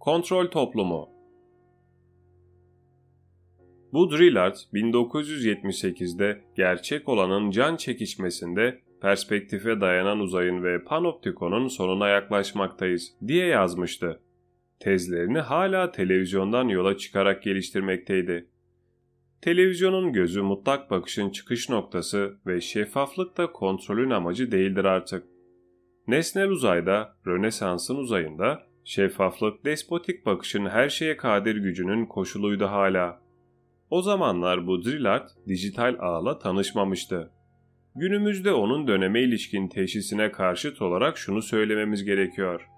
Kontrol toplumu Baudrillard 1978'de gerçek olanın can çekişmesinde perspektife dayanan uzayın ve panoptikonun sonuna yaklaşmaktayız diye yazmıştı. Tezlerini hala televizyondan yola çıkarak geliştirmekteydi. Televizyonun gözü mutlak bakışın çıkış noktası ve şeffaflık da kontrolün amacı değildir artık. Nesnel uzayda, Rönesans'ın uzayında Şeffaflık despotik bakışın her şeye kadir gücünün koşuluydu hala. O zamanlar bu Drillard dijital ağla tanışmamıştı. Günümüzde onun döneme ilişkin teşhisine karşıt olarak şunu söylememiz gerekiyor.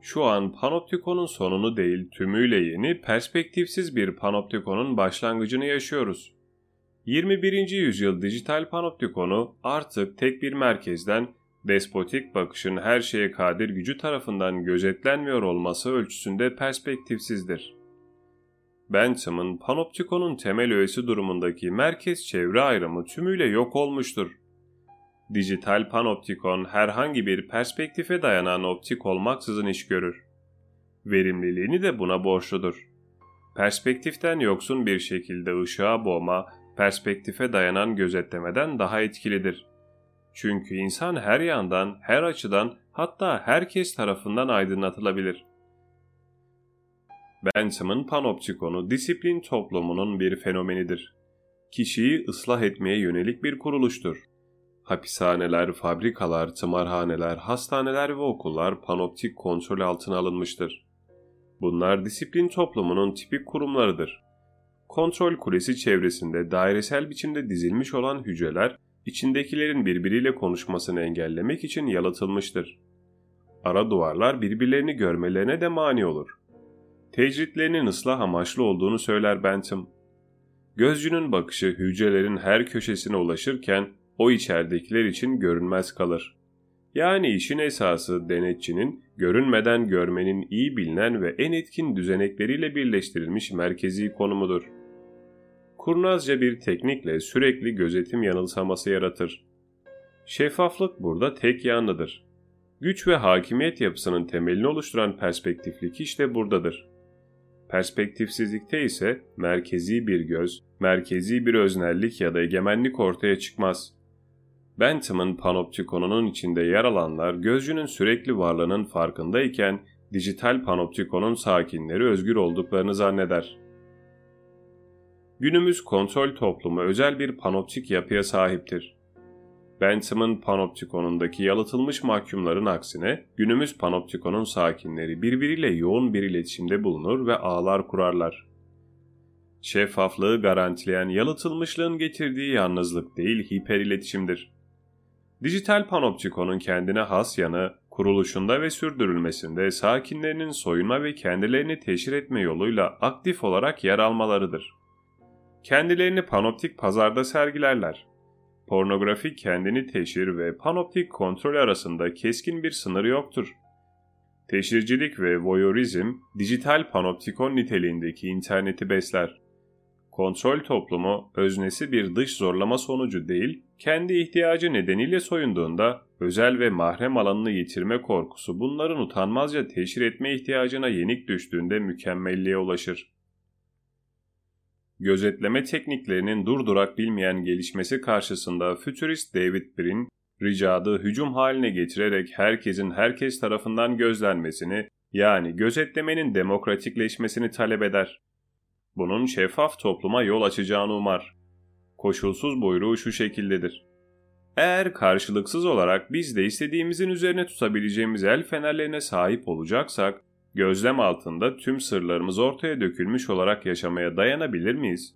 Şu an panoptikonun sonunu değil tümüyle yeni, perspektifsiz bir panoptikonun başlangıcını yaşıyoruz. 21. yüzyıl dijital panoptikonu artık tek bir merkezden despotik bakışın her şeye kadir gücü tarafından gözetlenmiyor olması ölçüsünde perspektifsizdir. Bentham'ın panoptikonun temel öğesi durumundaki merkez çevre ayrımı tümüyle yok olmuştur. Dijital panoptikon herhangi bir perspektife dayanan optik olmaksızın iş görür. Verimliliğini de buna borçludur. Perspektiften yoksun bir şekilde ışığa boğma, perspektife dayanan gözetlemeden daha etkilidir. Çünkü insan her yandan, her açıdan hatta herkes tarafından aydınlatılabilir. Bentham'ın panoptikonu disiplin toplumunun bir fenomenidir. Kişiyi ıslah etmeye yönelik bir kuruluştur. Hapishaneler, fabrikalar, tımarhaneler, hastaneler ve okullar panoptik kontrol altına alınmıştır. Bunlar disiplin toplumunun tipik kurumlarıdır. Kontrol kulesi çevresinde dairesel biçimde dizilmiş olan hücreler, içindekilerin birbiriyle konuşmasını engellemek için yalıtılmıştır. Ara duvarlar birbirlerini görmelerine de mani olur. Tecritlerinin ıslah amaçlı olduğunu söyler Bentham. Gözcünün bakışı hücrelerin her köşesine ulaşırken o içeridekiler için görünmez kalır. Yani işin esası denetçinin görünmeden görmenin iyi bilinen ve en etkin düzenekleriyle birleştirilmiş merkezi konumudur. Kurnazca bir teknikle sürekli gözetim yanılsaması yaratır. Şeffaflık burada tek yanlıdır. Güç ve hakimiyet yapısının temelini oluşturan perspektiflik işte buradadır. Perspektifsizlikte ise merkezi bir göz, merkezi bir öznellik ya da egemenlik ortaya çıkmaz. Bentham'ın panoptikonunun içinde yer alanlar gözcünün sürekli varlığının farkındayken dijital panoptikonun sakinleri özgür olduklarını zanneder. Günümüz kontrol toplumu özel bir panoptik yapıya sahiptir. Bentham'ın panoptikonundaki yalıtılmış mahkumların aksine günümüz panoptikonun sakinleri birbiriyle yoğun bir iletişimde bulunur ve ağlar kurarlar. Şeffaflığı garantileyen yalıtılmışlığın getirdiği yalnızlık değil hiper iletişimdir. Dijital panoptikonun kendine has yanı, kuruluşunda ve sürdürülmesinde sakinlerinin soyunma ve kendilerini teşhir etme yoluyla aktif olarak yer almalarıdır. Kendilerini panoptik pazarda sergilerler pornografi kendini teşhir ve panoptik kontrol arasında keskin bir sınır yoktur. Teşhircilik ve voyeurizm, dijital panoptikon niteliğindeki interneti besler. Kontrol toplumu, öznesi bir dış zorlama sonucu değil, kendi ihtiyacı nedeniyle soyunduğunda, özel ve mahrem alanını yitirme korkusu bunların utanmazca teşhir etme ihtiyacına yenik düştüğünde mükemmelliğe ulaşır gözetleme tekniklerinin durdurak bilmeyen gelişmesi karşısında fütürist David Brin, ricadı hücum haline getirerek herkesin herkes tarafından gözlenmesini yani gözetlemenin demokratikleşmesini talep eder. Bunun şeffaf topluma yol açacağını umar. Koşulsuz buyruğu şu şekildedir. Eğer karşılıksız olarak biz de istediğimizin üzerine tutabileceğimiz el fenerlerine sahip olacaksak, gözlem altında tüm sırlarımız ortaya dökülmüş olarak yaşamaya dayanabilir miyiz?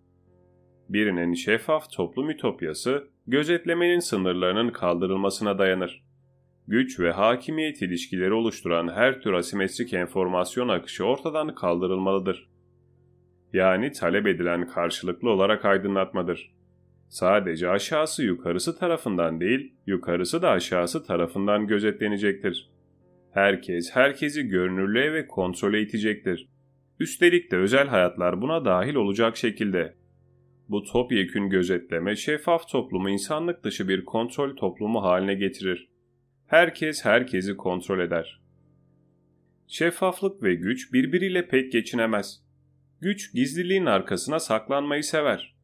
Birinin şeffaf toplum ütopyası, gözetlemenin sınırlarının kaldırılmasına dayanır. Güç ve hakimiyet ilişkileri oluşturan her tür asimetrik enformasyon akışı ortadan kaldırılmalıdır. Yani talep edilen karşılıklı olarak aydınlatmadır. Sadece aşağısı yukarısı tarafından değil, yukarısı da aşağısı tarafından gözetlenecektir. Herkes herkesi görünürlüğe ve kontrole itecektir. Üstelik de özel hayatlar buna dahil olacak şekilde. Bu topyekün gözetleme şeffaf toplumu insanlık dışı bir kontrol toplumu haline getirir. Herkes herkesi kontrol eder. Şeffaflık ve güç birbiriyle pek geçinemez. Güç gizliliğin arkasına saklanmayı sever.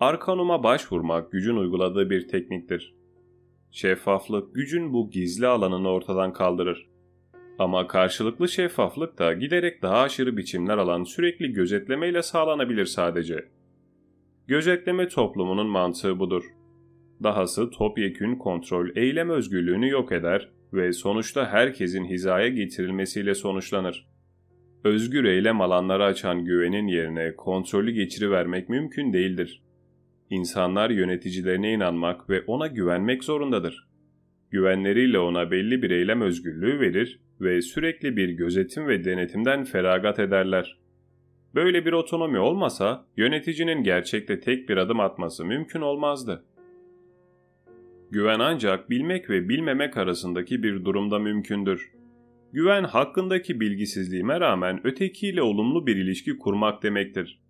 Arkanuma başvurmak gücün uyguladığı bir tekniktir. Şeffaflık gücün bu gizli alanını ortadan kaldırır. Ama karşılıklı şeffaflık da giderek daha aşırı biçimler alan sürekli gözetlemeyle sağlanabilir sadece. Gözetleme toplumunun mantığı budur. Dahası topyekün kontrol eylem özgürlüğünü yok eder, ve sonuçta herkesin hizaya getirilmesiyle sonuçlanır. Özgür eylem alanları açan güvenin yerine kontrolü geçirivermek mümkün değildir. İnsanlar yöneticilerine inanmak ve ona güvenmek zorundadır. Güvenleriyle ona belli bir eylem özgürlüğü verir ve sürekli bir gözetim ve denetimden feragat ederler. Böyle bir otonomi olmasa yöneticinin gerçekte tek bir adım atması mümkün olmazdı. Güven ancak bilmek ve bilmemek arasındaki bir durumda mümkündür. Güven hakkındaki bilgisizliğime rağmen ötekiyle olumlu bir ilişki kurmak demektir.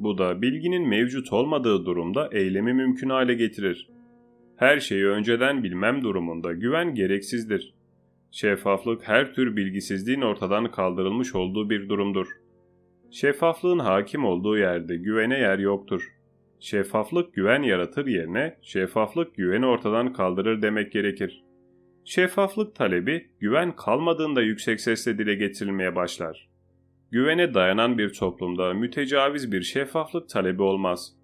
Bu da bilginin mevcut olmadığı durumda eylemi mümkün hale getirir. Her şeyi önceden bilmem durumunda güven gereksizdir. Şeffaflık her tür bilgisizliğin ortadan kaldırılmış olduğu bir durumdur. Şeffaflığın hakim olduğu yerde güvene yer yoktur. Şeffaflık güven yaratır yerine şeffaflık güveni ortadan kaldırır demek gerekir. Şeffaflık talebi güven kalmadığında yüksek sesle dile getirilmeye başlar. Güvene dayanan bir toplumda mütecaviz bir şeffaflık talebi olmaz.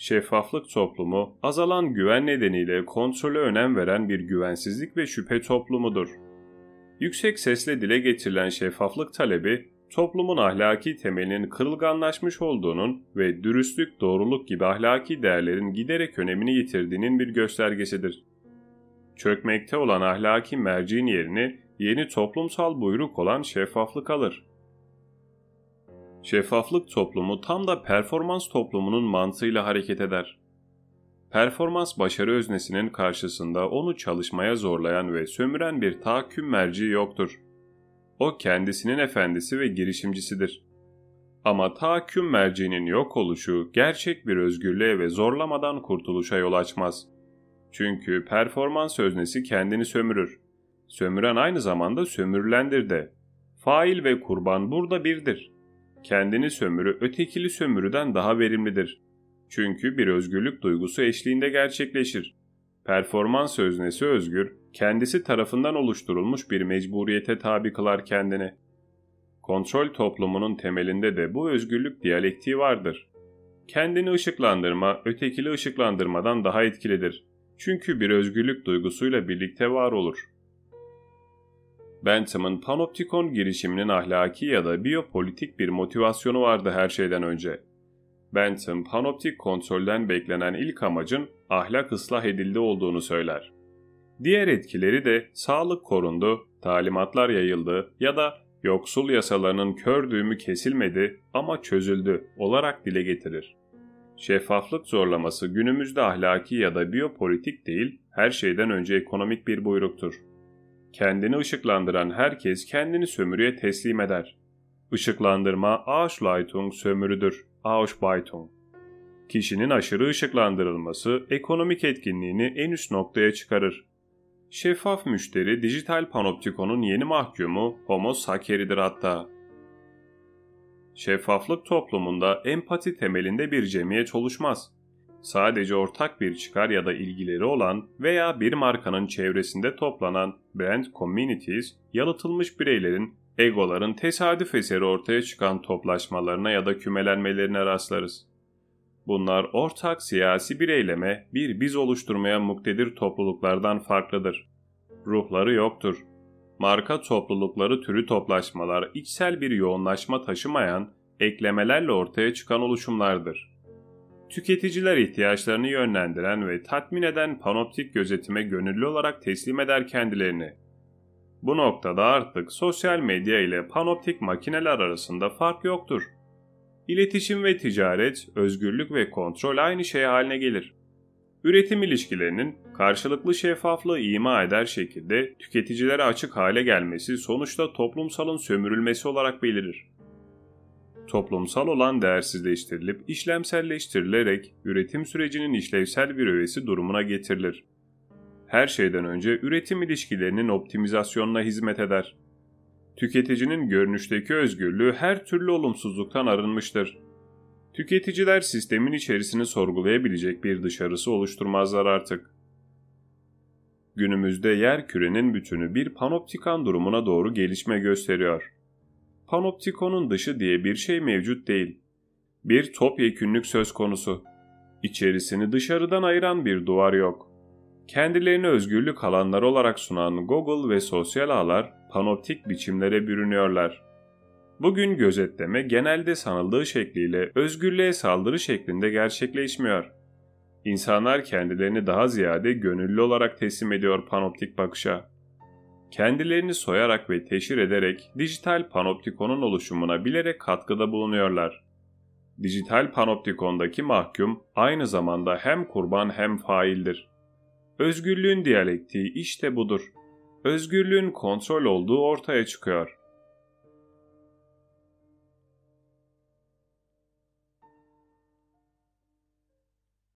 Şeffaflık toplumu azalan güven nedeniyle kontrolü önem veren bir güvensizlik ve şüphe toplumudur. Yüksek sesle dile getirilen şeffaflık talebi toplumun ahlaki temelinin kırılganlaşmış olduğunun ve dürüstlük, doğruluk gibi ahlaki değerlerin giderek önemini yitirdiğinin bir göstergesidir. Çökmekte olan ahlaki merciğin yerini yeni toplumsal buyruk olan şeffaflık alır. Şeffaflık toplumu tam da performans toplumunun mantığıyla hareket eder. Performans başarı öznesinin karşısında onu çalışmaya zorlayan ve sömüren bir tahakküm merciği yoktur. O kendisinin efendisi ve girişimcisidir. Ama tahakküm merciğinin yok oluşu gerçek bir özgürlüğe ve zorlamadan kurtuluşa yol açmaz. Çünkü performans öznesi kendini sömürür. Sömüren aynı zamanda sömürülendir de. Fail ve kurban burada birdir. Kendini sömürü ötekili sömürüden daha verimlidir. Çünkü bir özgürlük duygusu eşliğinde gerçekleşir. Performans öznesi özgür, kendisi tarafından oluşturulmuş bir mecburiyete tabi kılar kendini. Kontrol toplumunun temelinde de bu özgürlük diyalektiği vardır. Kendini ışıklandırma, ötekili ışıklandırmadan daha etkilidir. Çünkü bir özgürlük duygusuyla birlikte var olur. Bentham'ın panoptikon girişiminin ahlaki ya da biyopolitik bir motivasyonu vardı her şeyden önce. Bentham, panoptik kontrolden beklenen ilk amacın ahlak ıslah edildi olduğunu söyler. Diğer etkileri de sağlık korundu, talimatlar yayıldı ya da yoksul yasalarının kör düğümü kesilmedi ama çözüldü olarak dile getirir. Şeffaflık zorlaması günümüzde ahlaki ya da biyopolitik değil, her şeyden önce ekonomik bir buyruktur. Kendini ışıklandıran herkes kendini sömürüye teslim eder. Işıklandırma Ausleitung sömürüdür, Ausbeutung. Kişinin aşırı ışıklandırılması ekonomik etkinliğini en üst noktaya çıkarır. Şeffaf müşteri dijital panoptikonun yeni mahkumu Homo sakeridir hatta. Şeffaflık toplumunda empati temelinde bir cemiyet oluşmaz. Sadece ortak bir çıkar ya da ilgileri olan veya bir markanın çevresinde toplanan brand communities, yalıtılmış bireylerin, egoların tesadüf eseri ortaya çıkan toplaşmalarına ya da kümelenmelerine rastlarız. Bunlar ortak siyasi bir eyleme, bir biz oluşturmaya muktedir topluluklardan farklıdır. Ruhları yoktur. Marka toplulukları türü toplaşmalar içsel bir yoğunlaşma taşımayan, eklemelerle ortaya çıkan oluşumlardır. Tüketiciler ihtiyaçlarını yönlendiren ve tatmin eden panoptik gözetime gönüllü olarak teslim eder kendilerini. Bu noktada artık sosyal medya ile panoptik makineler arasında fark yoktur. İletişim ve ticaret, özgürlük ve kontrol aynı şey haline gelir. Üretim ilişkilerinin karşılıklı şeffaflığı ima eder şekilde tüketicilere açık hale gelmesi sonuçta toplumsalın sömürülmesi olarak belirir. Toplumsal olan değersizleştirilip işlemselleştirilerek üretim sürecinin işlevsel bir öğesi durumuna getirilir. Her şeyden önce üretim ilişkilerinin optimizasyonuna hizmet eder tüketicinin görünüşteki özgürlüğü her türlü olumsuzluktan arınmıştır. Tüketiciler sistemin içerisini sorgulayabilecek bir dışarısı oluşturmazlar artık. Günümüzde yer kürenin bütünü bir panoptikan durumuna doğru gelişme gösteriyor. Panoptikonun dışı diye bir şey mevcut değil. Bir topyekünlük söz konusu. İçerisini dışarıdan ayıran bir duvar yok. Kendilerini özgürlük alanları olarak sunan Google ve sosyal ağlar panoptik biçimlere bürünüyorlar. Bugün gözetleme genelde sanıldığı şekliyle özgürlüğe saldırı şeklinde gerçekleşmiyor. İnsanlar kendilerini daha ziyade gönüllü olarak teslim ediyor panoptik bakışa. Kendilerini soyarak ve teşhir ederek dijital panoptikonun oluşumuna bilerek katkıda bulunuyorlar. Dijital panoptikondaki mahkum aynı zamanda hem kurban hem faildir. Özgürlüğün diyalektiği işte budur. Özgürlüğün kontrol olduğu ortaya çıkıyor.